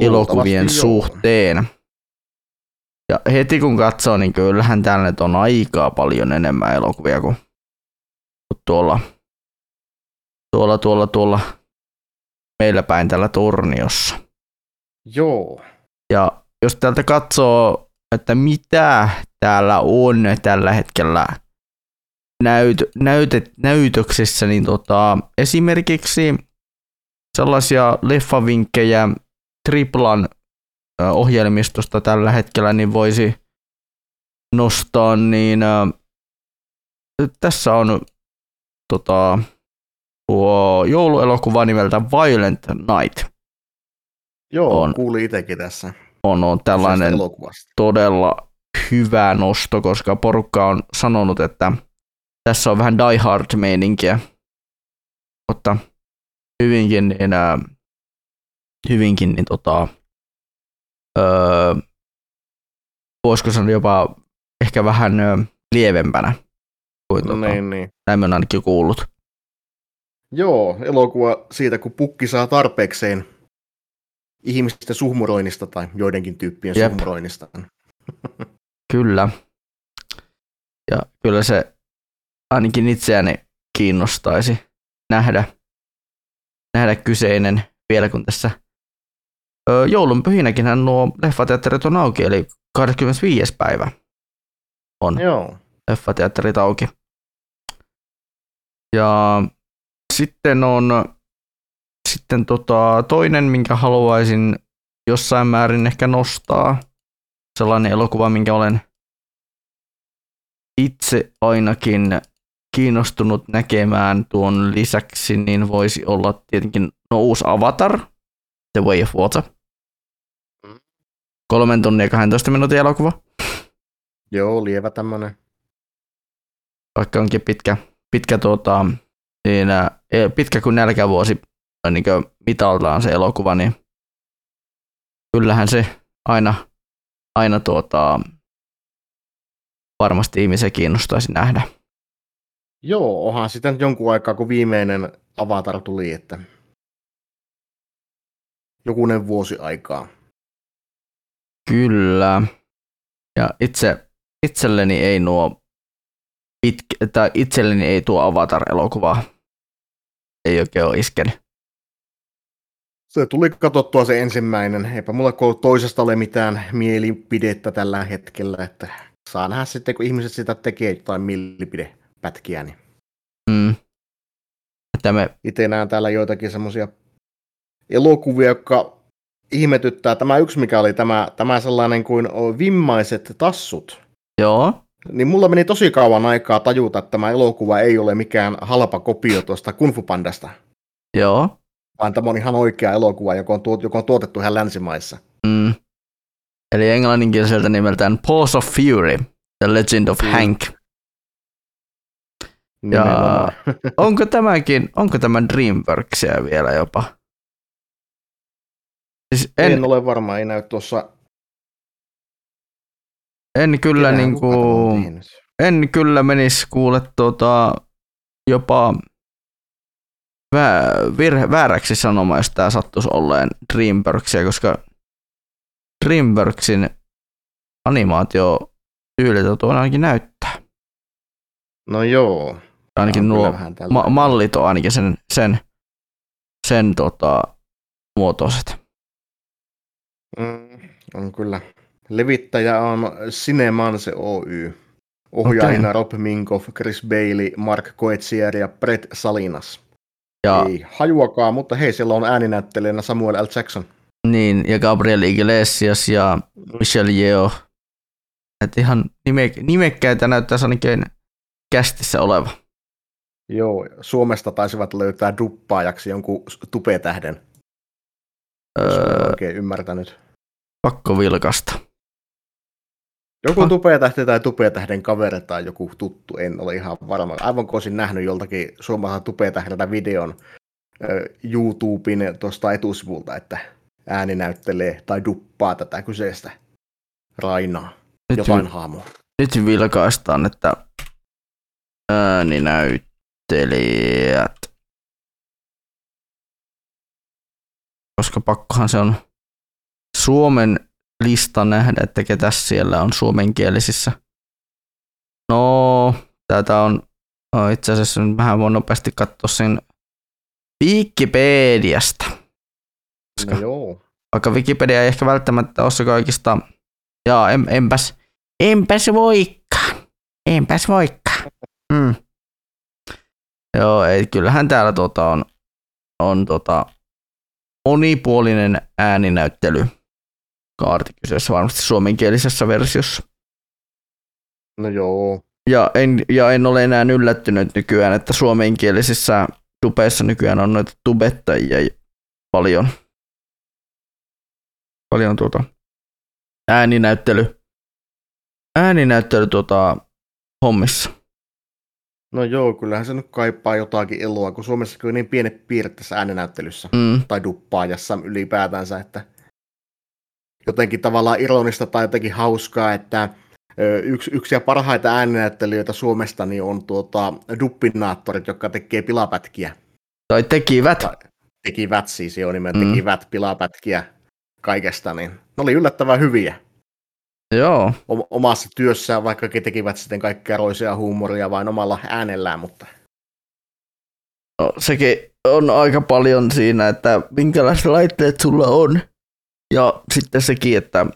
elokuvien joo. suhteen. Ja heti kun katsoo, niin kyllähän täällä nyt on aika paljon enemmän elokuvia kuin tuolla, tuolla, tuolla, tuolla meillä päin tällä turniossa. Joo. Ja jos täältä katsoo, että mitä täällä on tällä hetkellä näyt, näytet, näytöksessä, niin tota, esimerkiksi sellaisia leffavinkkejä Triplan ohjelmistosta tällä hetkellä, niin voisi nostaa, niin tässä on tota, tuo jouluelokuva nimeltä Violent Night. Joo, On. kuulin itsekin tässä. On, on tällainen todella hyvä nosto, koska porukka on sanonut, että tässä on vähän Die Hard-meininkiä. Mutta hyvinkin, niin, ää, hyvinkin niin tota, öö, voisiko sanoa jopa ehkä vähän öö, lievempänä kuin No tota, niin, niin. näin oon ainakin kuullut. Joo, elokuva siitä, kun pukki saa tarpeekseen ihmisten suhmuroinnista tai joidenkin tyyppien Jep. suhmuroinnista. [LAUGHS] Kyllä. Ja kyllä se ainakin itseäni kiinnostaisi nähdä, nähdä kyseinen vielä kun tässä joulunpyhinäkin nuo leffateatterit on auki, eli 25. päivä on Joo. leffateatterit auki. Ja sitten on sitten tota, toinen, minkä haluaisin jossain määrin ehkä nostaa. Sellainen elokuva, minkä olen itse ainakin kiinnostunut näkemään tuon lisäksi, niin voisi olla tietenkin no, uusi Avatar, The Way of Water. Kolmen tunnin ja 12 minuutin elokuva. Joo, lievä tämmönen. vaikka onkin pitkä, pitkä, tuota, niin, e- pitkä kuin nälkävuosi niin mitaltaan se elokuva, niin kyllähän se aina, aina tuota, varmasti ihmisiä kiinnostaisi nähdä. Joo, onhan sitä nyt jonkun aikaa, kun viimeinen Avatar tuli, että jokunen vuosi aikaa. Kyllä. Ja itse, itselleni ei nuo pitkä, tai itselleni ei tuo Avatar-elokuva ei oikein ole iskenyt. Se tuli katsottua se ensimmäinen. Eipä mulla toisesta ole mitään mielipidettä tällä hetkellä, että saa nähdä sitten, kun ihmiset sitä tekee jotain mielipidepätkiä. Niin. Mm. Että me... Itse näen täällä joitakin semmoisia elokuvia, jotka ihmetyttää. Tämä yksi, mikä oli tämä, tämä sellainen kuin vimmaiset tassut. Joo. Niin mulla meni tosi kauan aikaa tajuta, että tämä elokuva ei ole mikään halpa kopio tuosta Kung Fu Pandasta. Joo. Vaan tämä on ihan oikea elokuva, joka on, tuot, joka on tuotettu ihan länsimaissa. Mm. Eli englanninkieliseltä nimeltään Paws of Fury, The Legend of Mm. Hank. Ja Nimenomaan. [LAUGHS] onko tämäkin, onko tämä Dreamworksia vielä jopa? Siis En, en, ole varma, ei näy tuossa. en kyllä niinku, en kyllä menisi kuule tota, jopa vä, virhe, vääräksi sanomaan, jos tämä sattuisi olleen Dreamworksia, koska Dreamworksin animaatio tyyliltä tuo ainakin näyttää. No joo. Ainakin nuo ma- mallit on ainakin sen, sen, sen tota, muotoiset. Mm, on kyllä. Levittäjä on Cinemanse Oy. Ohjaajina Rob Minkoff, Chris Bailey, Mark Coetsier ja Brett Salinas. Ja, Ei hajuakaan, mutta hei, siellä on ääninäyttelijänä Samuel L. Jackson. niin, ja Gabriel Iglesias ja Michelle Yeoh. Et ihan nime, nimekkäitä näyttäisi ainakin kästissä oleva. Joo, Suomesta taisivat löytää duppaajaksi jonkun tupetähden. Öö, oikein ymmärtänyt. pakko vilkasta. Joku tupetähti tai tupetähden kaveri tai joku tuttu, en ole ihan varma. Aivan kun olisin nähnyt joltakin suomalaisen tupetähdeltä videon ö, YouTuben tuosta etusivulta, että ääni näyttelee tai duppaa tätä kyseistä Rainaa. Nyt Jotain haamua. Nyt vilkaistaan, että ääninäyttelijät. Koska pakkohan se on Suomen lista nähdä, että ketä siellä on suomenkielisissä. No, tätä on no, itse asiassa nyt vähän voin nopeasti katsoa sen Wikipediasta. No joo. Vaikka Wikipedia ei ehkä välttämättä ole se kaikista, jaa, en, enpäs, enpäs voikaan, enpäs voikaan. Mm. Joo, ei, kyllähän täällä tota on, on tota monipuolinen ääninäyttely kaarti kyseessä varmasti suomenkielisessä versiossa. No joo. Ja en, ja en ole enää yllättynyt nykyään, että suomenkielisissä tubeissa nykyään on noita tubettajia paljon. Paljon tuota ääninäyttely, ääninäyttely tuota, hommissa. No joo, kyllähän se nyt kaipaa jotakin eloa, kun Suomessa on niin pienet piirret tässä ääninäyttelyssä. Mm. Tai duppaajassa ylipäätänsä, että jotenkin tavallaan ironista tai jotenkin hauskaa, että yksi, yksi ja parhaita ääninäyttelijöitä Suomesta niin on tuota, duppinaattorit, jotka tekee pilapätkiä. Tai tekivät. Tekivät siis jo nimen, Mm. tekivät pilapätkiä kaikesta, niin ne oli yllättävän hyviä. Joo. Omassa työssään, vaikkakin tekivät sitten kaikkea roisia huumoria vain omalla äänellään, mutta No, sekin on aika paljon siinä, että minkälaiset laitteet sulla on. Ja sitten sekin, että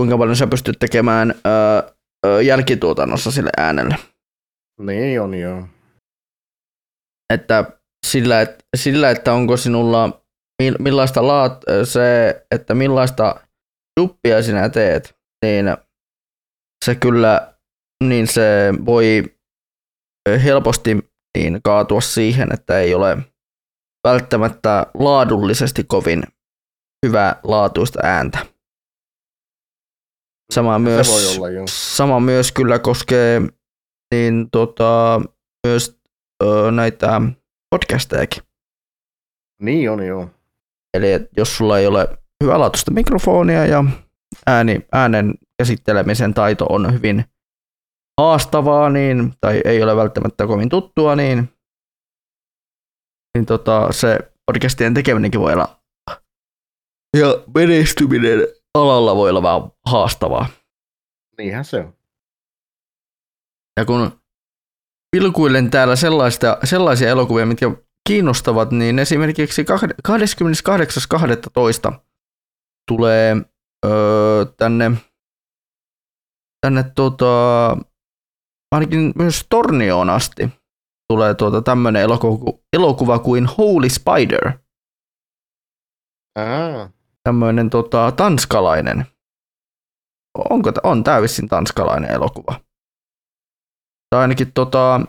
kuinka paljon sä pystyt tekemään öö, öö, jälkituotannossa sille äänelle. niin on joo. Että sillä, että, sillä, että onko sinulla mil- millaista laat, se, että millaista duppia sinä teet, niin se kyllä, niin se voi helposti niin kaatua siihen, että ei ole välttämättä laadullisesti kovin hyvää laatuista ääntä. Sama myös, voi olla, joo. sama myös kyllä koskee niin tota, myös ö, näitä podcastejakin. Niin on joo. Eli jos sulla ei ole hyvälaatuista mikrofonia ja ääni, äänen käsittelemisen taito on hyvin haastavaa niin, tai ei ole välttämättä kovin tuttua, niin, niin tota, se podcastien tekeminenkin voi olla ja menestyminen alalla voi olla vähän haastavaa. Niinhän se on. Ja kun pilkuilen täällä sellaista, sellaisia elokuvia, mitkä kiinnostavat, niin esimerkiksi kah- 28.12. tulee öö, tänne, tänne tota, ainakin myös Tornioon asti tulee tuota tämmöinen elokuva, elokuva kuin Holy Spider. Aa. Tämmöinen tota, tanskalainen. Onko, on tää vissiin tanskalainen elokuva. Tai ainakin tota,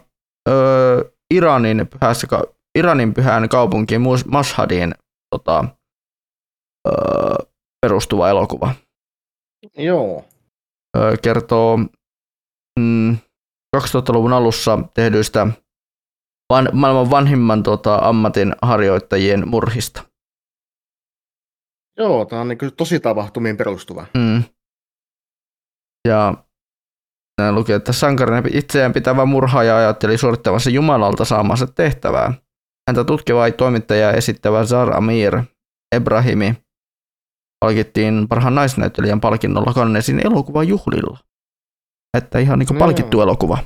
öö, Iranin, pyhässä, Iranin pyhään kaupunkiin Mashhadiin tota, öö, perustuva elokuva. Joo. Öö, kertoo mm, 2000-luvun alussa tehdyistä van, maailman vanhimman tota, ammatin harjoittajien murhista. Joo, tää on niin tosi tapahtumiin perustuva. Mm. Ja nämä lukee, että sankarina itseään pitävä murhaaja ajatteli suorittavansa Jumalalta saamansa tehtävää. Häntä tutkiva toimittaja esittävä Zar Amir Ebrahimi palkittiin parhaan naisnäyttelijän palkinnolla Cannesin elokuvan juhlilla. Että ihan niin kuin No palkittu elokuva.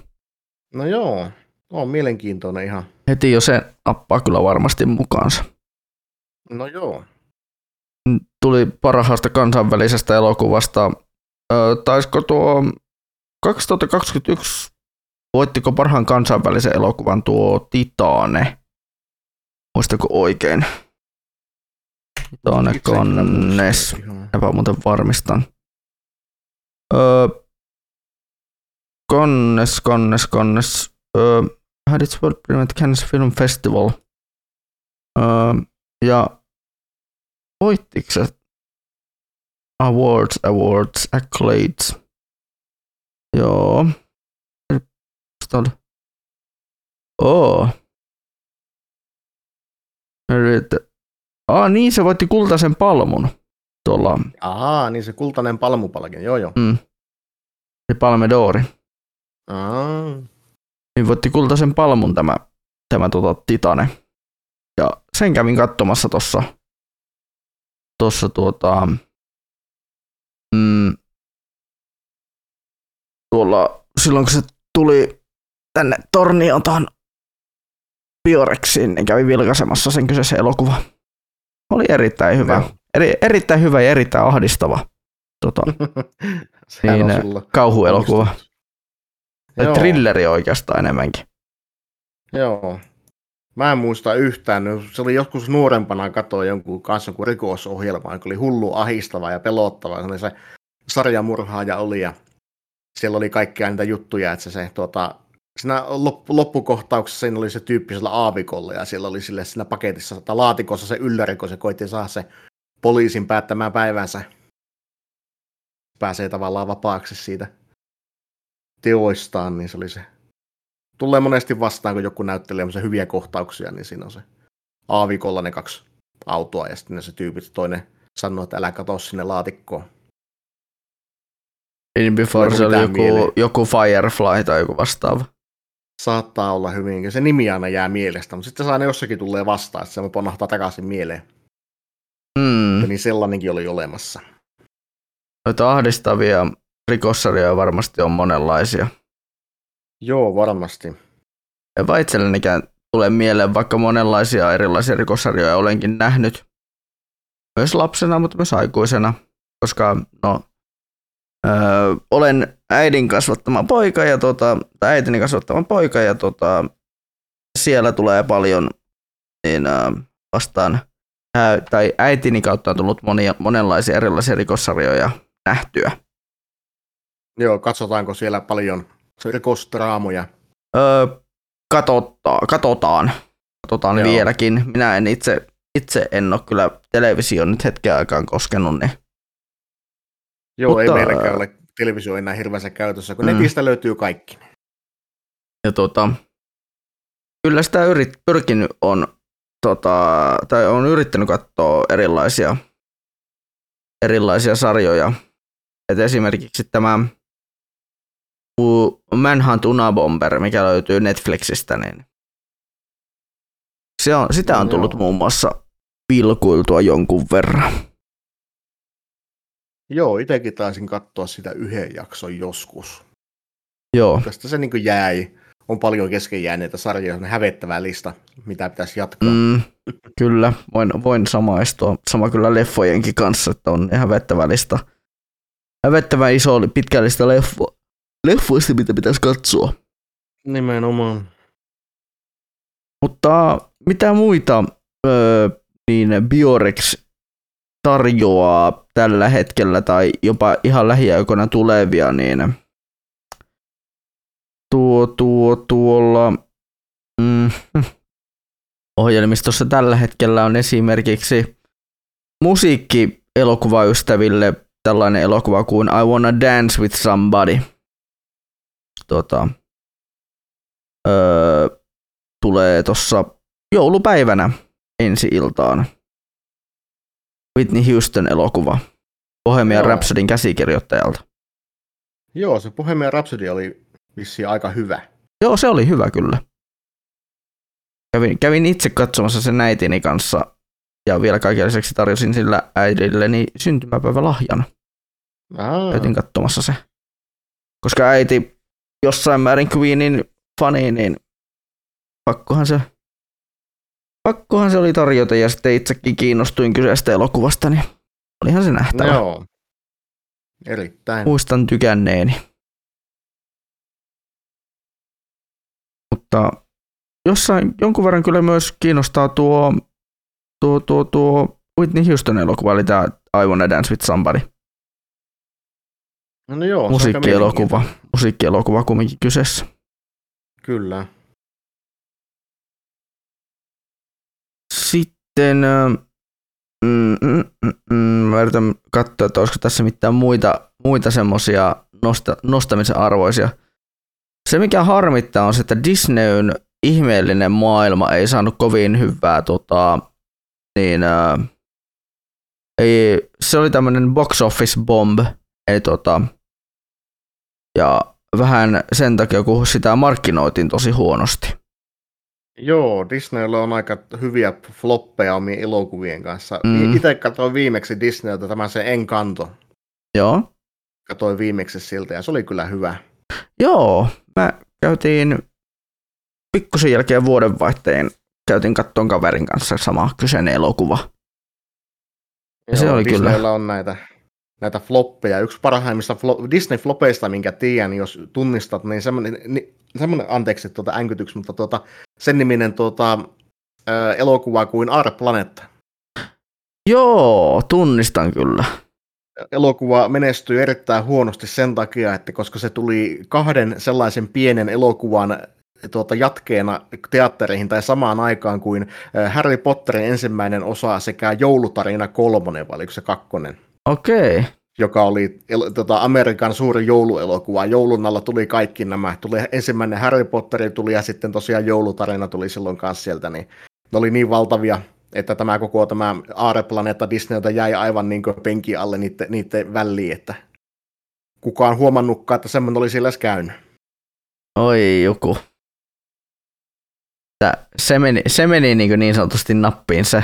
No joo, on mielenkiintoinen ihan. Heti jo se nappaa kyllä varmasti mukaansa. No joo. Tuli parhaasta kansainvälisestä elokuvasta. Ö, taisiko tuo 2021, voittiko parhaan kansainvälisen elokuvan tuo Titane? Muistako oikein? Titane Kannes. Epä muuten varmistan. Öö, Cannes, Cannes, Cannes. Öö, had its world premiere Cannes Film Festival. Öö, ja voittiko se Awards, Awards, Accolades. Joo. Oo. Nyt- Ah niin, se voitti kultaisen palmun. Tuolla Ahaa, niin se kultainen palmupalkin, joo joo. Mm. Se Palme d'Ori. Aa. Niin voitti kultaisen palmun tämä, tämä tota, Titane. Ja sen kävin katsomassa tuossa tossa tuota, mm, tuolla, silloin kun se tuli tänne Tornioon tuohon Biorexiin, niin kävin vilkaisemassa sen kyseisen elokuva. Oli erittäin hyvä. Eri, erittäin hyvä ja erittäin ahdistava tota, [LAUGHS] niin, kauhuelokuva. Tai Joo. Thrilleri oikeastaan enemmänkin. Joo. Mä en muista yhtään. Se oli joskus nuorempana katoa jonkun kanssa jonkun rikosohjelma, joka oli hullu ahistava ja pelottava. Se, oli se sarjamurhaaja oli ja siellä oli kaikkia niitä juttuja, että se, se tuota, siinä loppu, loppukohtauksessa siinä oli se tyyppi sillä aavikolla ja siellä oli sille siinä paketissa tai laatikossa se ylläri, kun se koitti saada se poliisin päättämään päivänsä. Pääsee tavallaan vapaaksi siitä teoistaan, niin se oli se. Tulee monesti vastaan, kun joku näyttelee semmoisia hyviä kohtauksia, niin siinä on se aavikolla ne kaksi autoa ja sitten ne se tyypit, toinen sanoo, että älä katso sinne laatikkoon. In Before Tuleeko se oli joku, mieleen? joku Firefly tai joku vastaava. Saattaa olla hyvinkin. Se nimi aina jää mielestä, mutta sitten se aina jossakin tulee vastaan, että se ponahtaa takaisin mieleen. Mm. Niin sellainenkin oli olemassa. Noita ahdistavia rikossarjoja varmasti on monenlaisia. Joo, varmasti. En vaan itsellenikään tule mieleen, vaikka monenlaisia erilaisia rikossarjoja olenkin nähnyt. Myös lapsena, mutta myös aikuisena, koska no, öö, olen äidin kasvattama poika ja tota, tai äitini kasvattama poika ja tota, siellä tulee paljon niin, öö, vastaan, ää, tai äitini kautta on tullut monia, monenlaisia erilaisia rikossarjoja nähtyä. Joo, katsotaanko siellä paljon rikostraamoja. Öö, katsotaan, katsotaan, katsotaan Joo. vieläkin. Minä en itse, itse en ole kyllä televisioon nyt hetken aikaan koskenut, niin Joo, Mutta- ei meilläkään ole televisio enää hirveänsä käytössä, kun Mm. netistä löytyy kaikki. Ja tota, kyllä sitä yrit, pyrkinyt on, tota, tai on yrittänyt katsoa erilaisia, erilaisia sarjoja. Et esimerkiksi tämä Manhunt Unabomber, mikä löytyy Netflixistä, niin se on, sitä on tullut muun muassa vilkuiltua jonkun verran. Joo, itsekin taisin katsoa sitä yhden jakson joskus. Joo. Tästä se niin jäi. On paljon kesken jääneitä sarjoja, on hävettävä lista, mitä pitäisi jatkaa. Mm, kyllä, voin, voin samaistua. Sama kyllä leffojenkin kanssa, että on ihan hävettävä lista. Hävettävä iso, pitkällistä leffo, leffoista, mitä pitäisi katsoa. Nimenomaan. Mutta mitä muita öö, niin Biorex tarjoaa tällä hetkellä tai jopa ihan lähiaikoina tulevia, niin tuo, tuo, tuolla mm, [LAUGHS] ohjelmistossa tällä hetkellä on esimerkiksi musiikki-elokuvaystäville tällainen elokuva kuin I Wanna Dance with Somebody. Tota, öö, tulee tuossa joulupäivänä ensi iltaan. Whitney Houston elokuva. Bohemian Joo. Rhapsodyn käsikirjoittajalta. Joo, se Bohemian Rhapsody oli vissiin aika hyvä. Joo, se oli hyvä kyllä. Kävin, kävin itse katsomassa sen äitini kanssa ja vielä kaiken lisäksi tarjosin sillä äidilleni syntymäpäivälahjana. Aa. Käytin katsomassa se. Koska äiti jossain määrin Queenin fani, niin pakkohan se, pakkohan se oli tarjota ja sitten itsekin kiinnostuin kyseistä elokuvasta, niin olihan se nähtävä. Joo. Erittäin. Muistan tykänneeni. Mutta jossain jonkun verran kyllä myös kiinnostaa tuo, tuo, tuo, tuo Whitney Houston elokuva, eli tämä I Wanna Dance with Somebody. No joo, Musiikkielokuva. Musiikkielokuva kumminkin kyseessä. Kyllä. Sitten mm, mm, mm, mm, mä yritän katsoa, että olisiko tässä mitään muita, muita semmoisia nosta, nostamisen arvoisia. Se mikä harmittaa on se, että Disneyn ihmeellinen maailma ei saanut kovin hyvää tota, niin, ö, ei, se oli tämmöinen box office bomb, ei tota, ja vähän sen takia, kun sitä markkinoitiin tosi huonosti. Joo, Disneyllä on aika hyviä floppeja omien elokuvien kanssa. Mm. Mm. Itse katsoin viimeksi Disneyltä tämän se Encanto. Joo. Katsoin viimeksi siltä ja se oli kyllä hyvä. Joo, mä käytiin pikkusen jälkeen vuodenvaihteen, käytiin kattoon kaverin kanssa sama kyseinen elokuva. Ja se Joo, oli kyllä. Disneyllä on näitä, näitä floppeja. Yksi parhaimmista flo- Disney-flopeista, minkä tiedän, jos tunnistat, niin semmoinen, niin, semmoinen anteeksi tuota änkytyksi, mutta tuota, sen niminen tuota, ää, elokuva kuin Aare Planetta. Joo, tunnistan kyllä. elokuva menestyi erittäin huonosti sen takia, että koska se tuli kahden sellaisen pienen elokuvan tuota, jatkeena teattereihin tai samaan aikaan kuin äh, Harry Potterin ensimmäinen osa sekä Joulutarina kolmonen, vai oliko se kakkonen, Okei. joka oli el- tota, Amerikan suuri jouluelokuva. Joulun alla tuli kaikki nämä. Tuli ensimmäinen Harry Potteri tuli ja sitten tosiaan Joulutarina tuli silloin kanssa sieltä, niin ne oli niin valtavia, että tämä koko tämä Aareplaneetta Disneyltä jäi aivan niin penki alle niiden, niiden väliin, että kukaan huomannutkaan, että semmoinen oli siellä edes käynyt. Oi joku. Tää- Se meni, se meni niin, niin sanotusti nappiin se,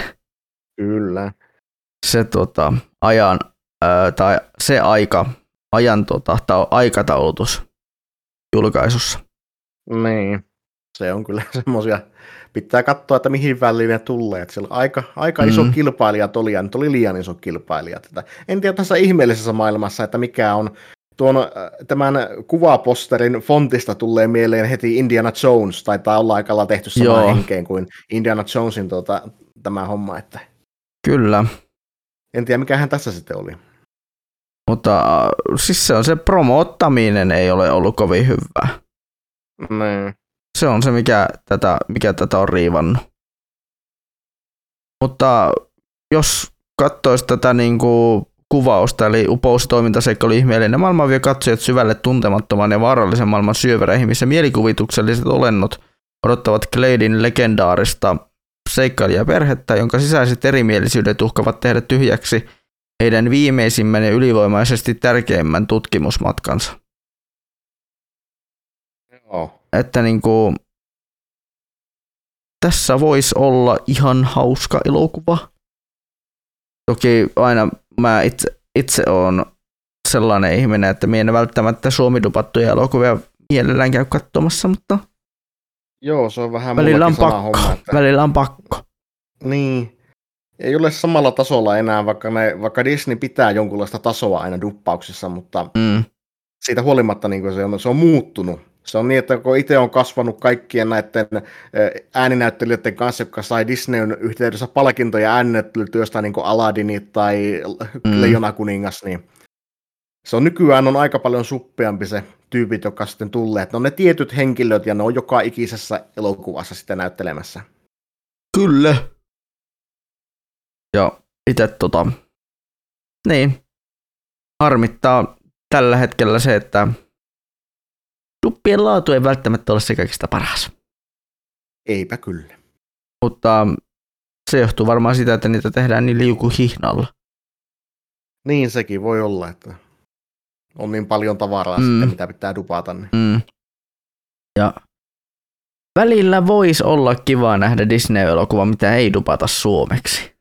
Kyllä. se tota, ajan, ää, tai se aika, ajan tota, ta, aikataulutus julkaisussa. Niin. Se on kyllä [LAUGHS] semmoisia, pitää katsoa, että mihin väliin ne tulee. Että siellä aika, aika iso Mm. kilpailijat oli, ja nyt oli liian iso kilpailijat. Että en tiedä tässä ihmeellisessä maailmassa, että mikä on tuon äh, tämän kuvaposterin fontista tulee mieleen heti Indiana Jones, taitaa olla aika lailla tehty samaan Joo. henkeen kuin Indiana Jonesin tuota, tämä homma, että Kyllä. en tiedä mikähän tässä sitten oli. Mutta äh, siis se on se promoottaminen ei ole ollut kovin hyvää. Niin. Se on se, mikä tätä, mikä tätä on riivannut. Mutta jos katsoisi tätä niin kuin kuvausta, eli upous toimintaseikkailu ihmeellinen maailma vie katsojat syvälle tuntemattoman ja vaarallisen maailman syövereihin, missä mielikuvitukselliset olennot odottavat Gladein legendaarista seikkailijaperhettä, jonka sisäiset erimielisyydet uhkavat tehdä tyhjäksi heidän viimeisimmän ja ylivoimaisesti tärkeimmän tutkimusmatkansa. että niinku, tässä voisi olla ihan hauska elokuva. Toki aina mä itse, itse on sellainen ihminen, että minä en välttämättä suomidupattuja elokuvia mielellään käy katsomassa, mutta Joo, se on vähän välillä on pakko. homma, että... Välillä on pakko. Niin. Ei ole samalla tasolla enää, vaikka, ne, vaikka Disney pitää jonkunlaista tasoa aina duppauksissa, mutta Mm. siitä huolimatta niin se, on, se on muuttunut. Se on niin, että kun itse on kasvanut kaikkien näiden ääninäyttelijöiden kanssa, jotka sai Disneyn yhteydessä palkintoja ääninäyttelytyöstä, niin kuin Aladdinit tai Mm. Leijona kuningas, niin se on nykyään on aika paljon suppeampi se tyypit, jotka sitten tulee. Ne on ne tietyt henkilöt ja ne on joka ikisessä elokuvassa sitten näyttelemässä. Kyllä. Ja itse tota, niin, harmittaa tällä hetkellä se, että duppien laatu ei välttämättä ole se kaikista paras. Eipä kyllä. Mutta se johtuu varmaan siitä, että niitä tehdään niin liukuhihnalla. Niin sekin voi olla, että on niin paljon tavaraa mm. sitten, mitä pitää dupata. Niin. Mm. Ja välillä voisi olla kiva nähdä Disney-elokuva, mitä ei dupata suomeksi.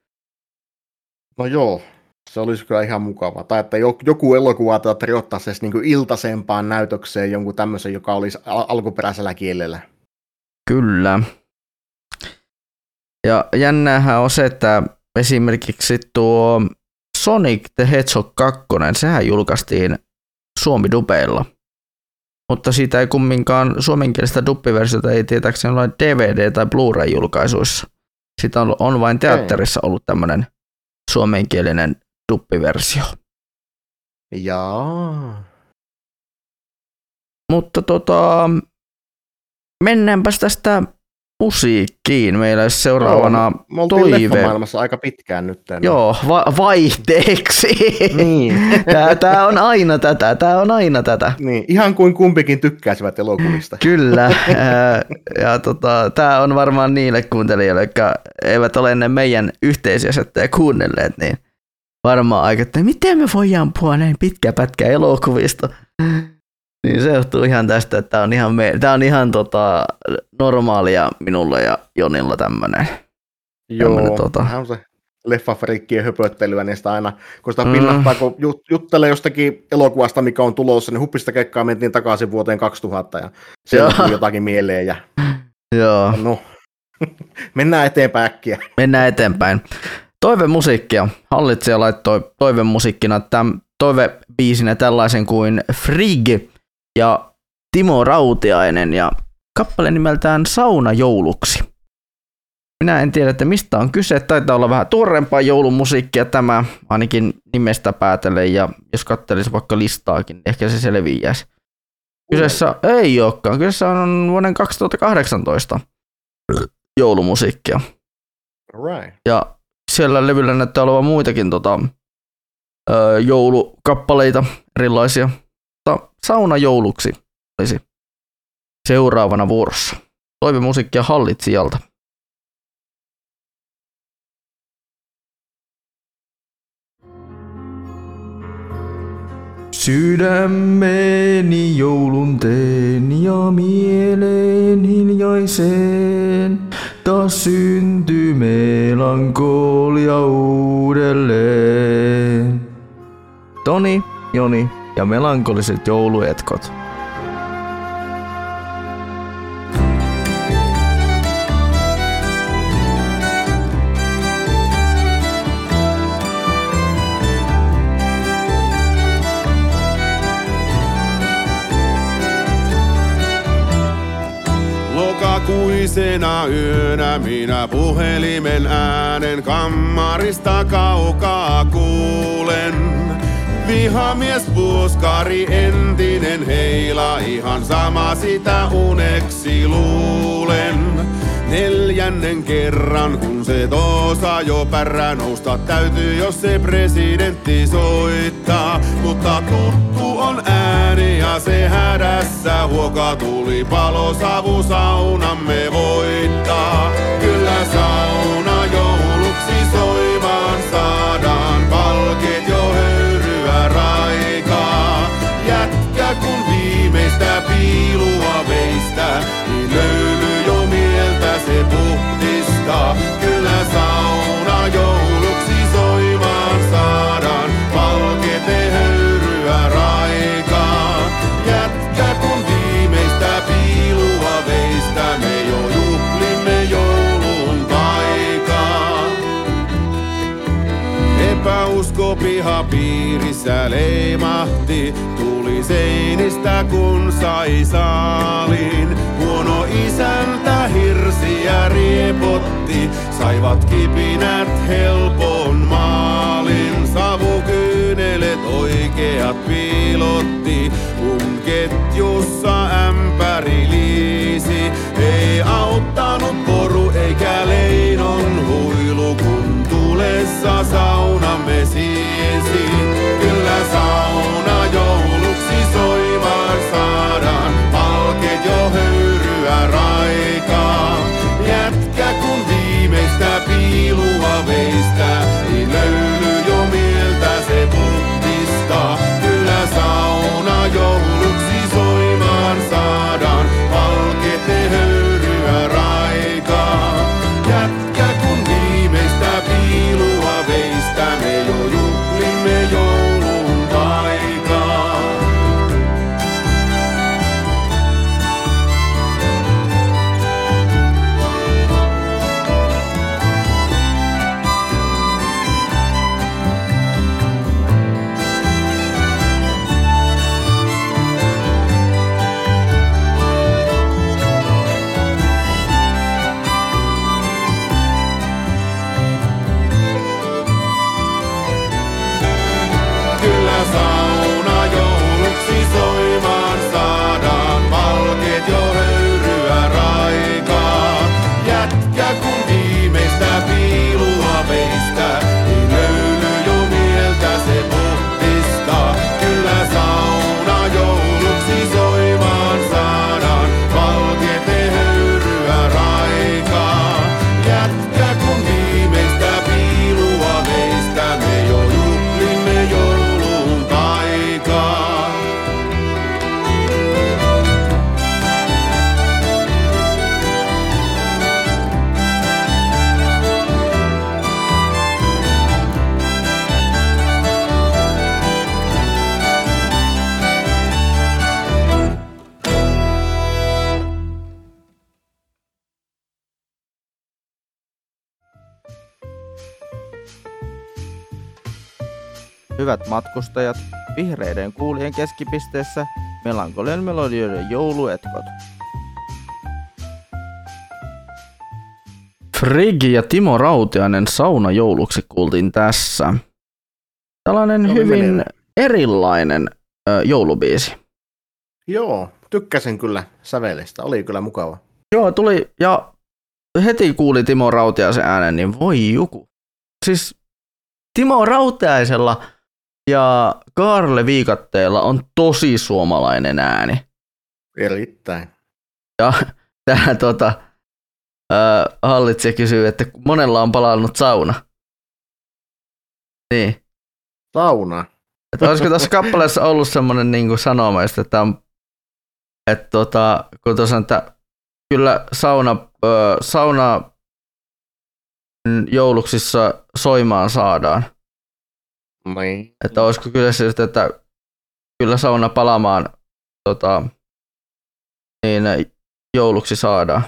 No joo, se olisi kyllä ihan mukava. Tai että jo- joku elokuva ottaisi edes niin iltaisempaan näytökseen jonkun tämmöisen, joka olisi al- alkuperäisellä kielellä. Kyllä. Ja jännäähän on se, että esimerkiksi tuo Sonic the Hedgehog 2, sehän julkaistiin suomi-dupeilla. Mutta siitä ei kumminkaan suomenkielistä duppiversiota ei tietääkseni ole DVD- tai Blu-ray-julkaisuissa. Sitä on, on vain teatterissa ollut tämmöinen suomenkielinen duppiversio. Jaa. Mutta tota, mennäänpäs tästä musiikkiin. Meillä olisi seuraavana Joo, toive. leffamaailmassa aika pitkään nyt. Joo, va- vaihteeksi. Niin. [LAUGHS] Tää, tää on aina tätä, tää on aina tätä. Niin, ihan kuin kumpikin tykkäisivät elokuvista. [LAUGHS] Kyllä. ja tota, tää on varmaan niille kuuntelijoille, jotka eivät ole ennen meidän yhteisiä setejä kuunnelleet, niin varmaan aika, että miten me voidaan puhua näin pitkä pätkä elokuvista. Niin se johtuu ihan tästä, että tää on ihan, me, tää on ihan tota, normaalia minulla ja Jonilla tämmönen. Joo, tämmönen, tota, on se leffafriikkien höpöttelyä, niin sitä aina, kun sitä Mm. kun jut- juttelee jostakin elokuvasta, mikä on tulossa, niin huppista kekkaa mentiin takaisin vuoteen 2000 ja Joo. tuli jotakin mieleen ja Joo. no, [LAUGHS] mennään eteenpäin äkkiä. Mennään eteenpäin. Toivemusiikkia. Hallitsija laittoi toivemusiikkina tämän toivebiisinä tällaisen kuin Frigg ja Timo Rautiainen ja kappale nimeltään Sauna jouluksi. Minä en tiedä, että mistä on kyse. Taitaa olla vähän tuoreempaa joulumusiikkia tämä, ainakin nimestä päätellen. Ja jos katselisi vaikka listaakin, niin ehkä se selviäisi. Kyseessä ei olekaan. Kyseessä on vuoden 2018 joulumusiikkia. Right. Ja siellä levyllä näyttää olevan muitakin tota, joulukappaleita erilaisia. Mutta sauna jouluksi olisi seuraavana vuorossa. Toivemusiikkia hallitsijalta. Sydämeni joulun teen ja mieleen hiljaiseen. Taas syntyy melankolia uudelleen. Toni, Joni ja melankoliset jouluetkot. Lokakuisena yönä minä puhelimen äänen kammarista kaukaa kuulen. Vihamies puoskari entinen heila, ihan sama sitä uneksi luulen. Neljännen kerran, kun se toosa jo pärä nousta täytyy, jos se presidentti soittaa. Mutta tuttu on ääni ja se hädässä huoka tuli palo savu saunamme voittaa. Kyllä sauna piilua veistä, niin löyly jo mieltä se puhdistaa. Piha piirissä leimahti. Tuli seinistä kun sai saalin. Huono isäntä hirsiä riepotti. Saivat kipinät helpon maalin. Savukyynelet oikeat piilotti. Kun ketjussa ämpäri liisi. Ei auttanut poru eikä leinon tulessa saunamme siesi. Kyllä sauna jouluksi soimaan saadaan, palket jo höyryä raikaa. Jätkä kun viimeistä piilua Hyvät matkustajat, vihreiden kuulien keskipisteessä melankolian melodioiden jouluetkot. Friggi ja Timo Rautiainen sauna jouluksi kuultiin tässä. Tällainen hyvin menevä. erilainen ö, joulubiisi. Joo, tykkäsin kyllä sävelestä. Oli kyllä mukava. Joo, tuli ja heti kuuli Timo Rautiaisen äänen, niin voi joku. Siis Timo Rautiaisella ja Karle Viikatteella on tosi suomalainen ääni. Erittäin. Ja [LAUGHS] tämä tota, ää, hallitsija kysyy, että monella on palannut sauna. Niin. Sauna. Että olisiko tässä kappaleessa ollut semmoinen niin sanoma, että, on, että tota, kun tuossa on, että kyllä sauna, sauna jouluksissa soimaan saadaan. Niin. Että olisiko kyllä se että kyllä sauna palamaan tota, niin jouluksi saadaan.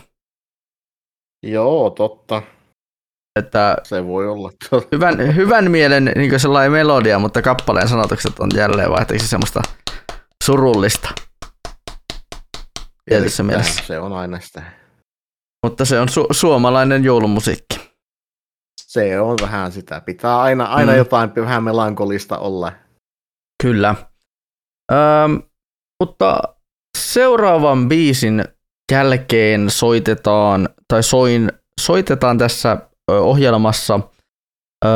Joo, totta. Että Se voi olla. hyvän, hyvän mielen niin sellainen melodia, mutta kappaleen sanotukset on jälleen vaihteeksi semmoista surullista. Tietyssä mielessä. Se on aina sitä. Mutta se on su- suomalainen joulumusiikki. Se on vähän sitä. Pitää aina, aina Mm. jotain vähän melankolista olla. Kyllä. Öm, mutta seuraavan biisin jälkeen soitetaan, tai soin, soitetaan tässä ohjelmassa ö,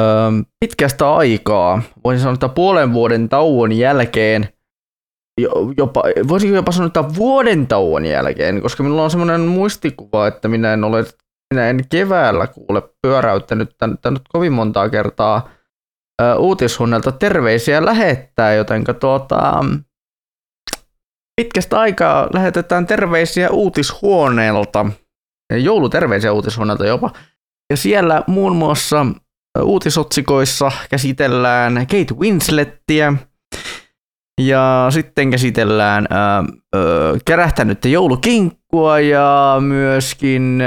pitkästä aikaa, voisin sanoa, että puolen vuoden tauon jälkeen, jo- jopa, voisin jopa sanoa, että vuoden tauon jälkeen, koska minulla on semmoinen muistikuva, että minä en ole minä en keväällä kuule pyöräyttänyt tän, nyt kovin montaa kertaa ö, uutishuoneelta terveisiä lähettää, jotenka tuota, pitkästä aikaa lähetetään terveisiä uutishuoneelta, jouluterveisiä uutishuoneelta jopa. Ja siellä muun muassa uutisotsikoissa käsitellään Kate Winslettiä ja sitten käsitellään ö, ö, kärähtänyttä joulukinkkua ja myöskin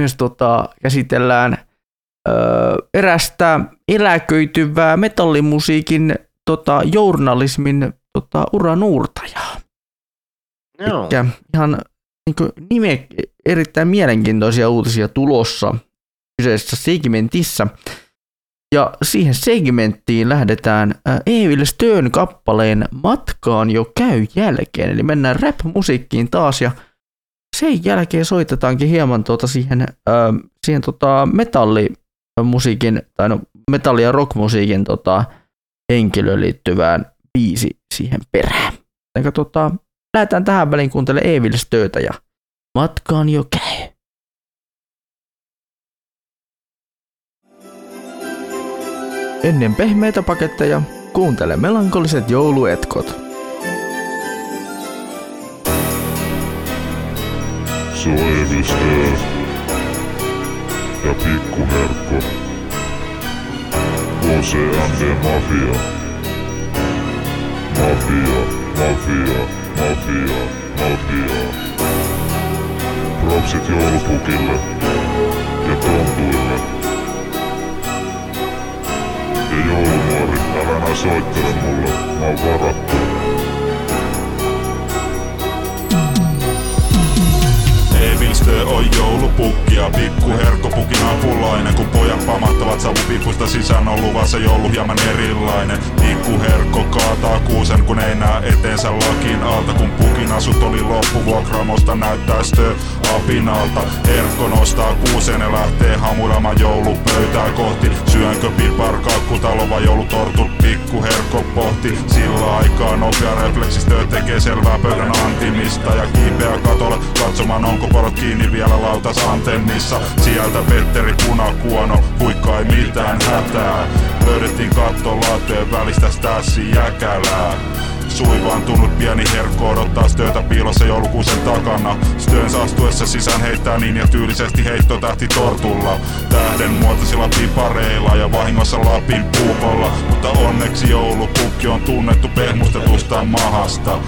myös tota, käsitellään ö, erästä eläköityvää metallimusiikin tota, journalismin tota, uranuurtajaa. Elikkä ihan niin kuin, nime, erittäin mielenkiintoisia uutisia tulossa kyseisessä segmentissä. Ja siihen segmenttiin lähdetään äh, Evil Stön kappaleen Matkaan jo käy jälkeen. Eli mennään rap-musiikkiin taas ja sen jälkeen soitetaankin hieman tuota siihen, äh, siihen tota metallimusiikin, tai no metalli- ja rockmusiikin tota, henkilöön liittyvään biisi siihen perään. Eli tota, lähdetään tähän väliin kuuntelemaan Evil Stötä ja Matkaan jo käy. Ennen pehmeitä paketteja kuuntele melankoliset jouluetkot. Soevistö ja pikkuherkko. KCMD Mafia. Mafia, mafia, mafia, mafia. Propsit joulupukille ja tontuille. Ja joulumuori, älä soittele mulle, mä oon varattu. Evilstö on joulupukki ja pikku herkkopukin apulainen. Kun pojat pamattavat savupipusta sisään on luvassa joulu hieman erilainen. Pikku herkko kaataa kuusen kun ei näe eteensä lakin alta. Kun pukin asut oli loppu vuokraamosta näyttää stö apinalta. Herkko nostaa kuusen ja lähtee hamuramaan joulupöytää kohti. Syönkö pipar kakkutalo vai joulutortut? Pikku herkko pohti. Sillä aikaa nopea refleksistö tekee selvää pöydän antimista. Ja kiipeä katolle katsomaan onko porot kiinni vielä lautas antennissa Sieltä Petteri punakuono, huikka ei mitään hätää. Löydettiin katto latteen välistä stässi jäkälää. Suivaantunut pieni herkko odottaa stöötä piilossa joulukuusen takana. Stöön astuessa sisään heittää niin ja tyylisesti heitto tähti tortulla. Tähden muotoisilla pipareilla ja vahingossa Lapin puukolla. Mutta onneksi joulupukki on tunnettu pehmustetusta mahasta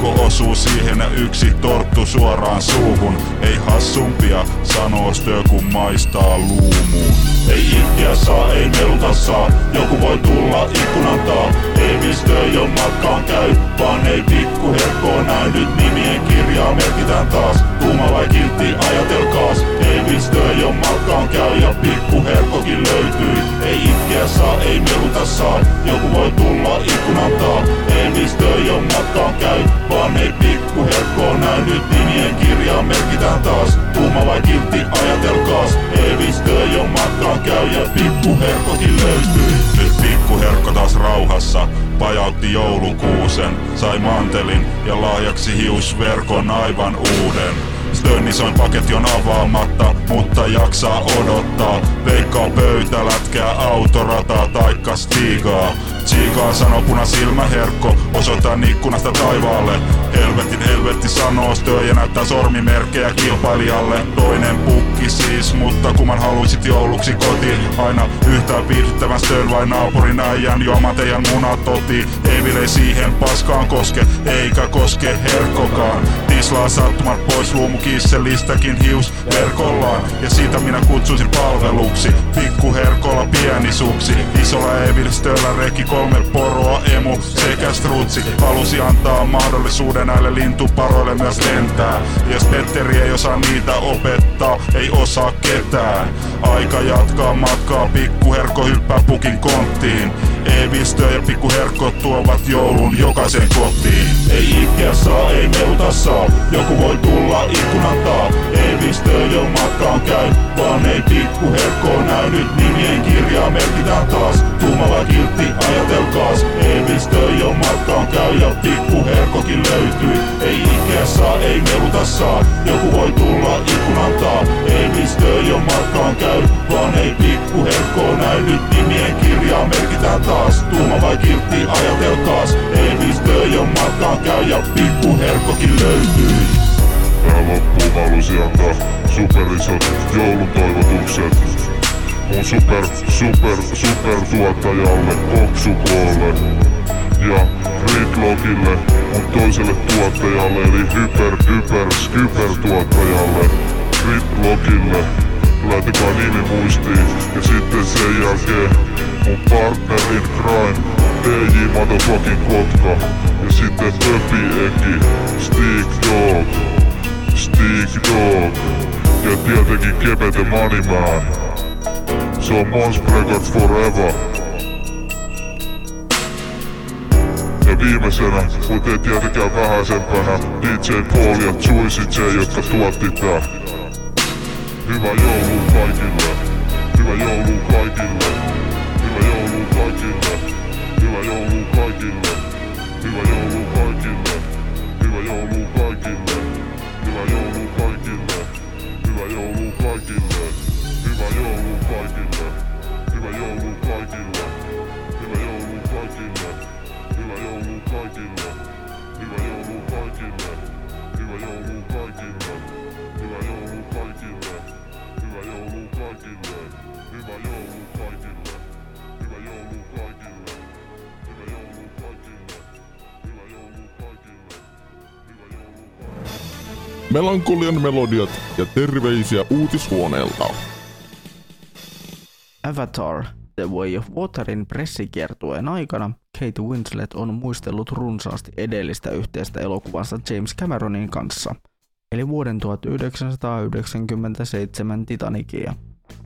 Puukko osuu siihen yksi torttu suoraan suuhun. Ei hassumpia sanoo stö kun maistaa luumuun. Ei itkeä saa, ei meluta saa. Joku voi tulla ikkunan taa. Ei mistö jo matkaan käy Vaan ei pikku herkkoa näy Nyt nimien kirjaa merkitään taas. Kuuma vai kiltti ajatelkaas. Ei mistö jo matkaan käy Ja pikku herkkokin löytyy. Ei itkeä saa, ei meluta saa. Joku voi tulla ikkunan taa. Ei mistö jo matkaan käy Vaan ei pikku herkkoa näy Nyt nimien kirjaa merkitään taas. Kuuma vai kiltti ajatelkaas. Ei mistö jo matkaan käy Ja pikku herkkokin löytyy. Nyt pikku herkko taas rauhassa. Pajautti joulukuusen. Sai mantelin ja lahjaksi hiusverkon aivan uuden. Stön isoin paketti on avaamatta, mutta jaksaa odottaa. Veikkaa pöytä, lätkää autorataa taikka stiigaa Tsiikaa sanoo punasilmäherkko, osoitan ikkunasta taivaalle. Helvetin helvetti sanoo stö ja näyttää sormimerkkejä kilpailijalle. Toinen pukki siis, mutta kuman haluisit jouluksi kotiin Aina yhtään viihdyttävän stön vai naapurin äijän juomaan teidän munat Evil ei siihen paskaan koske, eikä koske herkkokaan. Tislaa sattumat pois luumukisselistäkin hius verkollaan. Ja siitä minä kutsuisin palveluksi Pikku herkolla pieni suksi Isolla Evil stöllä reki kolme poroa emu sekä strutsi. Halusi antaa mahdollisuuden näille lintuparoille myös lentää. Jos Petteri ei osaa niitä opettaa, ei osaa ketään. Aika jatkaa matkaa, pikku herkko hyppää pukin konttiin Evistö ja pikku herkko tuovat joulun jokaisen kotiin Ei itkeä saa, ei meuta saa, joku voi tulla ikkunan taa Evistö jo matkaan käy, vaan ei pikku herkko näy. Nyt nimien kirjaa merkitään taas, tuuma vai kiltti ajatelkaas. Evistö jo matkaan käy ja pikku herkkokin löytyy. Ei itkeä saa, ei meluta saa, joku voi tulla ikkunan taa Evistö jo matkaan käy, vaan ei pikku herkko näy. Nyt nimien kirjaa merkitään taas, tuuma vai kiltti ajatelkaas. Evistö jo matkaan käy ja pikku herkkokin löytyy Tähän loppuun mä haluaisin antaa superisot joulun toivotukset mun super, super, super tuottajalle Koksukolle ja Ritlogille, mun toiselle tuottajalle eli Hyper, Hyper, Skyper tuottajalle Ritlogille, Laitakaa nimi muistiin. Ja sitten sen jälkeen mun partnerin crime DJ Motherfucking Kotka. Ja sitten Pöpi Eki Stick Dog Stick Dog. Ja tietenkin Kepe the Money Man. Se on Mons Records Forever. Ja viimeisenä, mut ei tietenkään vähäisempänä DJ Paul ja Juicy J, jotka tuotti tää Hyvä joulu kaikille Hyvä joulu kaikille Hyvä joulu kaikille Hyvä joulu kaikille Hyvä joulu kaikille Hyvä joulu kaikille Hyvä joulu kaikille Hyvä joulu kaikille kaikille Hyvä joulu kaikille. Hyvä joulu kaikille. Hyvä joulu kaikille. Hyvä joulu kaikille. Hyvä joulu Melankolian melodiat ja terveisiä uutishuoneelta. Avatar The Way of Waterin pressikiertueen aikana Kate Winslet on muistellut runsaasti edellistä yhteistä elokuvansa James Cameronin kanssa, eli vuoden 1997 Titanicia.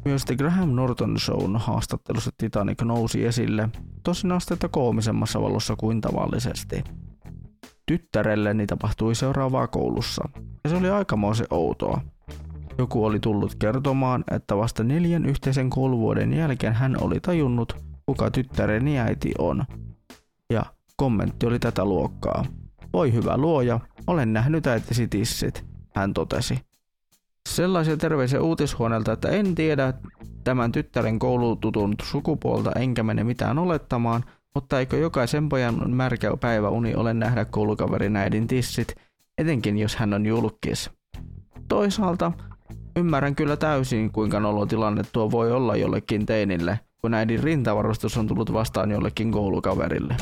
Myös The Graham Norton Shown haastattelussa Titanic nousi esille, tosin astetta koomisemmassa valossa kuin tavallisesti. Tyttärelleni tapahtui seuraavaa koulussa, ja se oli aikamoisen outoa. Joku oli tullut kertomaan, että vasta neljän yhteisen kouluvuoden jälkeen hän oli tajunnut, kuka tyttäreni äiti on. Ja kommentti oli tätä luokkaa. Voi hyvä luoja, olen nähnyt äitisi tissit, hän totesi. Sellaisia terveisiä uutishuoneelta, että en tiedä tämän tyttären koulututun sukupuolta enkä mene mitään olettamaan, mutta eikö jokaisen pojan märkä päiväuni ole nähdä koulukaverin äidin tissit, etenkin jos hän on julkis. Toisaalta ymmärrän kyllä täysin, kuinka nolotilanne tuo voi olla jollekin teinille, kun äidin rintavarustus on tullut vastaan jollekin koulukaverille.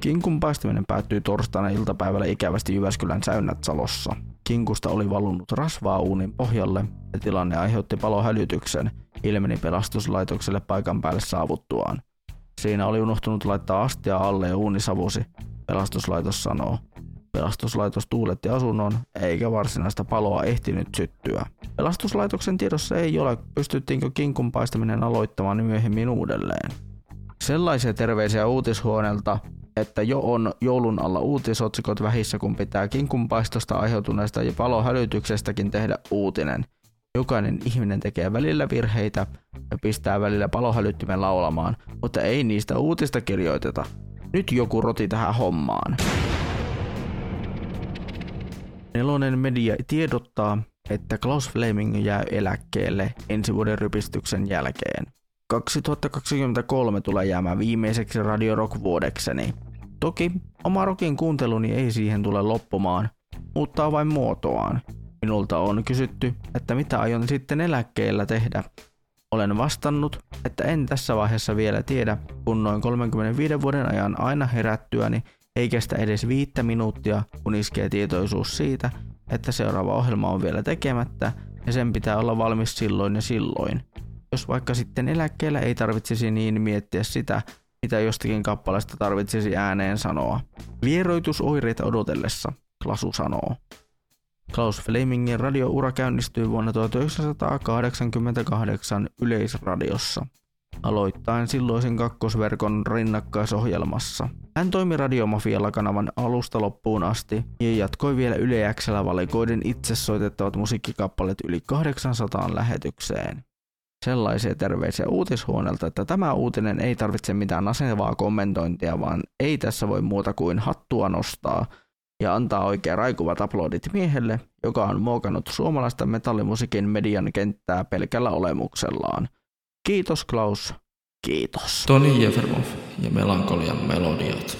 Kinkun paistaminen päättyi torstaina iltapäivällä ikävästi Jyväskylän Säynnät-salossa. Kinkusta oli valunut rasvaa uunin pohjalle ja tilanne aiheutti palohälytyksen, ilmeni pelastuslaitokselle paikan päälle saavuttuaan. Siinä oli unohtunut laittaa astia alle ja uuni savusi, pelastuslaitos sanoo. Pelastuslaitos tuuletti asunnon, eikä varsinaista paloa ehtinyt syttyä. Pelastuslaitoksen tiedossa ei ole, pystyttiinkö kinkun paistaminen aloittamaan myöhemmin uudelleen. Sellaisia terveisiä uutishuoneelta, että jo on joulun alla uutisotsikot vähissä, kun pitää kinkunpaistosta aiheutuneesta ja palohälytyksestäkin tehdä uutinen. Jokainen ihminen tekee välillä virheitä ja pistää välillä palohälyttimen laulamaan, mutta ei niistä uutista kirjoiteta. Nyt joku roti tähän hommaan. Nelonen media tiedottaa, että Klaus Fleming jää eläkkeelle ensi vuoden rypistyksen jälkeen. 2023 tulee jäämään viimeiseksi Radio Rock-vuodekseni. Toki oma rokin kuunteluni ei siihen tule loppumaan, muuttaa vain muotoaan. Minulta on kysytty, että mitä aion sitten eläkkeellä tehdä. Olen vastannut, että en tässä vaiheessa vielä tiedä, kun noin 35 vuoden ajan aina herättyäni ei kestä edes viittä minuuttia, kun iskee tietoisuus siitä, että seuraava ohjelma on vielä tekemättä ja sen pitää olla valmis silloin ja silloin. Jos vaikka sitten eläkkeellä ei tarvitsisi niin miettiä sitä, mitä jostakin kappaleesta tarvitsisi ääneen sanoa. Vieroitusoireita odotellessa, Klasu sanoo. Klaus Flemingin radioura käynnistyi vuonna 1988 Yleisradiossa, aloittaen silloisen kakkosverkon rinnakkaisohjelmassa. Hän toimi Radiomafialla-kanavan alusta loppuun asti ja jatkoi vielä Yle valikoiden itse soitettavat musiikkikappaleet yli 800 lähetykseen. Sellaisia terveisiä uutishuoneelta, että tämä uutinen ei tarvitse mitään asevaa kommentointia, vaan ei tässä voi muuta kuin hattua nostaa ja antaa oikein raikuvat aplodit miehelle, joka on muokannut suomalaista metallimusiikin median kenttää pelkällä olemuksellaan. Kiitos Klaus, kiitos. Toni Jefermov ja Melankolian melodiat.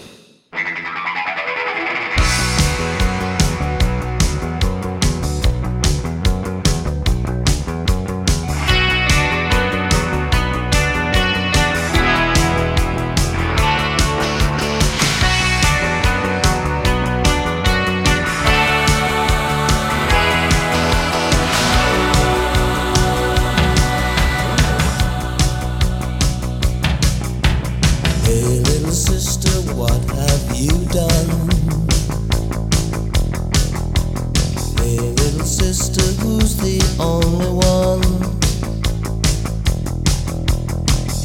Only one.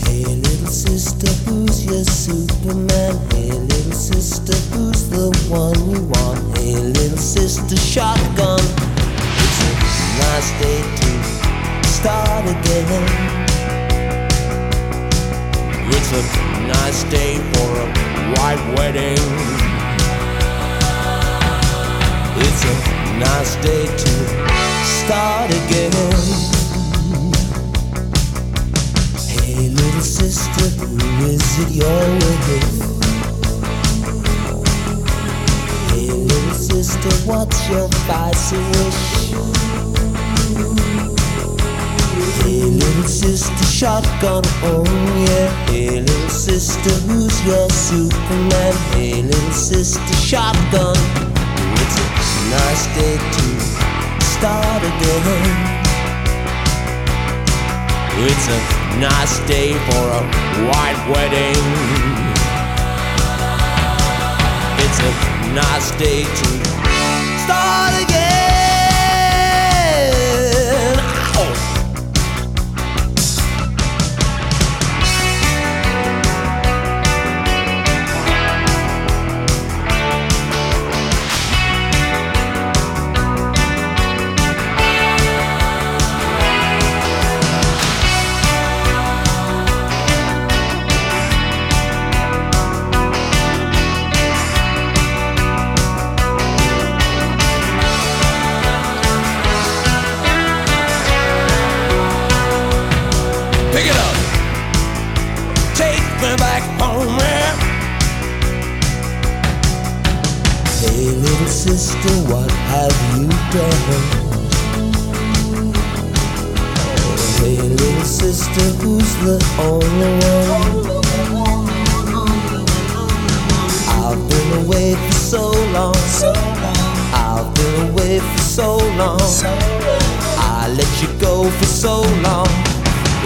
Hey, little sister, who's your Superman? Hey, little sister, who's the one you want? Hey, little sister, shotgun. It's a nice day to start again. It's a nice day for a white wedding. It's a nice day to start again. Hey, little sister, who is it you're with? Hey, little sister, what's your spicy wish? Hey, little sister, shotgun, oh yeah. Hey, little sister, who's your Superman? Hey, little sister, shotgun. It's a nice day to start again. It's a nice day for a white wedding. It's a nice day to start again. Sister, what have you done? Hey, little sister, who's the only one? I've been away for so long. I've been away for so long. I let you go for so long.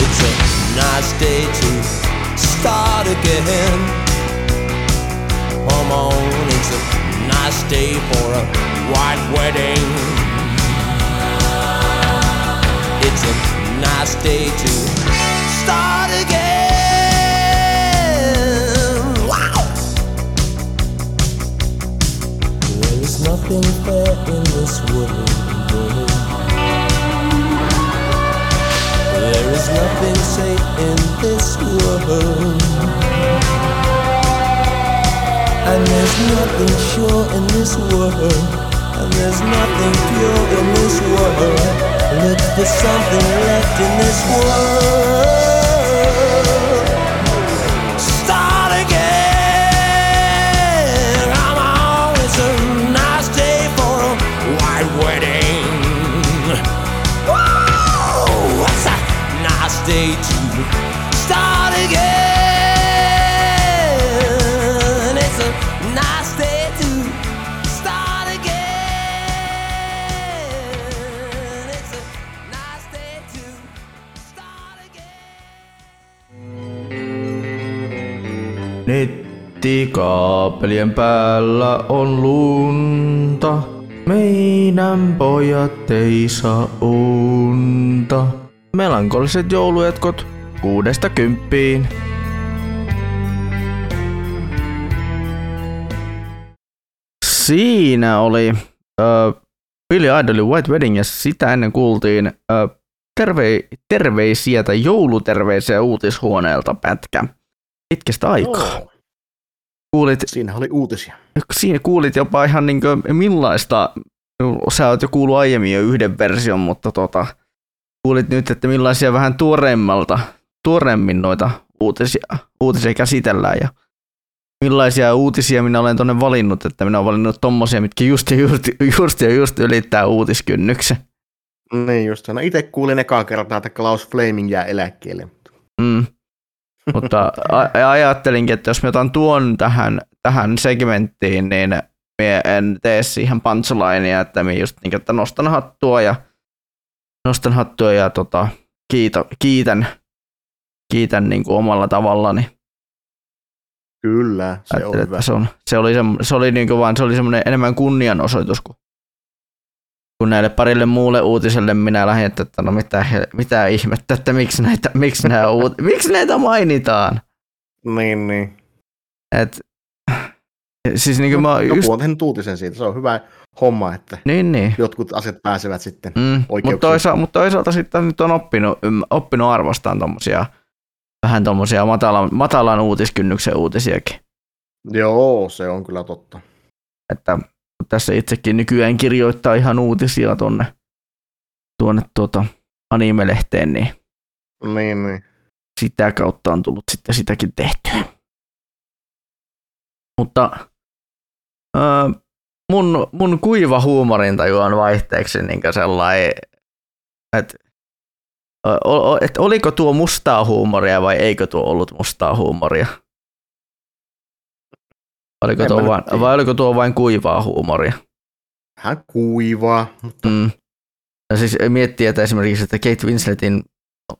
It's a nice day to start again. Come on, it's a nice day for a white wedding. It's a nice day to start again. Wow! There is nothing fair in this world. There is nothing safe in this world. And there's nothing sure in this world. And there's nothing pure in this world. Look for something left in this world. Nettikaapelien päällä on lunta. Meidän pojat ei saa unta. Melankoliset joulujatkot kuudesta kymppiin. Siinä oli ö, Billy Idolin White Wedding ja sitä ennen kuultiin ö, terve, terveisiä tai jouluterveisiä uutishuoneelta pätkä pitkästä aikaa. Kuulit, Siinä oli uutisia. siinä kuulit jopa ihan niin millaista, sä oot jo kuullut aiemmin jo yhden version, mutta tota, kuulit nyt, että millaisia vähän tuoreemmalta, tuoreemmin noita uutisia, uutisia käsitellään ja millaisia uutisia minä olen tuonne valinnut, että minä olen valinnut tommosia, mitkä just ja just, just, ja just ylittää uutiskynnyksen. Niin just, no itse kuulin ekaa kertaa, että Klaus Flaming jää eläkkeelle. Mm. Mutta ajattelinkin, että jos me otan tuon tähän, tähän segmenttiin, niin me en tee siihen punchlinea, että me just niin, että nostan hattua ja nostan hattua ja tota, kiito, kiitän, kiitän niin kuin omalla tavallani. Kyllä, se on hyvä. se, on, se oli, se, se oli niin kuin vaan, se oli semmoinen enemmän kunnianosoitus kuin kun näille parille muulle uutiselle minä lähdin, että että no mitä, mitä ihmettä, että miksi näitä, miksi, nämä uut, miksi näitä mainitaan. Niin, niin. Et, siis niin kuin mä Joku just, on tehnyt uutisen siitä, se on hyvä homma, että niin, niin. jotkut asiat pääsevät sitten Mm, mutta, toisaalta, mutta toisaalta sitten nyt on oppinut, ymm, oppinut arvostaan tommosia, vähän tommosia matalan, matalan uutiskynnyksen uutisiakin. Joo, se on kyllä totta. Että tässä itsekin nykyään kirjoittaa ihan uutisia tonne, tuonne tuota anime-lehteen, niin Niin, niin. sitä kautta on tullut sitten sitäkin tehtyä. Mutta öö, mun, mun kuiva huumorintaju on vaihteeksi niin sellainen, että et oliko tuo mustaa huumoria vai eikö tuo ollut mustaa huumoria? Oliko tuo vain, vai oliko tuo vain kuivaa huumoria? Vähän kuivaa, mutta Mm. Ja siis miettii, että esimerkiksi, että Kate Winsletin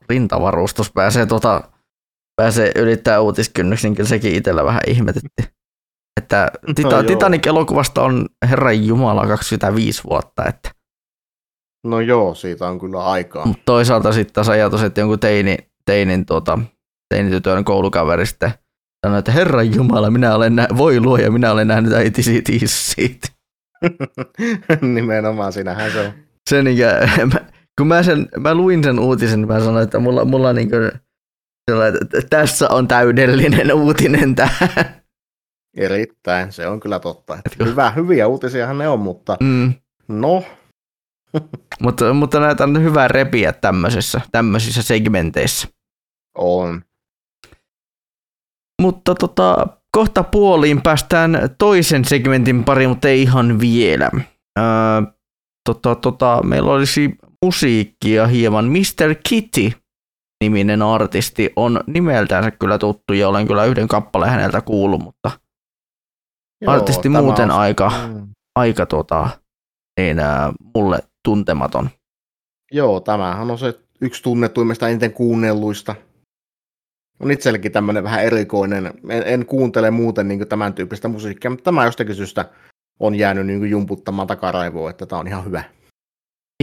rintavarustus pääsee, tota, pääsee ylittää uutiskynnyksen, niin kyllä sekin itsellä vähän ihmetytti. Että Tita- No. Titanic-elokuvasta on Herran Jumala 25 vuotta, että no joo, siitä on kyllä aikaa. Mutta toisaalta sitten taas ajatus, että jonkun teini, teinin, tuota, teinitytön koulukaveri sitten sanoi, että Herran Jumala, minä olen nä- voi luoja, minä olen nähnyt äitisi tissit. [LAUGHS] Nimenomaan, sinähän se on. Se niin [LAUGHS] mä, kun mä, sen, mä luin sen uutisen, mä sanoin, että mulla, mulla niin kuin, että tässä on täydellinen uutinen [LAUGHS] tähän. Erittäin, se on kyllä totta. Että hyvä, hyviä uutisiahan ne on, mutta Mm. no, Mutta, mutta näitä on hyvä repiä tämmöisissä, tämmöisissä segmenteissä. on. Mutta tota, kohta puoliin päästään toisen segmentin pariin, mutta ei ihan vielä. Öö, tota, tota, meillä olisi musiikkia hieman. Mr. Kitty niminen artisti on nimeltänsä kyllä tuttu ja olen kyllä yhden kappaleen häneltä kuullut, mutta Joo, artisti muuten on- aika, Mm. aika tota, niin, ää, mulle tuntematon. Joo, tämähän on se yksi tunnetuimmista eniten kuunnelluista. On itsellekin tämmöinen vähän erikoinen. En, en kuuntele muuten niin tämän tyyppistä musiikkia, mutta tämä jostakin syystä on jäänyt niin jumputtamaan takaraivoon, että tämä on ihan hyvä.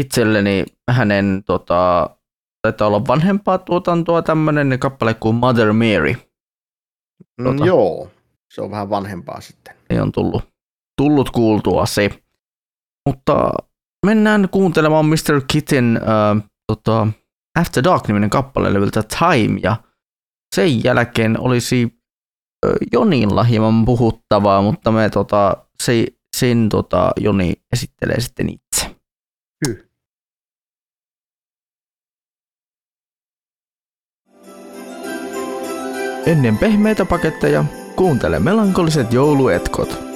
Itselleni hänen tota, taitaa olla vanhempaa tuotantoa tämmöinen kappale kuin Mother Mary. Mm, Tota. Joo, se on vähän vanhempaa sitten. ei on tullut, tullut kuultua se. Mutta mennään kuuntelemaan Mr. Kitten äh, tota, After Dark-niminen kappale levyltä Time, ja sen jälkeen olisi Jonilla hieman puhuttavaa, mutta me tota, se, sen tota, Joni esittelee sitten itse. Ennen pehmeitä paketteja kuuntele melankoliset jouluetkot.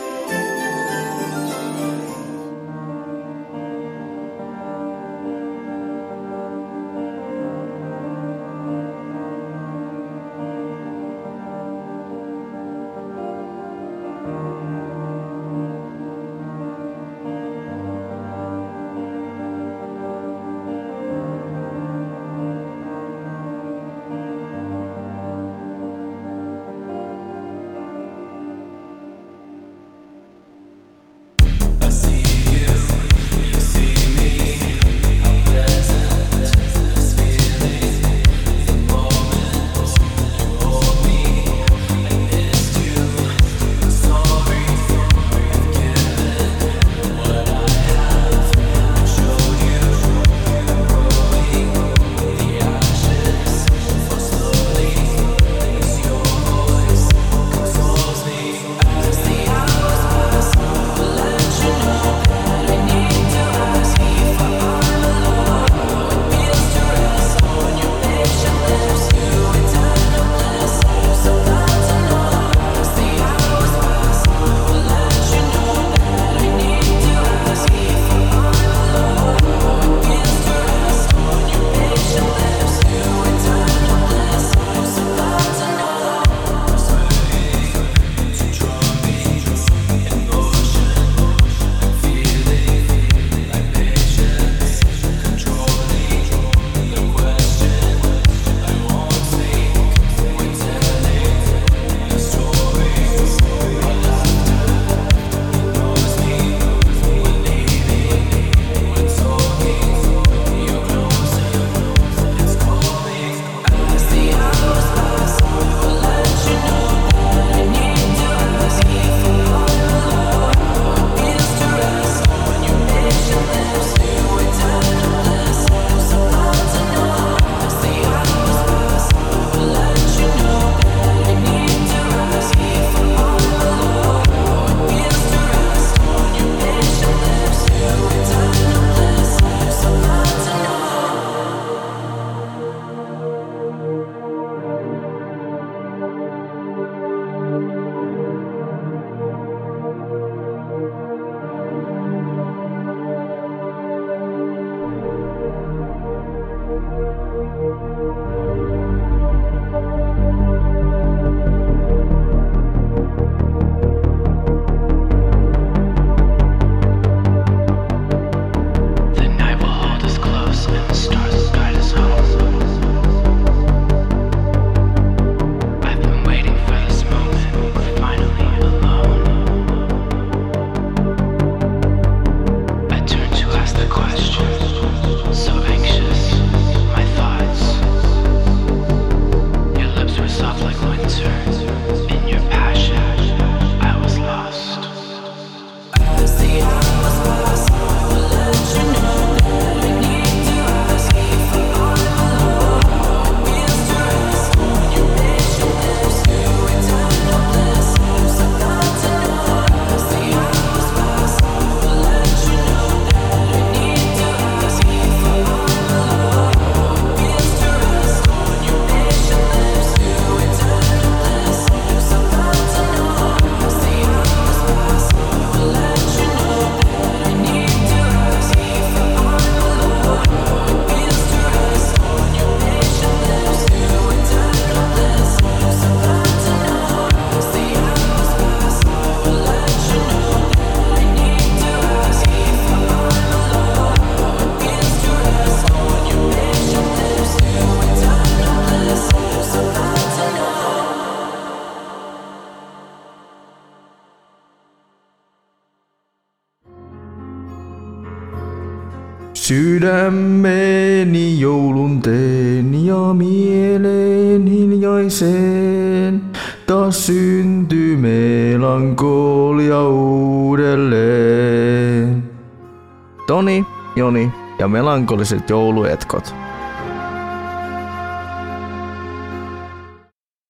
Melankoliset jouluetkot.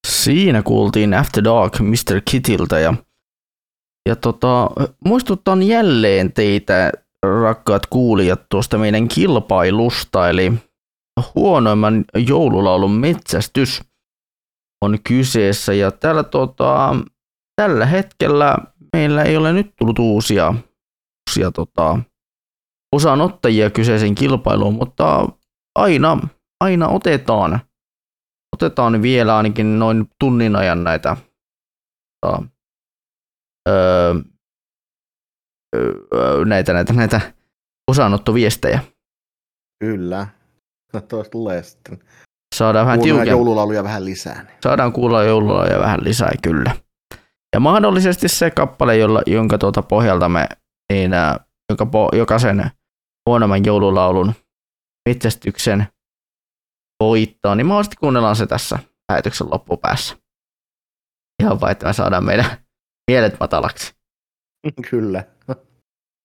Siinä kuultiin After Dark Mr. Kittiltä ja, ja tota, muistutan jälleen teitä, rakkaat kuulijat, tuosta meidän kilpailusta, eli huonoimman joululaulun metsästys on kyseessä ja tällä, tota, tällä hetkellä meillä ei ole nyt tullut uusia, uusia tota, osanottajia kyseisen kilpailuun, mutta aina, aina otetaan, otetaan vielä ainakin noin tunnin ajan näitä tota, öö, öö, näitä, näitä, näitä osanottoviestejä. Kyllä. No tuosta tulee sitten. Saadaan vähän tiukempaa. joululauluja vähän lisää. Niin. Saadaan kuulla joululauluja vähän lisää, kyllä. Ja mahdollisesti se kappale, jolla, jonka tuota pohjalta me, niin, joka po, jokaisen huonomman joululaulun metsästyksen voittaa, niin mahdollisesti kuunnellaan se tässä lähetyksen loppupäässä. Ihan vaan, että me saadaan meidän mielet matalaksi. [LAUGHS] Kyllä.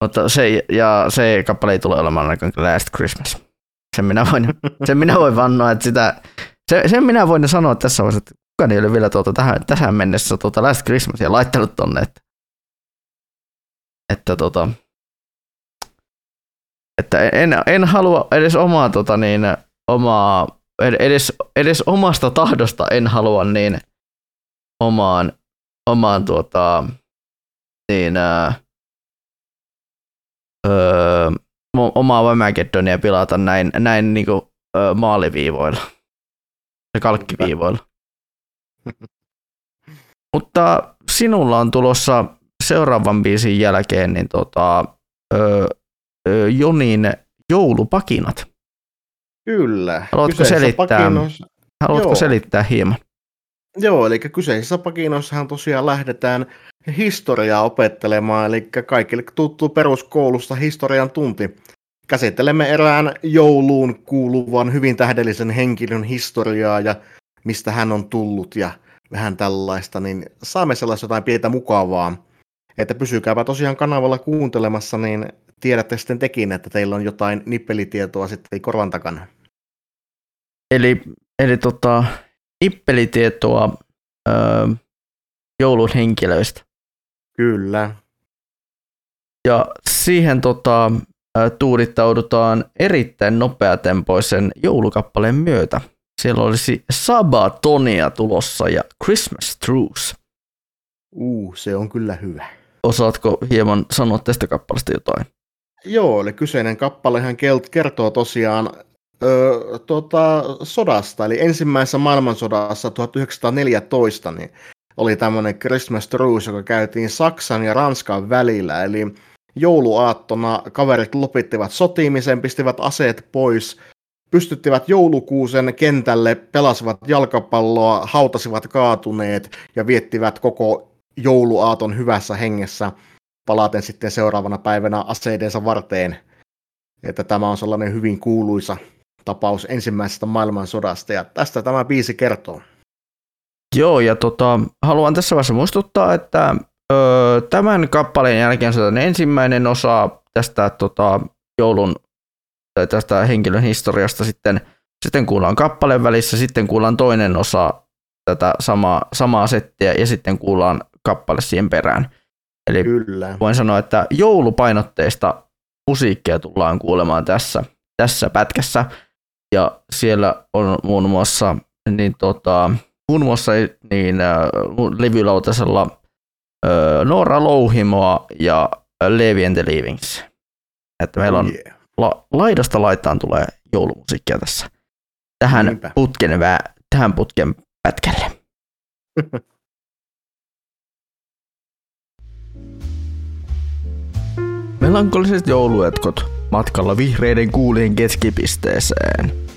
Mutta se, ja se kappale ei tule olemaan ainakaan Last Christmas. Sen minä voin, [LAUGHS] sen minä voin vannoa, että sitä, se, sen minä voin sanoa tässä vaiheessa, että kukaan ei ole vielä tuota tähän, tähän mennessä tuota Last Christmasia laittanut tonne, että, että, tota, että en, en halua edes omaa, tota niin, omaa edes, edes omasta tahdosta en halua niin omaan, omaan tuota, niin, ää, öö, omaa Wamagedonia pilata näin, näin niinku, öö, maaliviivoilla ja kalkkiviivoilla. [LAUGHS] Mutta sinulla on tulossa seuraavan biisin jälkeen niin tota, öö, Jonin joulupakinat. Kyllä. Haluatko selittää, pakinoissa- haluatko Joo. selittää hieman? Joo, eli kyseisissä pakinoissahan tosiaan lähdetään historiaa opettelemaan, eli kaikille tuttu peruskoulusta historian tunti. Käsittelemme erään jouluun kuuluvan hyvin tähdellisen henkilön historiaa ja mistä hän on tullut ja vähän tällaista, niin saamme sellaista jotain pientä mukavaa. Että pysykääpä tosiaan kanavalla kuuntelemassa, niin tiedätte sitten tekin, että teillä on jotain nippelitietoa sitten korvan takana. Eli, eli tota, nippelitietoa öö, joulun henkilöistä. Kyllä. Ja siihen tota, ö, tuudittaudutaan erittäin nopeatempoisen joulukappaleen myötä. Siellä olisi Sabatonia tulossa ja Christmas Truce. Uu, se on kyllä hyvä. Osaatko hieman sanoa tästä kappaleesta jotain? Joo, eli kyseinen kappalehan kertoo tosiaan ö, tota, sodasta, eli ensimmäisessä maailmansodassa 1914 niin oli tämmöinen Christmas Truce, joka käytiin Saksan ja Ranskan välillä, eli jouluaattona kaverit lopittivat sotimisen, pistivät aseet pois, pystyttivät joulukuusen kentälle, pelasivat jalkapalloa, hautasivat kaatuneet ja viettivät koko jouluaaton hyvässä hengessä palaten sitten seuraavana päivänä aseidensa varteen. Että tämä on sellainen hyvin kuuluisa tapaus ensimmäisestä maailmansodasta ja tästä tämä biisi kertoo. Joo, ja tota, haluan tässä vaiheessa muistuttaa, että ö, tämän kappaleen jälkeen se on ensimmäinen osa tästä tota, joulun tai tästä henkilön historiasta sitten, sitten kuullaan kappaleen välissä, sitten kuullaan toinen osa tätä samaa, samaa settiä ja sitten kuullaan kappale siihen perään. Eli Kyllä. voin sanoa, että joulupainotteista musiikkia tullaan kuulemaan tässä, tässä pätkässä. Ja siellä on muun muassa, niin tota, muun muassa niin, äh, levylautasella äh, Noora Louhimoa ja Levi and the Leavings. Että meillä on Oh yeah. la, laidasta laitaan tulee joulumusiikkia tässä. Tähän Niinpä. putken, vä- tähän putken pätkälle. [LAUGHS] Melankoliset jouluetkot matkalla vihreiden kuulien keskipisteeseen.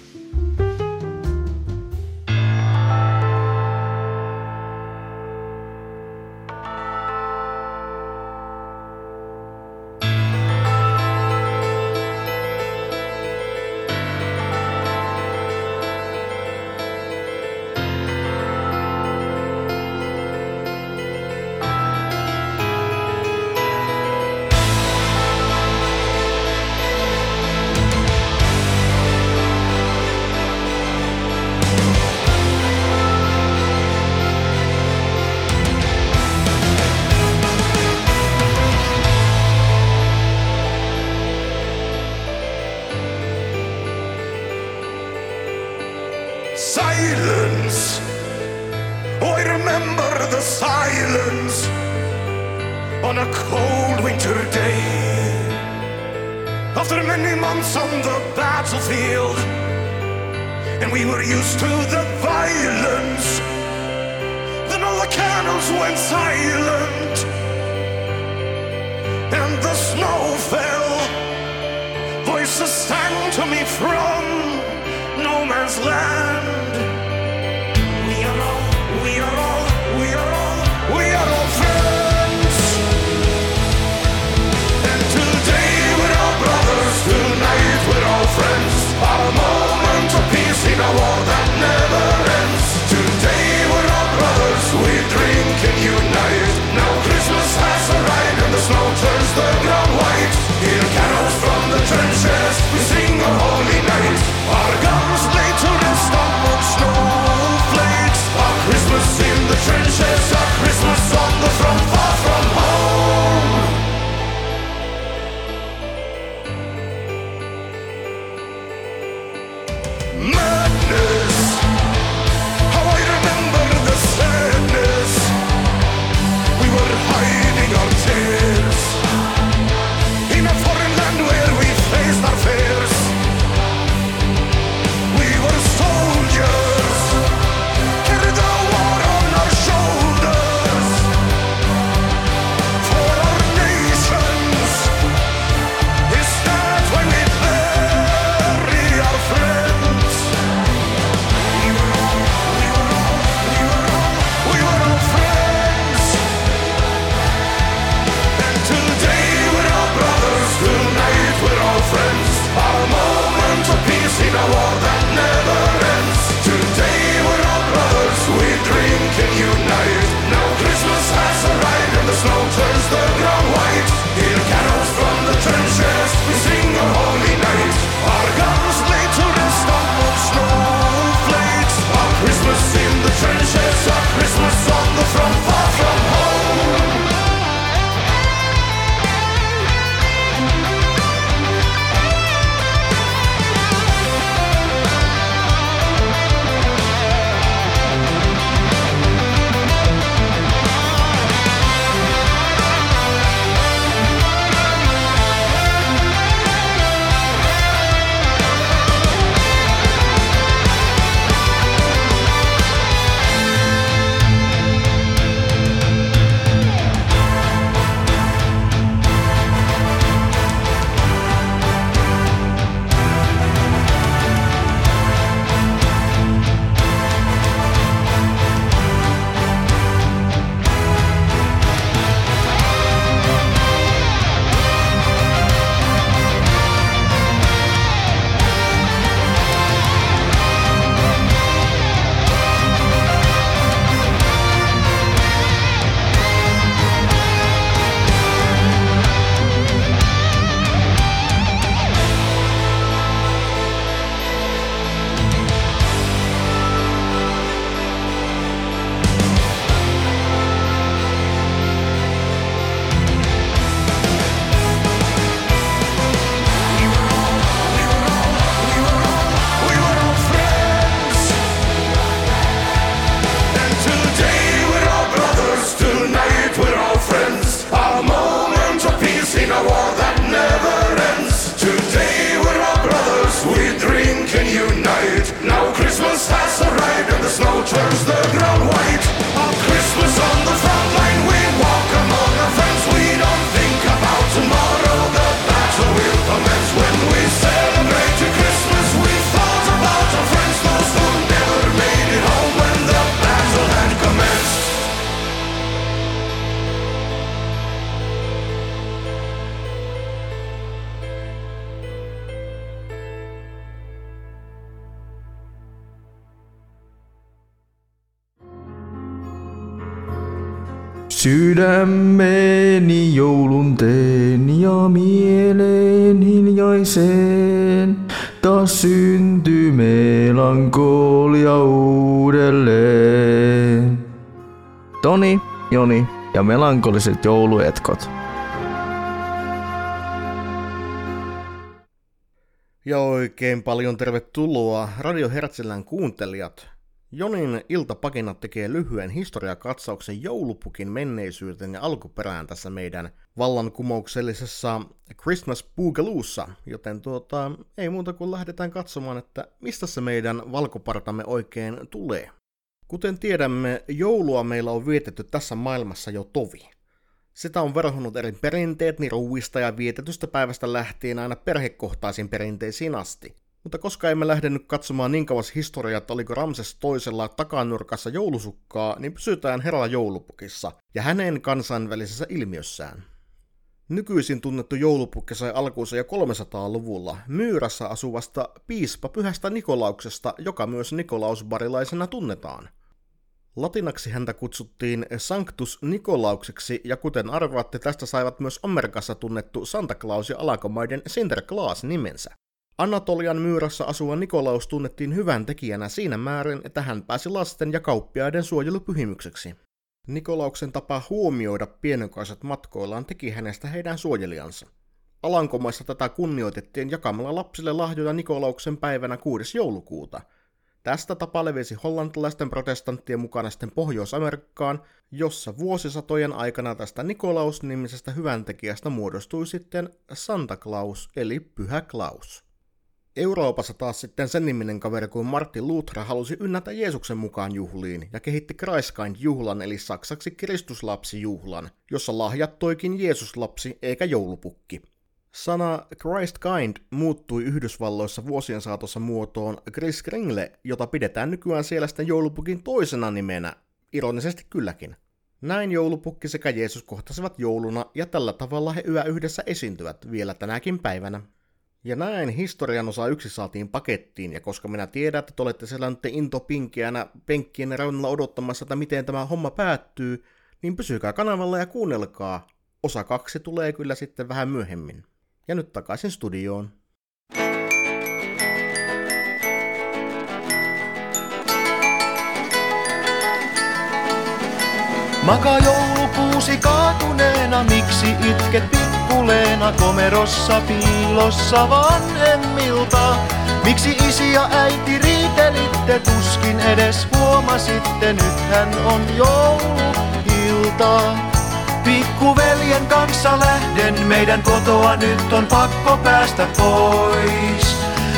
Ja melankoliset jouluetkot. Ja oikein paljon tervetuloa Radio Hertzilän kuuntelijat. Jonin iltapakinat tekee lyhyen historiakatsauksen joulupukin menneisyyteen ja alkuperään tässä meidän vallankumouksellisessa Christmas Boogaloossa, joten tuota, ei muuta kuin lähdetään katsomaan, että mistä se meidän valkopartamme oikein tulee. Kuten tiedämme, joulua meillä on vietetty tässä maailmassa jo tovi. Sitä on verhonnut eri perinteet niin ruuista ja vietetystä päivästä lähtien aina perhekohtaisiin perinteisiin asti. Mutta koska emme lähde nyt katsomaan niin kauas historiaa, että oliko Ramses toisella takanurkassa joulusukkaa, niin pysytään herralla joulupukissa ja hänen kansainvälisessä ilmiössään. Nykyisin tunnettu joulupukki sai alkuunsa jo 300-luvulla Myyrässä asuvasta piispa pyhästä Nikolauksesta, joka myös Nikolausbarilaisena tunnetaan. Latinaksi häntä kutsuttiin Sanctus Nikolaukseksi, ja kuten arvaatte, tästä saivat myös Amerikassa tunnettu Santa Claus ja alakomaiden Sinterklaas nimensä. Anatolian myyrässä asuva Nikolaus tunnettiin hyvän tekijänä siinä määrin, että hän pääsi lasten ja kauppiaiden suojelupyhimykseksi. Nikolauksen tapa huomioida pienoikaiset matkoillaan teki hänestä heidän suojelijansa. Alankomaissa tätä kunnioitettiin jakamalla lapsille lahjoja Nikolauksen päivänä 6. joulukuuta. Tästä tapa levisi hollantilaisten protestanttien mukana sitten Pohjois-Amerikkaan, jossa vuosisatojen aikana tästä Nikolaus-nimisestä hyväntekijästä muodostui sitten Santa Claus eli Pyhä Klaus. Euroopassa taas sitten sen niminen kaveri kuin Martin Luther halusi ynnätä Jeesuksen mukaan juhliin ja kehitti Christkind-juhlan eli saksaksi Kristuslapsi-juhlan, jossa lahjattoikin Jeesuslapsi eikä joulupukki. Sana Christkind muuttui Yhdysvalloissa vuosien saatossa muotoon Chris Kringle, jota pidetään nykyään siellä sitten joulupukin toisena nimenä, ironisesti kylläkin. Näin joulupukki sekä Jeesus kohtasivat jouluna ja tällä tavalla he yö yhdessä esiintyvät vielä tänäkin päivänä. Ja näin historian osa yksi saatiin pakettiin, ja koska minä tiedän, että te olette siellä nyt intopinkeänä penkkien reunalla odottamassa, että miten tämä homma päättyy, niin pysykää kanavalla ja kuunnelkaa. Osa kaksi tulee kyllä sitten vähän myöhemmin. Ja nyt takaisin studioon. Maka joulukuusi kaatuneena, miksi itket pikkuleena komerossa piilossa vanhemmilta? Miksi isi ja äiti riitelitte, tuskin edes huomasitte, nythän on jouluilta. Pikkuveljen kanssa lähden, meidän kotoa nyt on pakko päästä pois.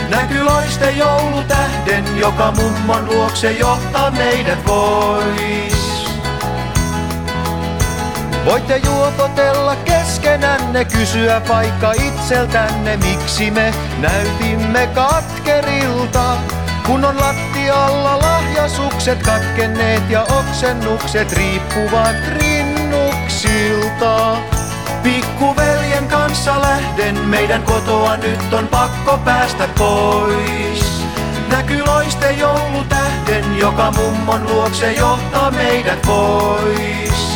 Näky loiste joulutähden, joka mummon luokse johtaa meidät pois. Voitte juopotella keskenänne, kysyä vaikka itseltänne, miksi me näytimme katkerilta. Kun on lattialla lahjasukset katkenneet ja oksennukset riippuvat rinnuksilta. Pikkuveljen kanssa lähden, meidän kotoa nyt on pakko päästä pois. Näky loiste joulutähden, joka mummon luokse johtaa meidät pois.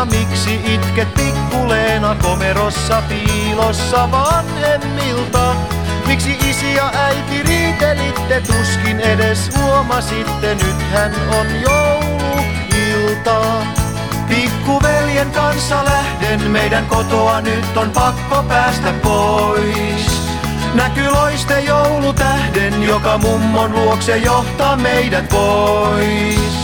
Kaatuneena, miksi itket pikkuleena komerossa piilossa vanhemmilta? Miksi isi ja äiti riitelitte, tuskin edes huomasitte, nythän on jouluilta. Pikkuveljen kanssa lähden, meidän kotoa nyt on pakko päästä pois. Näky loiste joulutähden, joka mummon luokse johtaa meidät pois.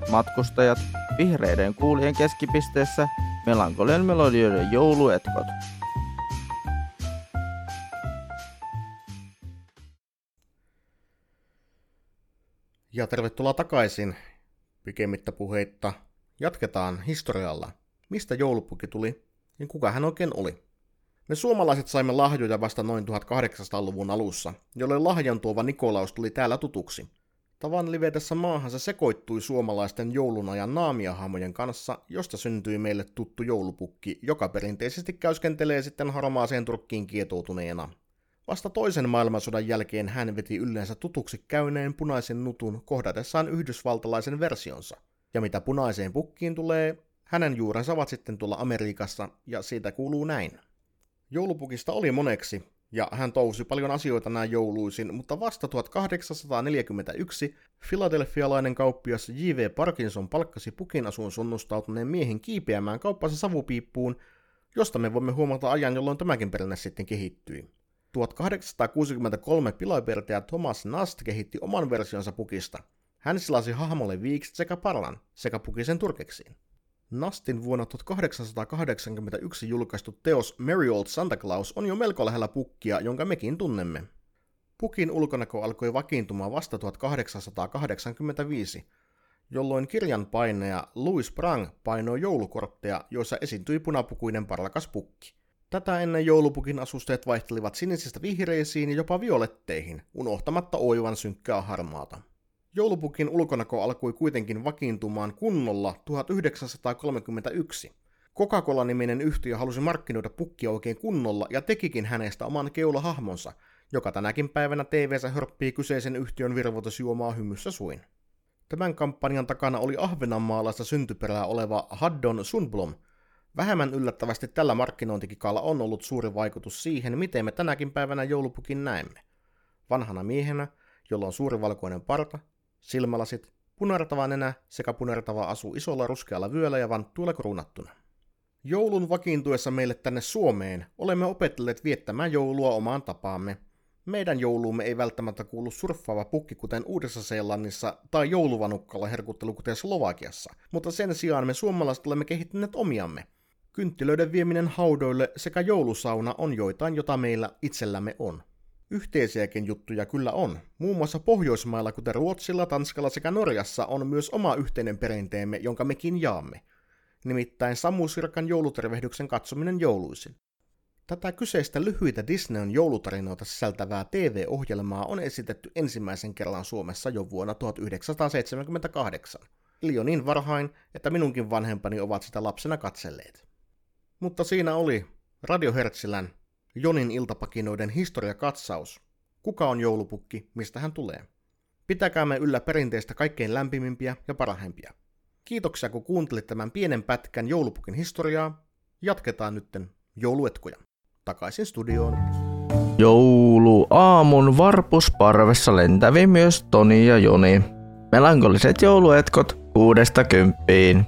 Hyvät matkustajat, vihreiden kuulien keskipisteessä melankolian melodioiden jouluetkot. Ja tervetuloa takaisin. Pikemmittä puheitta jatketaan historialla. Mistä joulupukki tuli ja kuka hän oikein oli? Me suomalaiset saimme lahjoja vasta noin 1800-luvun alussa, jolloin lahjan tuova Nikolaus tuli täällä tutuksi. Tavan livetessä maahan se sekoittui suomalaisten joulunajan naamiahahmojen kanssa, josta syntyi meille tuttu joulupukki, joka perinteisesti käyskentelee sitten harmaaseen turkkiin kietoutuneena. Vasta toisen maailmansodan jälkeen hän veti yleensä tutuksi käyneen punaisen nutun kohdatessaan yhdysvaltalaisen versionsa. Ja mitä punaiseen pukkiin tulee, hänen juurensa ovat sitten tuolla Amerikassa, ja siitä kuuluu näin. Joulupukista oli moneksi, ja hän touhusi paljon asioita näin jouluisin, mutta vasta 1841 filadelfialainen kauppias J.V. Parkinson palkkasi pukin asuun sunnustautuneen miehen kiipeämään kauppansa savupiippuun, josta me voimme huomata ajan, jolloin tämäkin perinne sitten kehittyi. 1863 pilapiirtäjä Thomas Nast kehitti oman versionsa pukista. Hän silasi hahmolle viikset sekä parlan sekä puki sen turkeksiin. Nastin vuonna 1881 julkaistu teos Merry Old Santa Claus on jo melko lähellä pukkia, jonka mekin tunnemme. Pukin ulkonäkö alkoi vakiintumaan vasta 1885, jolloin kirjan paineja Louis Prang painoi joulukortteja, joissa esiintyi punapukuinen parlakas pukki. Tätä ennen joulupukin asusteet vaihtelivat sinisistä vihreisiin ja jopa violetteihin, unohtamatta oivan synkkää harmaata. Joulupukin ulkonako alkoi kuitenkin vakiintumaan kunnolla 1931. Coca-Cola-niminen yhtiö halusi markkinoida pukkia oikein kunnolla ja tekikin hänestä oman keulahahmonsa, joka tänäkin päivänä TV-sä hörppii kyseisen yhtiön virvoitusjuomaa hymyssä suin. Tämän kampanjan takana oli ahvenanmaalaista syntyperää oleva Haddon Sundblom. Vähemmän yllättävästi tällä markkinointikikalla on ollut suuri vaikutus siihen, miten me tänäkin päivänä joulupukin näemme. Vanhana miehenä, jolla on suuri valkoinen parta, silmälasit, punertava nenä sekä punertava asu isolla ruskealla vyöllä ja vanttuilla kruunattuna. Joulun vakiintuessa meille tänne Suomeen olemme opetelleet viettämään joulua omaan tapaamme. Meidän jouluumme ei välttämättä kuulu surffaava pukki kuten Uudessa-Seelannissa tai jouluvanukkalla herkuttelu kuten Slovakiassa, mutta sen sijaan me suomalaiset olemme kehittäneet omiamme. Kynttilöiden vieminen haudoille sekä joulusauna on joitain, jota meillä itsellämme on. Yhteisiäkin juttuja kyllä on. Muun muassa Pohjoismailla, kuten Ruotsilla, Tanskalla sekä Norjassa, on myös oma yhteinen perinteemme, jonka mekin jaamme. Nimittäin Samu Sirkan joulutervehdyksen katsominen jouluisin. Tätä kyseistä lyhyitä Disneyn joulutarinoita sisältävää TV-ohjelmaa on esitetty ensimmäisen kerran Suomessa jo vuonna 1978. Eli jo niin varhain, että minunkin vanhempani ovat sitä lapsena katselleet. Mutta siinä oli Radio Hertzilän Jonin iltapakinoiden historiakatsaus. Kuka on joulupukki, mistä hän tulee? Pitäkäämme yllä perinteistä kaikkein lämpimimpiä ja parhaimpia. Kiitoksia kun kuuntelit tämän pienen pätkän joulupukin historiaa. Jatketaan nytten jouluetkoja. Takaisin studioon. Jouluaamun varpusparvessa lentävi myös Toni ja Joni. Melankoliset jouluetkot kuudesta kymppiin.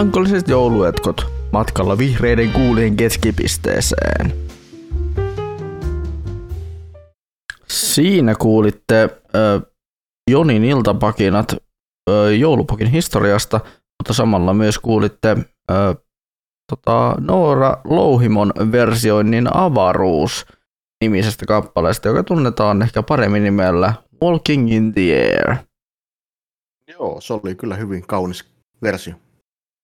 Melankoliset jouluetkot matkalla vihreiden kuulien keskipisteeseen. Siinä kuulitte ö, Jonin iltapakinat ö, joulupakin historiasta, mutta samalla myös kuulitte ö, tota, Noora Louhimon versioinnin Avaruus nimisestä kappaleesta, joka tunnetaan ehkä paremmin nimellä Walking in the Air. Joo, se oli kyllä hyvin kaunis versio.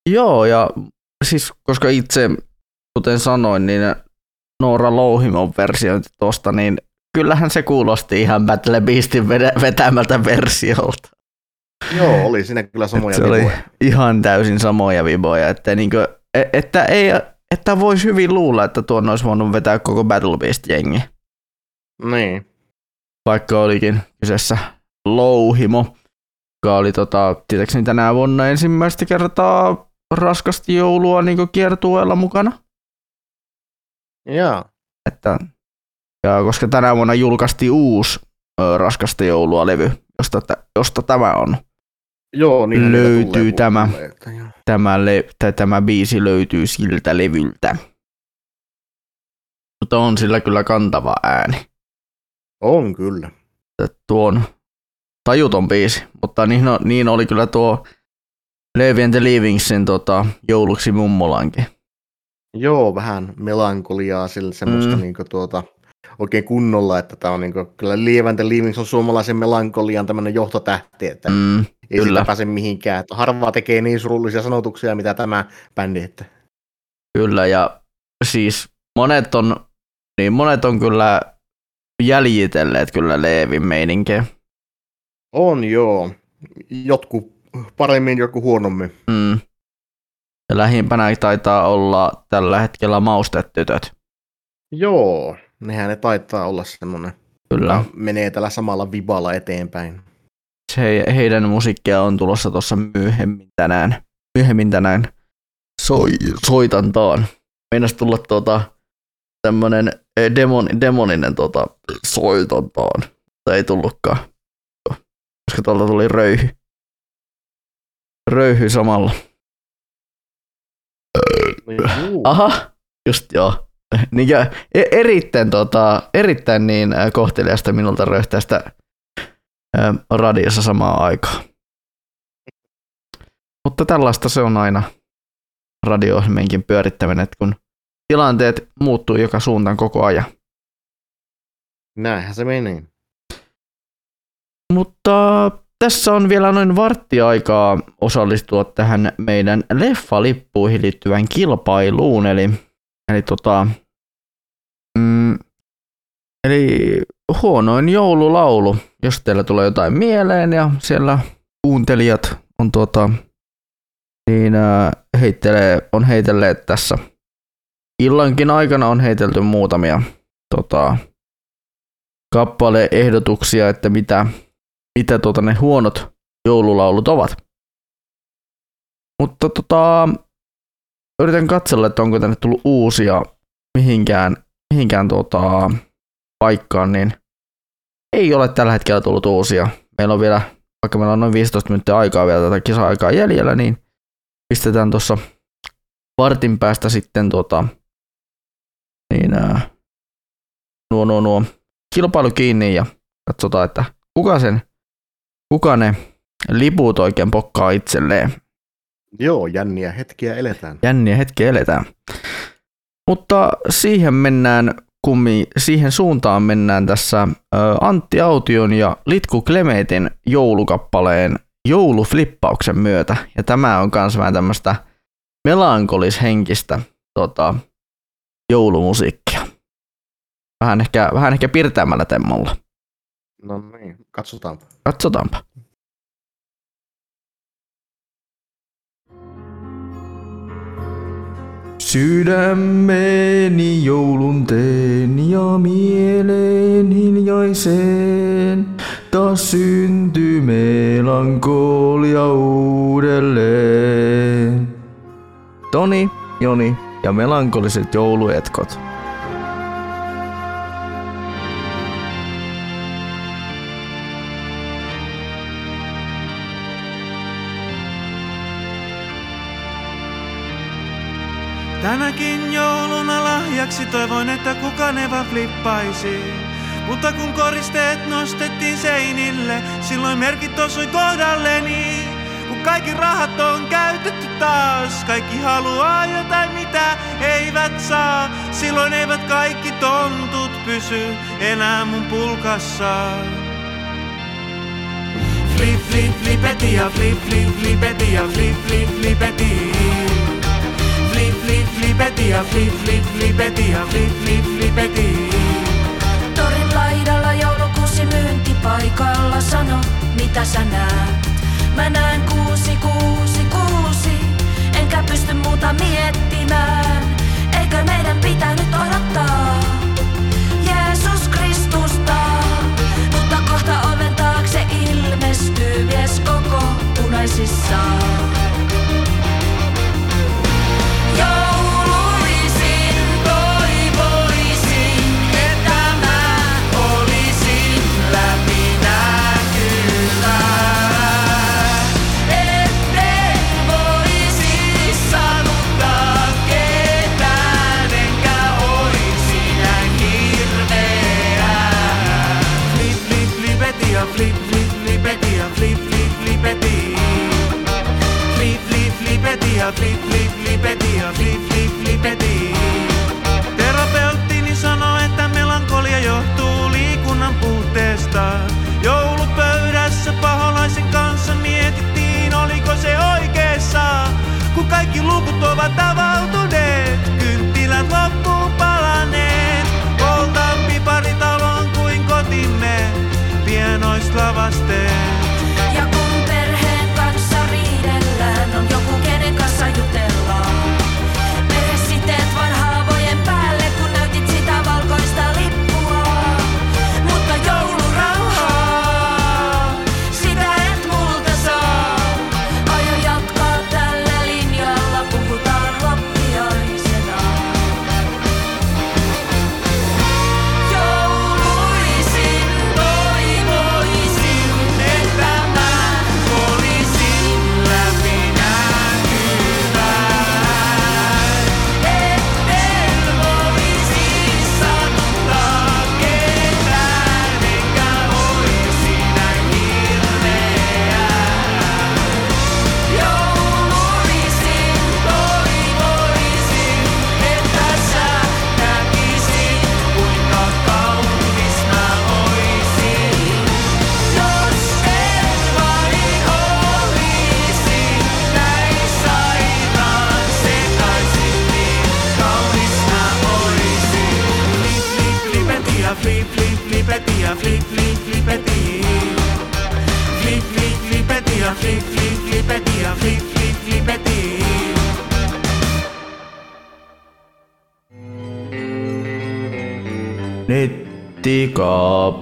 Joo, ja siis koska itse, kuten sanoin, niin Noora Louhimon versiointi tuosta, niin kyllähän se kuulosti ihan Battle Beastin vetämältä versiolta. Joo, oli siinä kyllä samoja se oli viboja. ihan täysin samoja viboja, että, niinku, e- että, ei, että voisi hyvin luulla, että tuon olisi voinut vetää koko Battle Beast-jengi, Niin. vaikka olikin kyseessä Louhimo, joka oli tota, tietääkseni tänä vuonna ensimmäistä kertaa raskasti joulua niin kiertueella mukana. Joo. Että, ja koska tänä vuonna julkaistiin uusi ö, raskasta joulua levy, josta, josta tämä on. Joo, niin löytyy tulee tämä, mulle, että joo. tämä, le, tai tämä biisi löytyy siltä levyltä. Mutta on sillä kyllä kantava ääni. On kyllä. Tuo on tajuton biisi, mutta niin, niin oli kyllä tuo Levi and the Leavingsin tota, jouluksi mummolankin. Joo, vähän melankoliaa, sillä semmoista Mm. niinku tuota, oikein kunnolla, että tämä on niinku, kyllä Lieväntä Livings on suomalaisen melankolian tämmöinen johtotähti, että Mm, ei kyllä. sitä pääse mihinkään. Että harva tekee niin surullisia sanotuksia, mitä tämä bändi, että Kyllä, ja siis monet on, niin monet on kyllä jäljitelleet kyllä Leevin meininkiä. on joo. Jotkut paremmin, joku huonommin. Mm. Ja lähimpänä taitaa olla tällä hetkellä maustetytöt. Joo, nehän ne taitaa olla semmoinen, Kyllä. menee tällä samalla viballa eteenpäin. Se, heidän musiikkia on tulossa tuossa myöhemmin tänään. Myöhemmin tänään soi, soitantaan. Meinas tulla tuota, tämmönen eh, demon, demoninen tota, soitantaan. Tai ei tullutkaan. Koska tuolta tuli röyhy. Röyhy samalla. Aha, just joo. Niin ja, e- erittäin, tota, erittäin niin kohteliasta minulta röyhtäistä radiossa samaan aikaan. Mutta tällaista se on aina radio pyörittäminen, että kun tilanteet muuttuu joka suuntaan koko ajan. Näinhän se menee. Mutta tässä on vielä noin varttiaikaa osallistua tähän meidän leffalippuihin liittyvään kilpailuun. Eli, eli, tota, mm, eli huonoin joululaulu, jos teillä tulee jotain mieleen ja siellä kuuntelijat on tota, niin ää, heittelee, on heitelleet tässä illankin aikana on heitelty muutamia tota, kappaleehdotuksia, että mitä, mitä tota ne huonot joululaulut ovat. Mutta tota, yritän katsella, että onko tänne tullut uusia mihinkään, mihinkään tota, paikkaan, niin ei ole tällä hetkellä tullut uusia. Meillä on vielä, vaikka meillä on noin 15 minuuttia aikaa vielä tätä kisa-aikaa jäljellä, niin pistetään tuossa vartin päästä sitten tota, niin, ää, nuo, nuo, nuo kilpailu kiinni ja katsotaan, että kuka sen, kuka ne liput oikein pokkaa itselleen. Joo, jänniä hetkiä eletään. Jänniä hetki eletään. Mutta siihen mennään, kummi, siihen suuntaan mennään tässä Antti Aution ja Litku Klemetin joulukappaleen jouluflippauksen myötä. Ja tämä on myös vähän tämmöistä melankolishenkistä tota, joulumusiikkia. Vähän ehkä, vähän ehkä pirteämällä temmolla. No niin, katsotaan. Katsotaanpa. Sydämeni joulun teen ja mieleen hiljaiseen. Taas syntyy melankolia uudelleen. Toni, Joni ja melankoliset jouluetkot. Tänäkin jouluna lahjaksi toivon, että kukaan ei vaan flippaisi. Mutta kun koristeet nostettiin seinille, silloin merkit osui kohdalleni. Kun kaikki rahat on käytetty taas, kaikki haluaa jotain mitä eivät saa. Silloin eivät kaikki tontut pysy enää mun pulkassa. Flip, flip, flipeti ja flip, flip, flipeti ja flip, flip, flipeti. Flip, flip, flipeti ja flip, flip, flipeti ja flip, flip, flipeti. Torin laidalla joulukuusi myyntipaikalla sano, mitä sä näet. Mä näen kuusi, kuusi, kuusi, enkä pysty muuta miettimään. Eikö meidän pitänyt odottaa Jeesus Kristusta? Mutta kohta oven taakse ilmestyy mies koko punaisissaan. Ja flip, flip, flipeti ja flip, flip, flipeti. Terapeuttini sanoi, että melankolia johtuu liikunnan puutteesta. Joulupöydässä paholaisen kanssa mietittiin, oliko se oikeessa. Kun kaikki luvut ovat avautuneet, kynttilät loppuun palaneet. Poltan piparitalon kuin kotimme, pienoista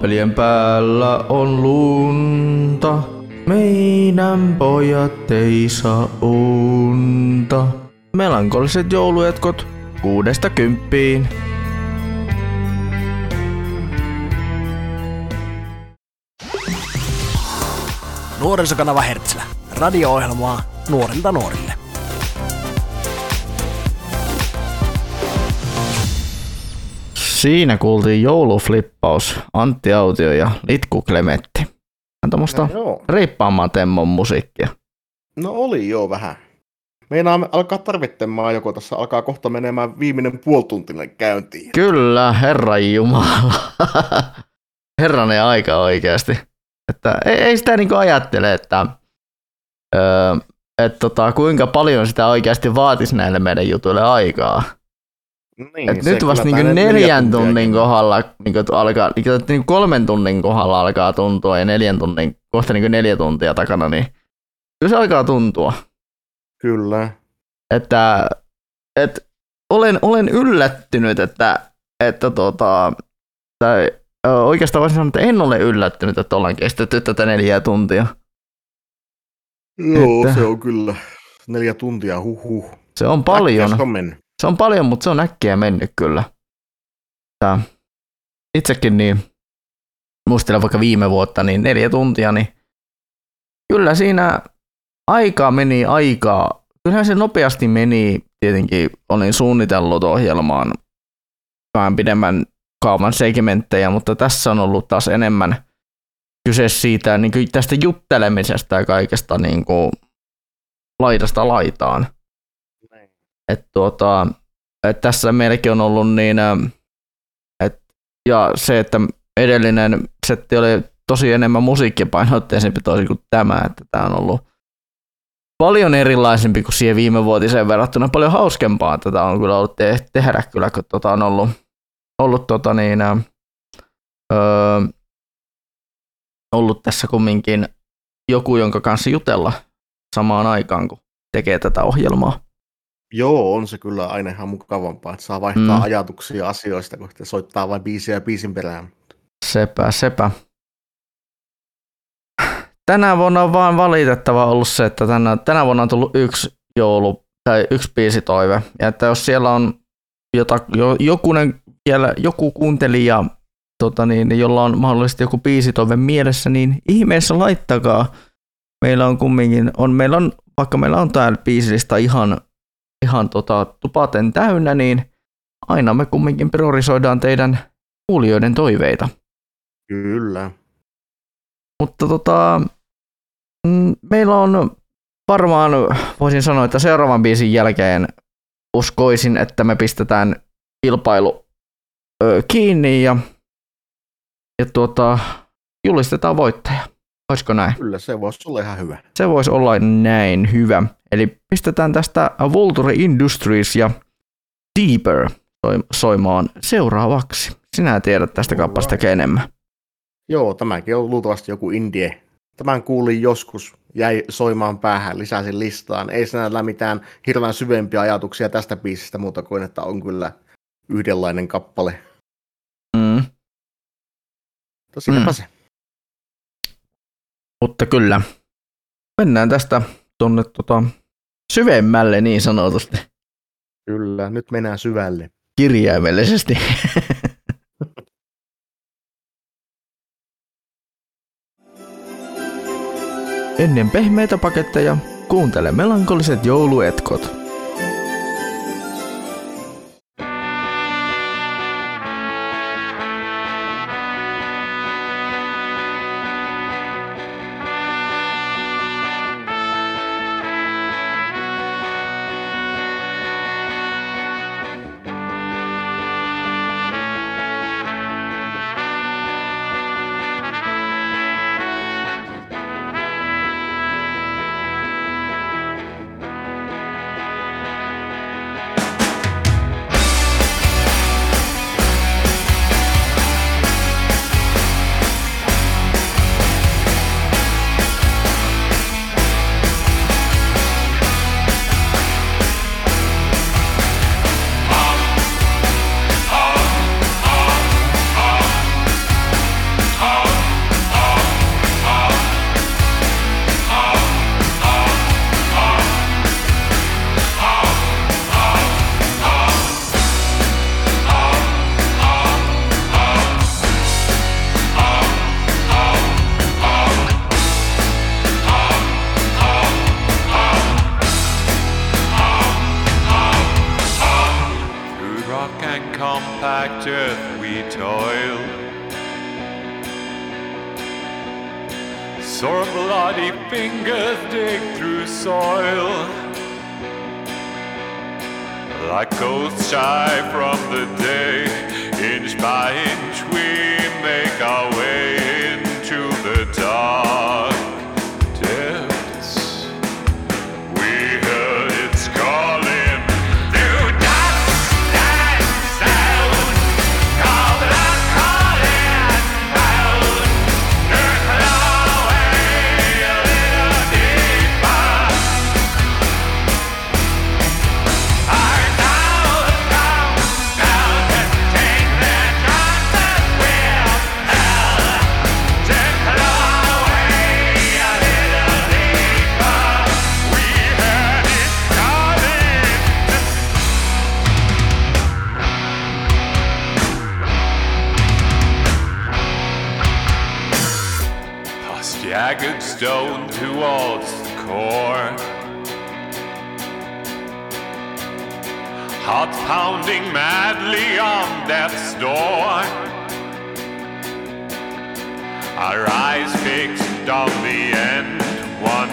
Nettikaapelien päällä on lunta. Meidän pojat ei saa unta. Melankoliset jouluetkot kuudesta kymppiin. Nuorisokanava Hertzlä. Radio-ohjelmaa nuorilta nuorille. Siinä kuultiin jouluflippaus, Antti Autio ja Litku Klemetti. On tuommoista No joo. reippaamman temmon musiikkia. No oli jo vähän. Meinaa alkaa tarvittamaan joko tässä alkaa kohta menemään viimeinen puoltuntinen käyntiin. Kyllä, herran jumala. [LAUGHS] Herranen aika oikeasti. Että ei, ei sitä niinku ajattele, että, öö, että tota, kuinka paljon sitä oikeasti vaatisi näille meidän jutuille aikaa. Niin, Et nyt vasta niinku neljän tunnin kohdalla niinku alkaa, niinku, niinku kolmen tunnin kohdalla alkaa tuntua ja neljän tunnin, kohta niinku neljä tuntia takana, niin kyllä se alkaa tuntua. Kyllä. Että et, olen, olen yllättynyt, että, että tota, tai, oikeastaan voisin sanoa, että en ole yllättynyt, että ollaan kestetty tätä neljää tuntia. Joo, Että- se on kyllä. Neljä tuntia, huhhuh. Se on paljon. Äkkiä se on mennyt. Se on paljon, mutta se on äkkiä mennyt kyllä. Tää, itsekin niin, muistelen vaikka viime vuotta, niin neljä tuntia, niin kyllä siinä aikaa meni aikaa kyllähän se nopeasti meni, tietenkin olin suunnitellut ohjelmaan vähän pidemmän kaavan segmenttejä, mutta tässä on ollut taas enemmän kyse siitä niin tästä juttelemisesta ja kaikesta niin kuin laidasta laitaan. Et tuota, et tässä meilläkin on ollut niin, et, ja se, että edellinen setti oli tosi enemmän musiikkipainotteisempi toisin kuin tämä, että tämä on ollut paljon erilaisempi kuin siihen viime vuotiseen verrattuna. Paljon hauskempaa tätä on kyllä ollut te- tehdä kyllä, kun tota on ollut, ollut tota niin, öö, ollut tässä kumminkin joku, jonka kanssa jutella samaan aikaan, kun tekee tätä ohjelmaa. Joo, on se kyllä aina ihan mukavampaa, että saa vaihtaa Mm. ajatuksia asioista, kun soittaa vain biisiä biisin perään. Sepä, sepä. Tänä vuonna on vaan valitettava ollut se, että tänä, tänä vuonna on tullut yksi joulu tai yksi biisitoive. Ja että jos siellä on jota, jo, jokunen, vielä, joku kuuntelija, tota niin, jolla on mahdollisesti joku biisitoive mielessä, niin ihmeessä laittakaa. Meillä on kumminkin, on, meillä on, vaikka meillä on täällä biisilista ihan, ihan tota, tupaten täynnä, niin aina me kumminkin priorisoidaan teidän kuulijoiden toiveita. Kyllä. Mutta tota, mm, meillä on varmaan, voisin sanoa, että seuraavan biisin jälkeen uskoisin, että me pistetään kilpailu ö, kiinni ja, ja tuota, julistetaan voittaja. Olisiko näin? Kyllä, se voisi olla ihan hyvä. Se voisi olla näin hyvä. Eli pistetään tästä Vulture Industries ja Deeper soi- soimaan seuraavaksi. Sinä tiedät tästä kappasta enemmän. Joo, tämäkin on luultavasti joku indie. Tämän kuulin joskus, jäi soimaan päähän, lisäsin listaan. Ei sinällä mitään hirveän syvempiä ajatuksia tästä biisistä muuta kuin, että on kyllä yhdenlainen kappale. Mm. Tosiaanpa Mm. se. Mutta kyllä, mennään tästä tuonne tota, syvemmälle niin sanotusti, Kyllä, nyt mennään syvälle. kirjaimellisesti. [LAUGHS] Ennen pehmeitä paketteja kuuntele melankoliset jouluetkot. Heart pounding madly on death's door. Our eyes fixed on the end, one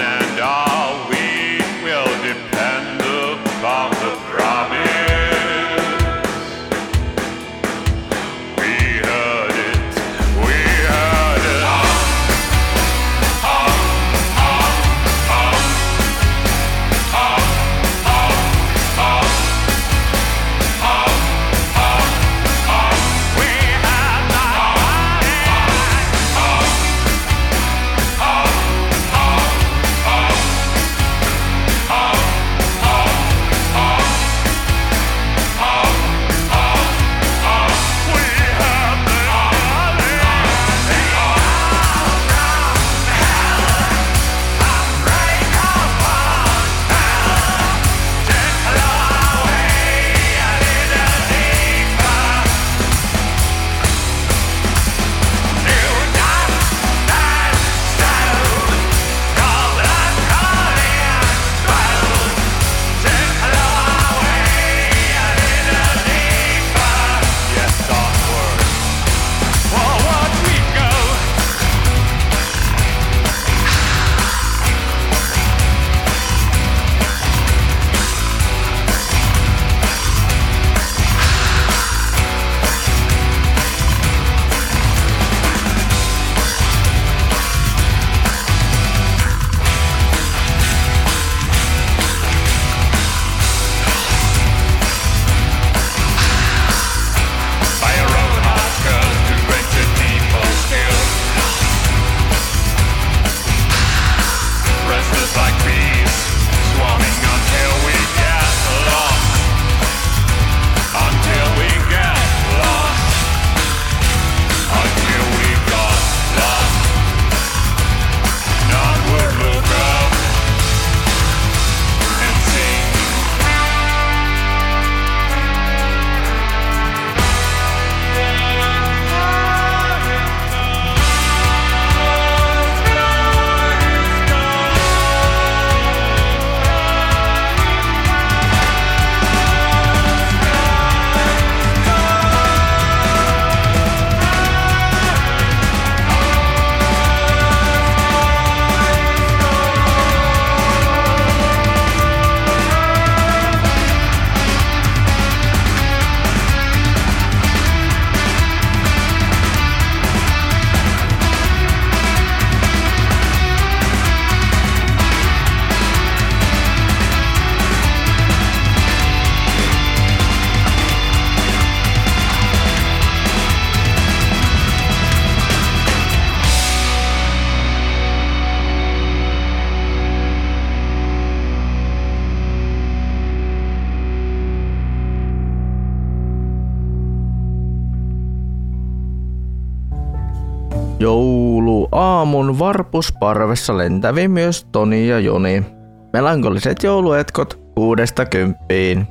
varpusparvessa lentävi myös Toni ja Joni. Melankoliset jouluetkot kuudesta kymppiin.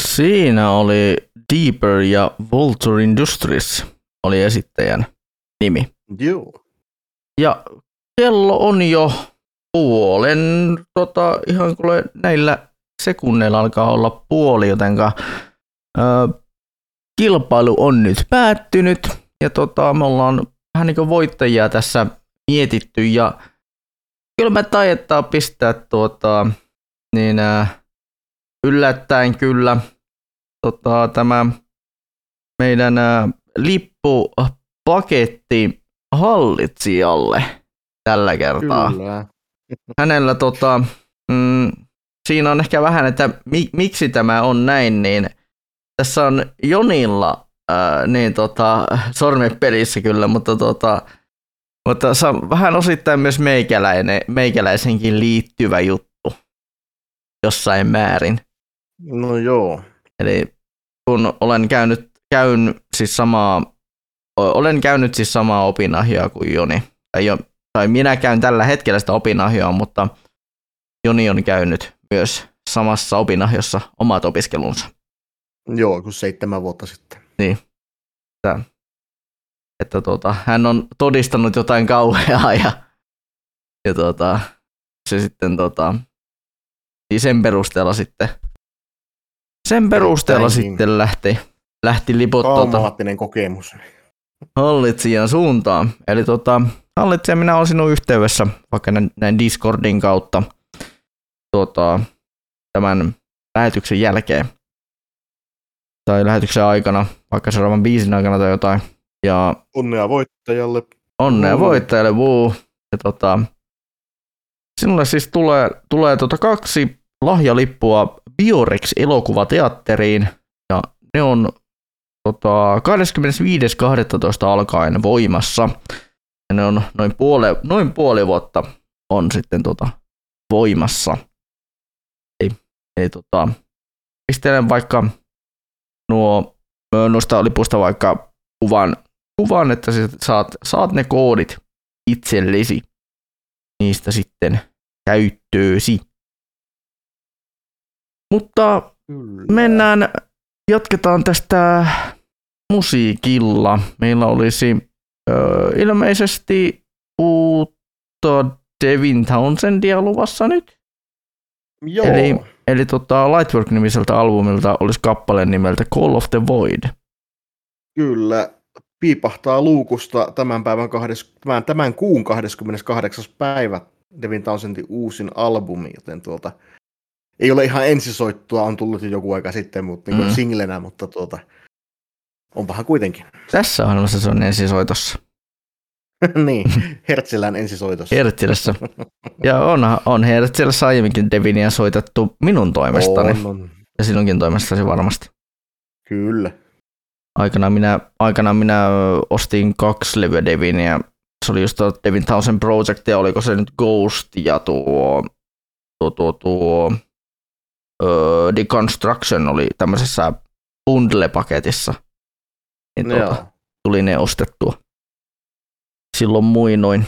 Siinä oli Deeper ja Vulture Industries oli esittäjän nimi. Joo. Ja kello on jo puolen, tota, ihan kuule näillä sekunneilla alkaa olla puoli, jotenka ö, kilpailu on nyt päättynyt ja tota, me ollaan vähän niin kuin voittajia tässä mietitty ja kyllä me taitaa pistää tuota, niin ä, yllättäen kyllä tota, tämä meidän ä, lippupaketti hallitsijalle tällä kertaa. Kyllä. [LAUGHS] Hänellä tota, mm, siinä on ehkä vähän, että mi, miksi tämä on näin, niin tässä on Jonilla niin tota, sormet pelissä kyllä, mutta, tota, mutta se on vähän osittain myös meikäläinen, meikäläisenkin liittyvä juttu jossain määrin. No joo. Eli kun olen käynyt, käyn siis samaa, olen käynyt siis samaa opinahjoa kuin Joni. Tai, jo, tai minä käyn tällä hetkellä sitä opinahjoa, mutta Joni on käynyt myös samassa opinahjossa omat opiskelunsa. Joo, kun seitsemän vuotta sitten. Niin. Että, että tuota, hän on todistanut jotain kauheaa ja, ja tuota, se sitten tuota, niin sen perusteella sitten sen perusteella Erittäin sitten lähti, lähti liput tuota, Traumaattinen kokemus. hallitsijan suuntaan. Eli tota, hallitsija minä olen sinun yhteydessä vaikka näin, näin Discordin kautta tota, tämän lähetyksen jälkeen tai lähetyksen aikana, vaikka seuraavan biisin aikana tai jotain. Ja Onnea voittajalle. onnea Woo. voittajalle, wuu. Ja tota, sinulle siis tulee, tulee tota kaksi lahjalippua Biorex elokuvateatteriin ja ne on tota, 25.12. alkaen voimassa. Ja ne on noin puoli, noin puoli vuotta on sitten tota, voimassa. Eli, eli tota, pistelen vaikka nuo noista lipusta vaikka kuvan, kuvan että saat, saat ne koodit itsellesi niistä sitten käyttöösi. Mutta mennään, jatketaan tästä musiikilla. Meillä olisi ö, ilmeisesti uutta Devin Townsendia luvassa nyt. Joo. Eli, eli tota Lightwork-nimiseltä albumilta olisi kappale nimeltä Call of the Void. Kyllä, piipahtaa luukusta tämän, päivän kahdes, tämän, tämän kuun 28. päivä Devin Townsendin uusin albumi, joten tuota, ei ole ihan ensisoittua, on tullut jo joku aika sitten, mutta niin mm. singlenä, mutta tuota, onpahan kuitenkin. Tässä ohjelmassa se on ensisoitossa. [LAUGHS] niin, Hertzellän ensisoitossa. Hertzilässä. Ja on, on Hertzilässä aiemminkin Devinia soitettu minun toimestani. On, on. Ja sinunkin toimestasi varmasti. Kyllä. Aikanaan minä, aikanaan minä ostin kaksi levyä Devinia. Se oli just tuo Devin Townsend Project ja oliko se nyt Ghost ja tuo, tuo, tuo, tuo uh, Deconstruction oli tämmöisessä bundle-paketissa. Niin tuota, tuli ne ostettua. Silloin muinoin.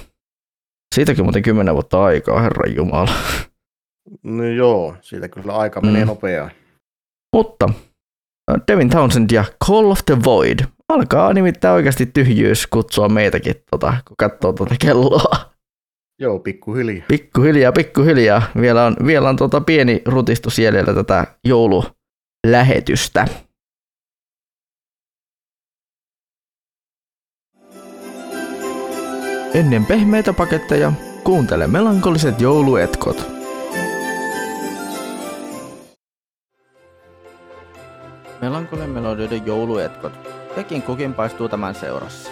Siitäkin muuten kymmenen vuotta aikaa, herran jumala. No joo, siitä kyllä aika menee Mm. nopeaa. Mutta äh, Devin Townsend ja Call of the Void alkaa nimittäin oikeasti tyhjyys kutsua meitäkin, tota, kun katsoo tuota kelloa. Joo, pikkuhiljaa. Pikkuhiljaa, pikkuhiljaa. Vielä on, vielä on tuota pieni rutistus jäljellä tätä joululähetystä. Ennen pehmeitä paketteja kuuntele melankoliset jouluetkot. Melankolien melodioiden jouluetkot. Tekin kukin paistuu tämän seurassa.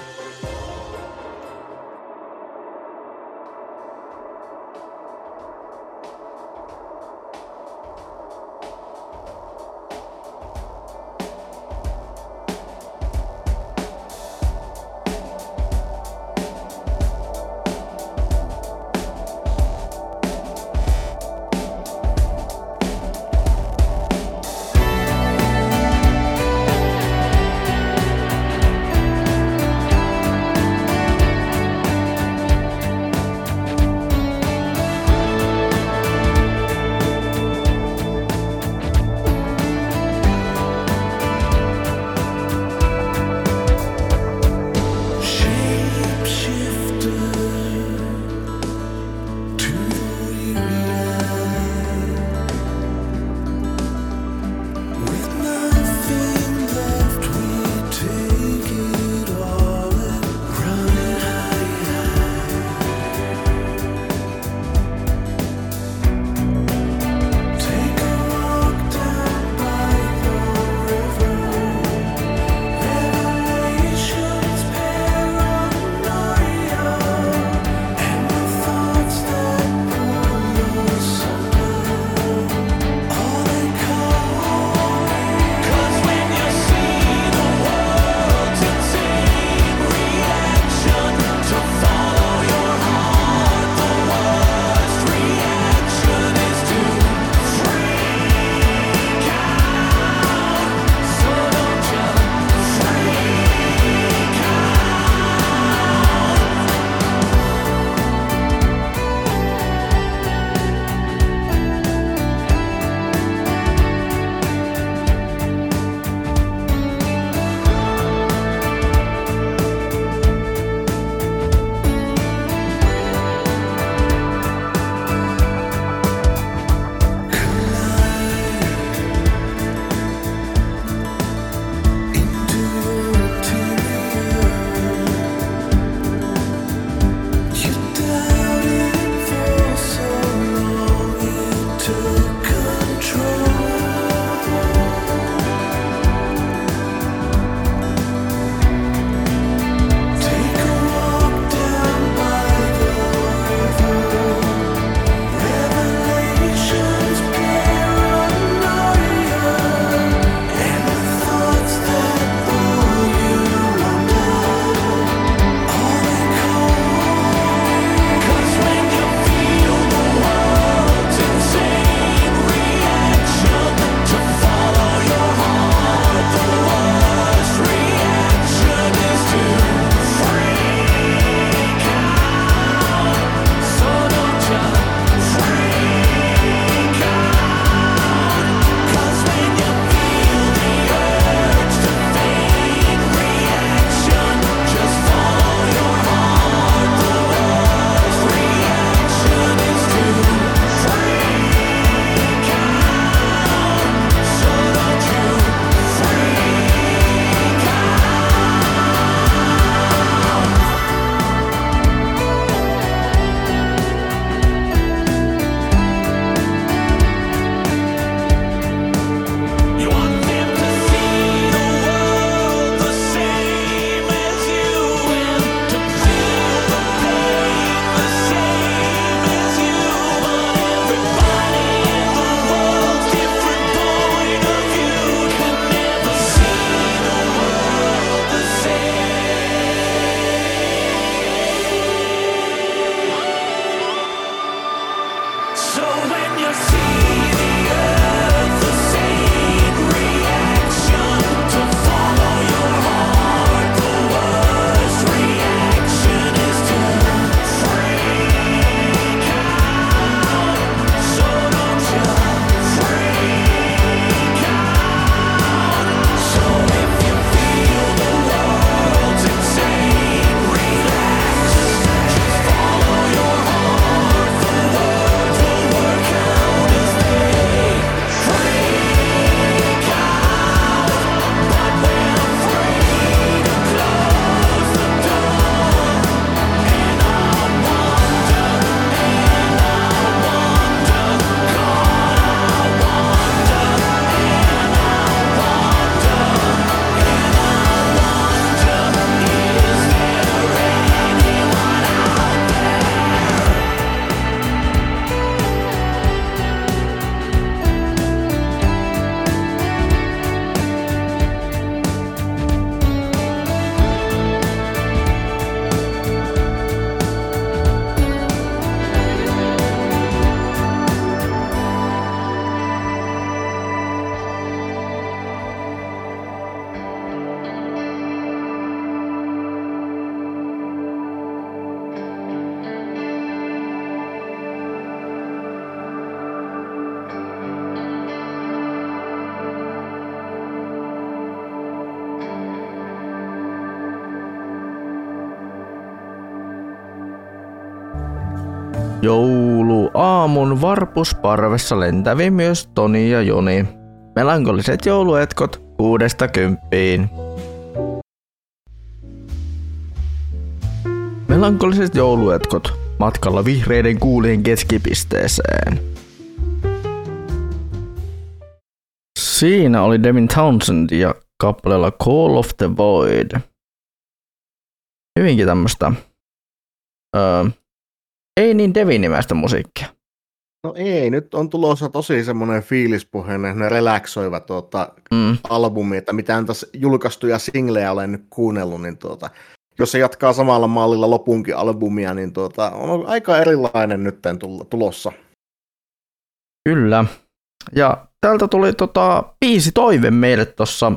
Jouluaamun varpusparvessa lentävi myös Toni ja Joni. Melankoliset jouluetkot kuudesta kymppiin. Melankoliset jouluetkot matkalla vihreiden kuulien keskipisteeseen. Siinä oli Devin Townsend ja kappaleella Call of the Void. Hyvinkin tämmöstä öö, ei niin Devin-nimäistä musiikkia. Ei, nyt on tulossa tosi semmoinen fiilispuheinen, ne relaxoiva tuota, mm. albumi, että mitään tässä julkaistuja singlejä olen nyt kuunnellut, niin tuota, jos se jatkaa samalla mallilla lopunkin albumia, niin tuota, on aika erilainen nyt tulossa. Kyllä. Ja täältä tuli tota, biisi toive meille tuossa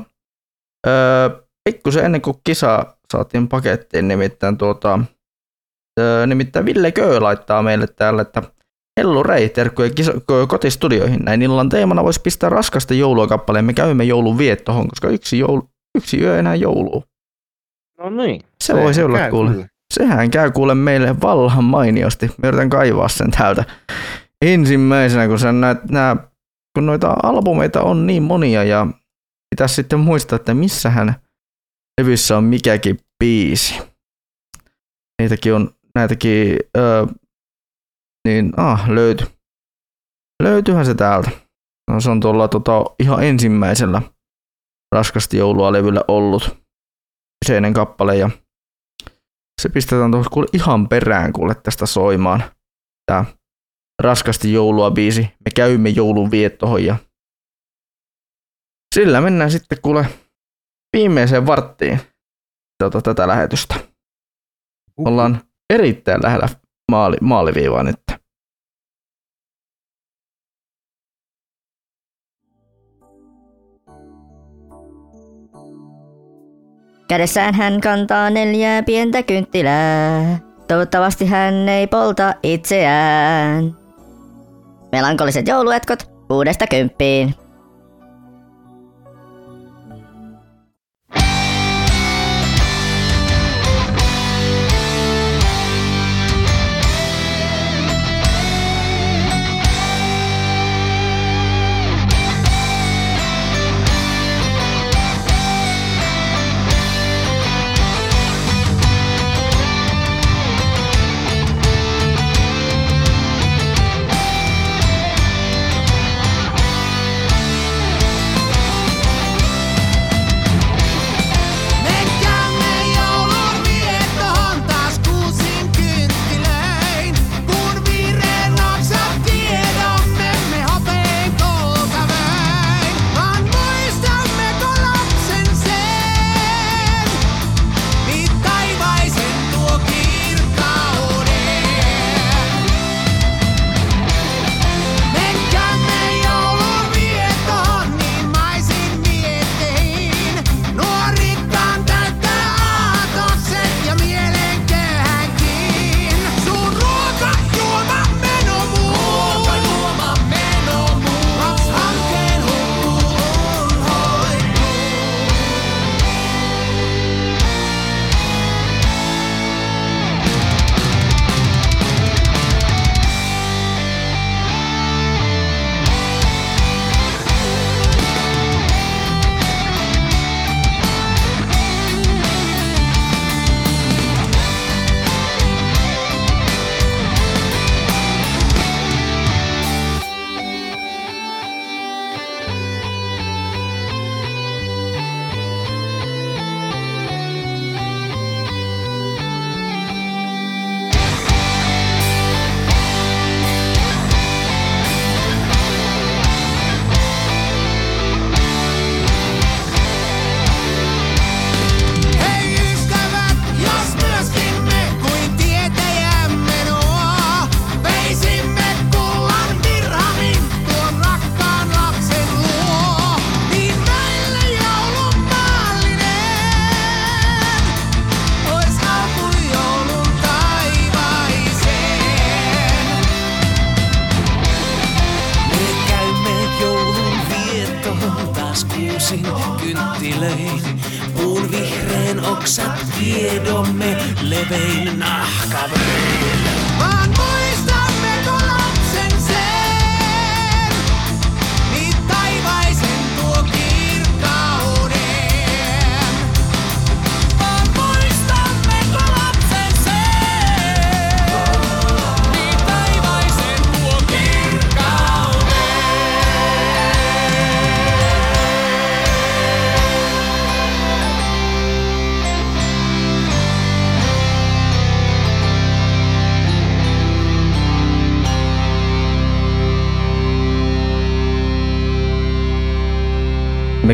öö, pikkusen ennen kuin kisa saatiin pakettiin, nimittäin tuota, öö, nimittäin Ville Köö laittaa meille täällä, että Hello Ray, terkkuja kotistudioihin. Näin illan teemana voisi pistää raskasta joulua kappaleen. Me käymme joulun viettohon, koska yksi, joulu, yksi yö enää jouluu. No niin. Se voisi olla kuule. Kyllä. Sehän käy kuule meille valhan mainiosti. Me yritän kaivaa sen täältä ensimmäisenä, kun, sen näet, nää, kun noita albumeita on niin monia ja pitäisi sitten muistaa, että missähän levyssä on mikäkin biisi. Niitäkin on, näitäkin, öö, niin ah, löyty. Löytyyhän se täältä. No, se on tuolla tota, ihan ensimmäisellä raskasti joulua levyllä ollut kyseinen kappale ja se pistetään tuossa kuule ihan perään kuule tästä soimaan. Tää raskasti joulua biisi. Me käymme joulun viettohon ja sillä mennään sitten kuule viimeiseen varttiin tota, tätä lähetystä. Ollaan erittäin lähellä maali, maaliviivaa nyt. Kädessään hän kantaa neljää pientä kynttilää. Toivottavasti hän ei polta itseään. Melankoliset jouluetkot kuudesta kymppiin.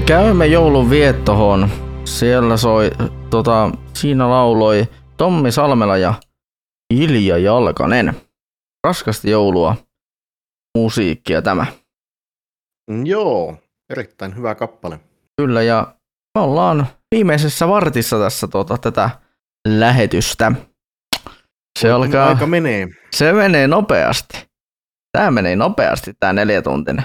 Käymme joulun viettohon. Siellä soi, tota, siinä lauloi Tommi Salmela ja Ilja Jalkanen. Raskasta joulua musiikkia tämä. Mm, Joo, erittäin hyvä kappale. Kyllä, ja me ollaan viimeisessä vartissa tässä tota, tätä lähetystä. Se alkaa... Aika menee. Se menee nopeasti. Tämä menee nopeasti, tämä neljä tuntinen.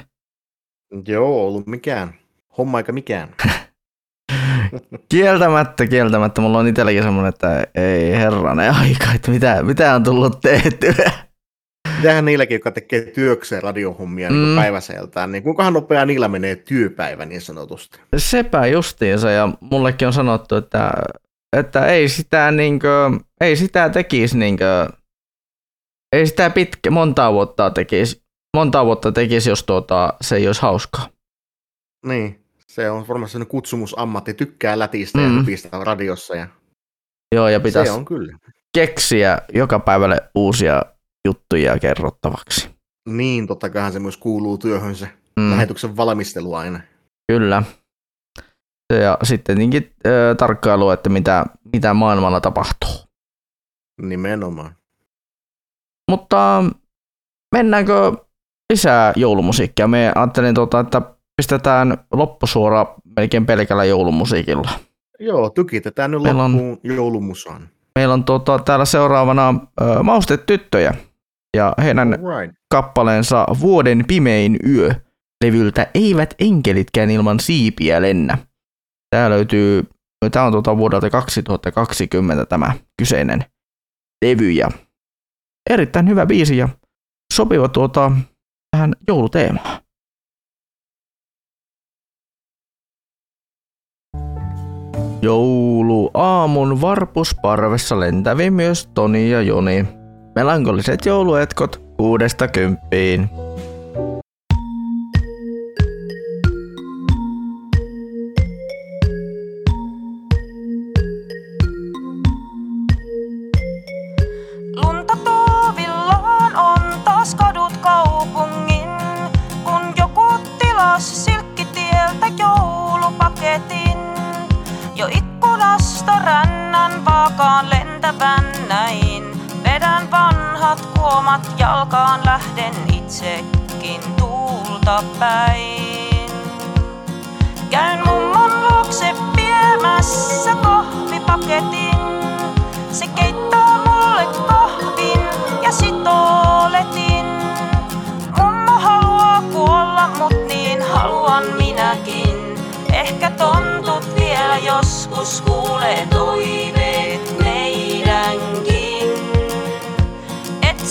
Joo, ollut mikään. Homma aika mikään. [LAUGHS] Kieltämättä, kieltämättä. Mulla on itselläkin semmoinen, että ei herranen aika, että mitä, mitä on tullut tehtyä. Mitähän niilläkin, jotka tekee työkseen radiohommia mm. Mm. niin päiväseltään, niin kuinkahan nopeaa niillä menee työpäivä niin sanotusti? Sepä justiinsa, ja mullekin on sanottu, että, että ei sitä niinkö, ei sitä tekisi niinkö, ei sitä pitkä, montaa vuotta tekisi, montaa vuotta tekisi, jos tuota, se ei olisi hauskaa. Niin, se on varmaan sellainen kutsumusammatti, tykkää lätistä mm. Ja hypistä radiossa. Ja Joo, ja pitäisi se on kyllä. keksiä joka päivälle uusia juttuja kerrottavaksi. Niin, totta kaihan se myös kuuluu työhön se Mm. mm. lähetyksen valmistelu aina. Kyllä. Ja sitten tietenkin äh, tarkkailu, että mitä, mitä maailmalla tapahtuu. Nimenomaan. Mutta mennäänkö lisää joulumusiikkia? Me ajattelin, tota, että pistetään loppusuora melkein pelkällä joulumusiikilla. Joo, tykitetään nyt Meillä on- loppuun joulumusaan. Meillä on tota, täällä seuraavana ö, Maustetyttöjä ja heidän Alright. kappaleensa Vuoden pimein yö levyltä Eivät enkelitkään ilman siipiä lennä. Tää löytyy, tää on tuota vuodelta 2020 tämä kyseinen levy ja erittäin hyvä biisi ja sopiva tuota tähän jouluteemaan. Joulu aamun varpusparvessa lentävi myös Toni ja Joni. Melankoliset jouluetkot kuudesta kymppiin. Vaakaan lentävän näin. Vedän vanhat kuomat jalkaan, lähden itsekin tuulta päin. Käyn mummon luokse viemässä kahvipaketin. Se keittää mulle kahvin ja sitooletin. Mummo haluaa kuolla, mut niin haluan minäkin. Ehkä tontut vielä joskus kuulee toiveet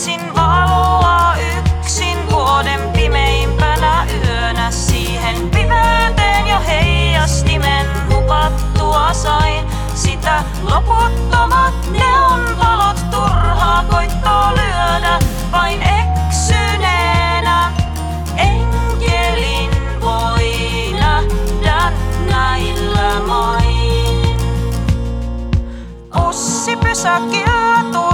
Etsin valoa yksin vuoden pimeimpänä yönä siihen pimeyteen jo heijastimen hukattua sain. Sitä loputtomat neonvalot turhaa koittoo lyödä vain eksyneenä. Enkelin voi nähdä näillä main. Ussi pysäkillä turhaa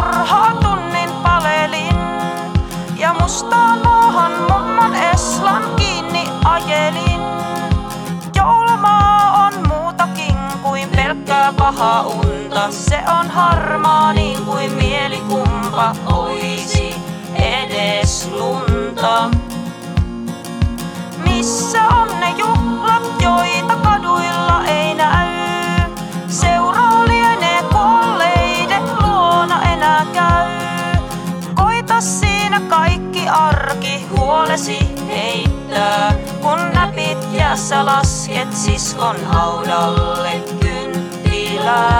Mustaan maahan mummon eslan kiinni ajelin. Joulumaa on muutakin kuin pelkkää paha unta. Se on harmaa niin kuin mielikumpa oisi edes lunta. Missä on ne juhlat, joita kaduilla ei näy? Arki huolesi heittää, kun näpit jäässä lasket siskon haudalle kynttilää.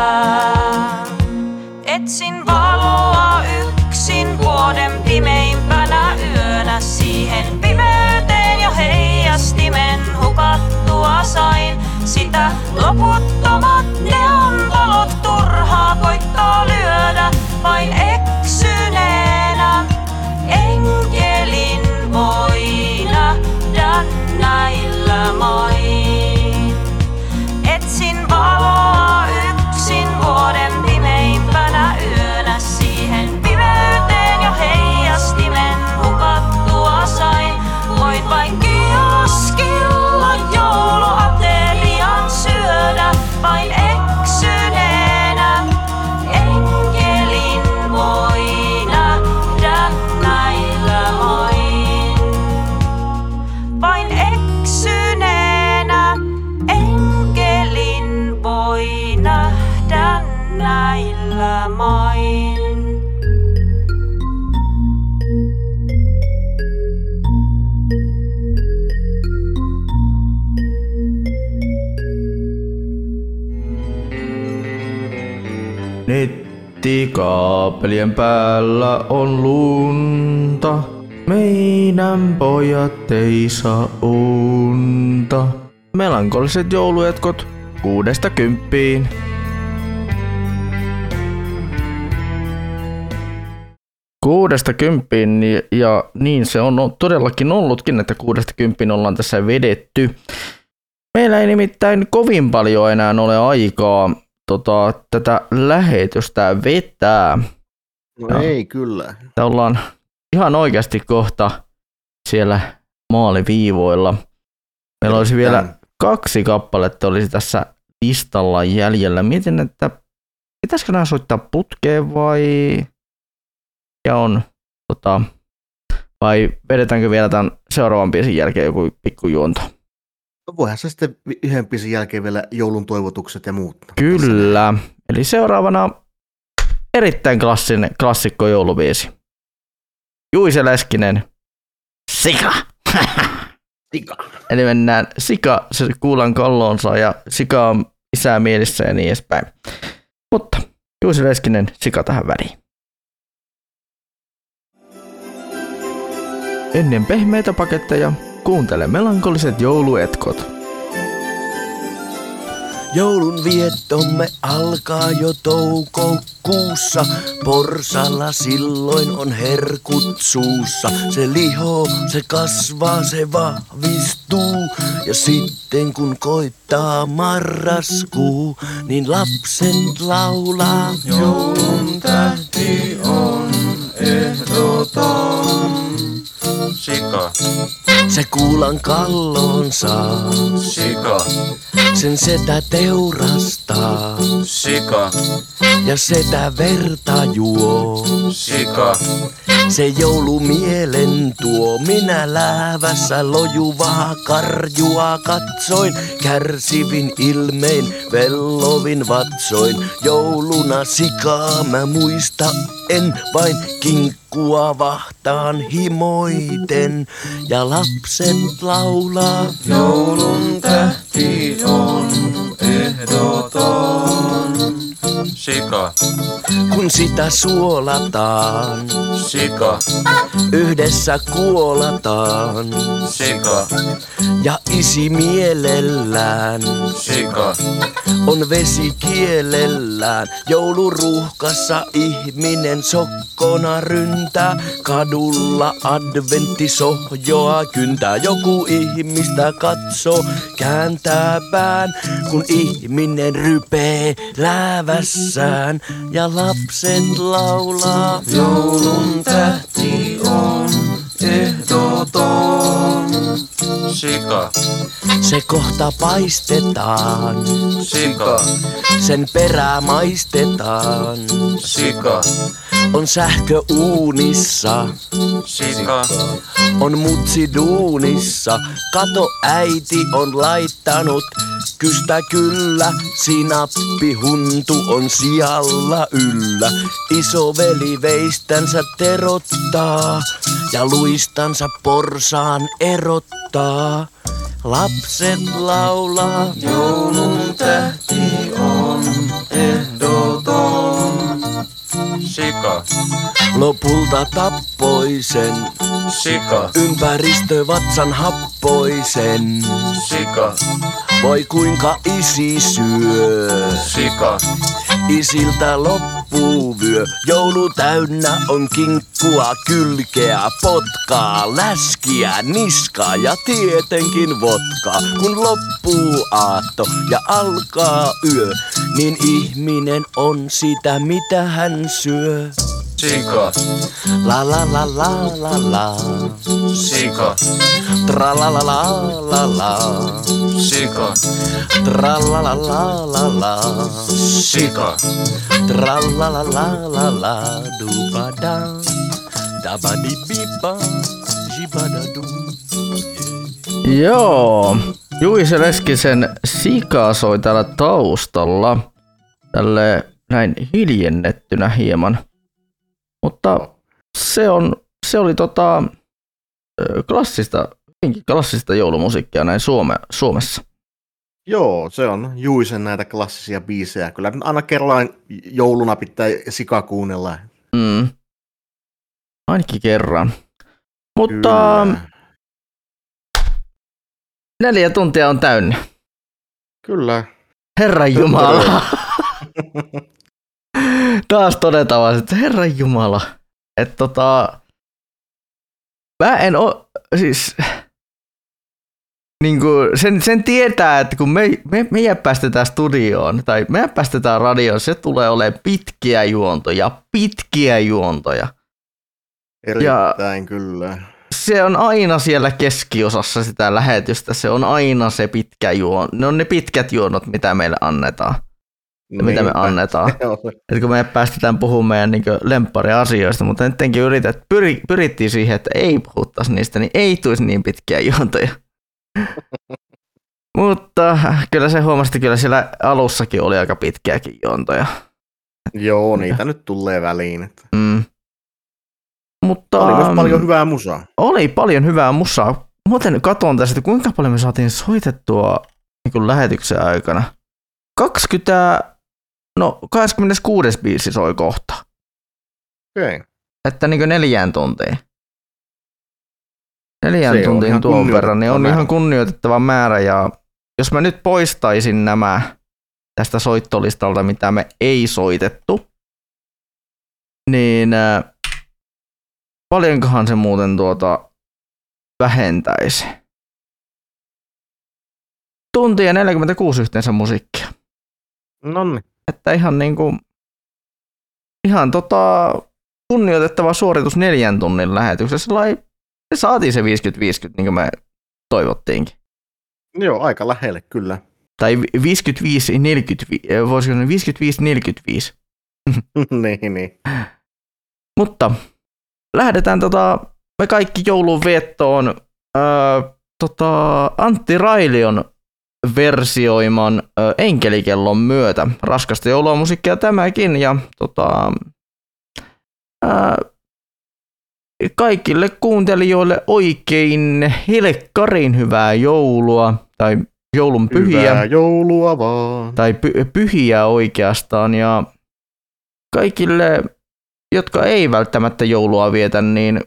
Etsin valoa yksin vuoden pimeimpänä yönä siihen pimeyteen jo heijastimen hukattua sain. Sitä loputtomat neonvalot turhaa koittaa lyödä vain eksyneenä. Enkelin Nettikaapelien päällä on lunta. Meidän pojat ei saa unta. Melankoliset jouluetkot kuudesta kymppiin. Kuudesta kymppiin ja niin se on todellakin ollutkin, että kuudesta kymppiin ollaan tässä vedetty. Meillä ei nimittäin kovin paljon enää ole aikaa tota, tätä lähetystä vetää. No ei kyllä. Että ollaan ihan oikeasti kohta siellä maaliviivoilla. Meillä olisi vielä kaksi kappaletta olisi tässä listalla jäljellä. Mietin, että pitäisikö nämä soittaa putkeen vai ja on tota, vai vedetäänkö vielä tämän seuraavan biisin jälkeen joku pikkujuonto? No Voihan se sitten yhden biisin jälkeen vielä joulun toivotukset ja muut. Kyllä. Eli seuraavana erittäin klassinen, klassikko joulubiisi. Juise Leskinen, Sika. [LAUGHS] Sika. Eli mennään Sika, se kuulan kallonsa ja Sika on isää mielissä ja niin edespäin. Mutta Juise Leskinen, Sika tähän väliin. Ennen pehmeitä paketteja kuuntele melankoliset jouluetkot. Joulun viettomme alkaa jo toukokuussa. Porsalla silloin on herkut suussa. Se liho, se kasvaa, se vahvistuu. Ja sitten kun koittaa marraskuu, niin lapset laulaa. Joulun tähti on ehdoton. Sika. Se kuulan kallon saa. Sika. Sen setä teurastaa. Sika. Ja setä verta juo. Sika. Se joulu mielen tuo. Minä läävässä lojuvaa karjua katsoin. Kärsivin ilmein, vellovin vatsoin. Jouluna sikaa mä muista en vain kinkkua vahtaan himoiten. Ja lapset laulaa. Joulun tähti on ehdoton. Sika. Kun sitä suolataan. Sika. Yhdessä kuolataan. Sika. Ja isi mielellään. Sika. On vesi kielellään. Jouluruuhkassa ihminen sokkona ryntää. Kadulla adventtisohjoa kyntää. Joku ihmistä katsoo, kääntää pään. Kun ihminen rypee läävässään. Ja lapset laulaa. Joulun tähti on ehdoton. Sika. Se kohta paistetaan. Sika. Sen perää maistetaan. Sika. On sähkö uunissa. Sika. On mutsi duunissa. Kato äiti on laittanut. Kystä kyllä, sinappi huntu on sijalla yllä. Isoveli veistänsä terottaa ja luistansa porsaan erottaa. Lapset laulaa. Joulun tähti on ehdoton. Sika. Lopulta tappoi sen. Sika. Ympäristö vatsan happoisen. Sika. Voi kuinka isi syö. Sika. Isiltä loppuu vyö. Joulu täynnä on kinkkua, kylkeä, potkaa, läskiä, niskaa ja tietenkin vodkaa. Kun loppuu aatto ja alkaa yö, niin ihminen on sitä mitä hän syö. Sika. La la la la la la. Sika. Tra la la la la la. Sika. Tra la la la la la. Sika. Tra la la la la la. Du ba da. Da ba di bi ba. Ji ba da du. Joo, Juise Leskisen Sika soi täällä taustalla. Tälle näin hiljennettynä hieman. Mutta se, on, se oli tota, klassista, klassista joulumusiikkia näin Suome, Suomessa. Joo, se on Juisen näitä klassisia biisejä. Kyllä aina kerran jouluna pitää sika kuunnella. Mm. Ainakin kerran. Mutta Kyllä. neljä tuntia on täynnä. Kyllä. Herran Jumala. [LAUGHS] Taas todetaan vaan, että Herran Jumala. Että tota, mä en oo, siis, niin kuin sen, sen tietää, että kun me, me, meidät päästetään studioon tai me päästetään radioon, se tulee olemaan pitkiä juontoja, pitkiä juontoja. Erittäin kyllä. Se on aina siellä keskiosassa sitä lähetystä, se on aina se pitkä juon. Ne on ne pitkät juonot, mitä meille annetaan. Ja mitä me annetaan. [LAUGHS] Että kun me päästetään puhumaan meidän niin lemppariasioista, mutta nyttenkin yritet, pyri, pyrittiin siihen, että ei puhuttaisi niistä, niin ei tulisi niin pitkiä juontoja. [LAUGHS] mutta kyllä se huomasi, että kyllä siellä alussakin oli aika pitkiäkin juontoja. Joo, niitä nyt tulee väliin. Että. Mm. Mutta, Oli myös paljon hyvää musaa. Oli paljon hyvää musaa. Muuten katon tästä, että kuinka paljon me saatiin soitettua niin kuin lähetyksen aikana. 20, no 26. biisi soi kohta. Okei. Että niin kuin neljään tuntiin. Neljään Se tuntiin tuon verran, niin on kunnioitettava ihan määrä. kunnioitettava määrä. Ja jos mä nyt poistaisin nämä tästä soittolistalta, mitä me ei soitettu, niin äh, paljonkohan se muuten tuota vähentäisi? Tunti ja 46 yhteensä musiikkia. Nonni. Että ihan niinku, ihan tota kunnioitettava suoritus neljän tunnin lähetyksessä. Sellai, se saatiin se 50-50, niin kuin me toivottiinkin. Joo, aika lähelle kyllä. Tai 55-45, voisiko sanoa 55-45. [LAUGHS] niin, niin. Mutta lähdetään tota, me kaikki joulun viettoon öö, tota, Antti Railion versioiman ö, enkelikellon myötä. Raskasta joulua musiikkia tämäkin ja tota, ää, kaikille kuuntelijoille oikein helkkarin hyvää joulua tai joulun pyhiä. Hyvää joulua vaan. Tai py- pyhiä oikeastaan ja kaikille, jotka ei välttämättä joulua vietä, niin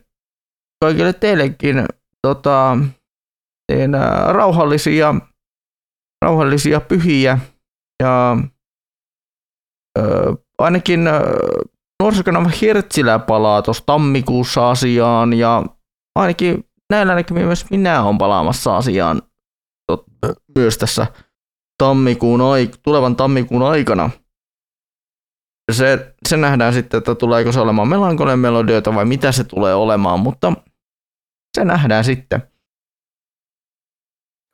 kaikille teillekin tota, teen, ää, rauhallisia rauhallisia pyhiä ja ö, ainakin ö, nuorisokanava Hertzilä palaa tuossa tammikuussa asiaan ja ainakin näillä näkymin myös minä olen palaamassa asiaan tot, myös tässä tammikuun aik- tulevan tammikuun aikana. Se, se nähdään sitten, että tuleeko se olemaan melankolian melodioita vai mitä se tulee olemaan, mutta se nähdään sitten.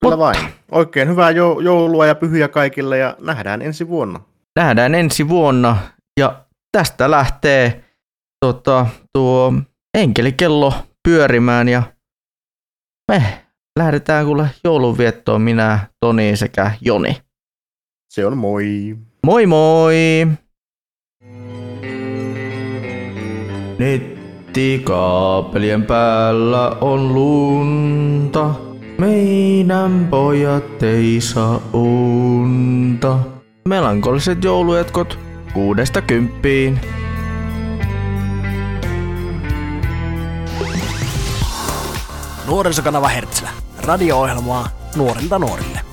Kyllä vain. Oikein hyvää jou- joulua ja pyhiä kaikille ja nähdään ensi vuonna. nähdään ensi vuonna. Ja tästä lähtee tota, tuo enkelikello pyörimään ja me lähdetään kuule joulunviettoon minä, Toni sekä Joni. Se on moi. Moi moi! Nettikaapelien päällä on lunta. Meidän pojat ei saa unta. Melankoliset jouluetkot kuudesta kymppiin. Nuorisokanava Hertzlä. Radio-ohjelmaa nuorilta nuorille.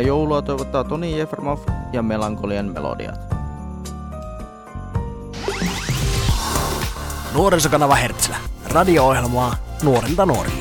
Hyvää joulua toivottaa Toni Jeffermov ja Melankolian melodiat. Nuorisokanava Hertsilä. Radio-ohjelmaa nuorilta nuorille.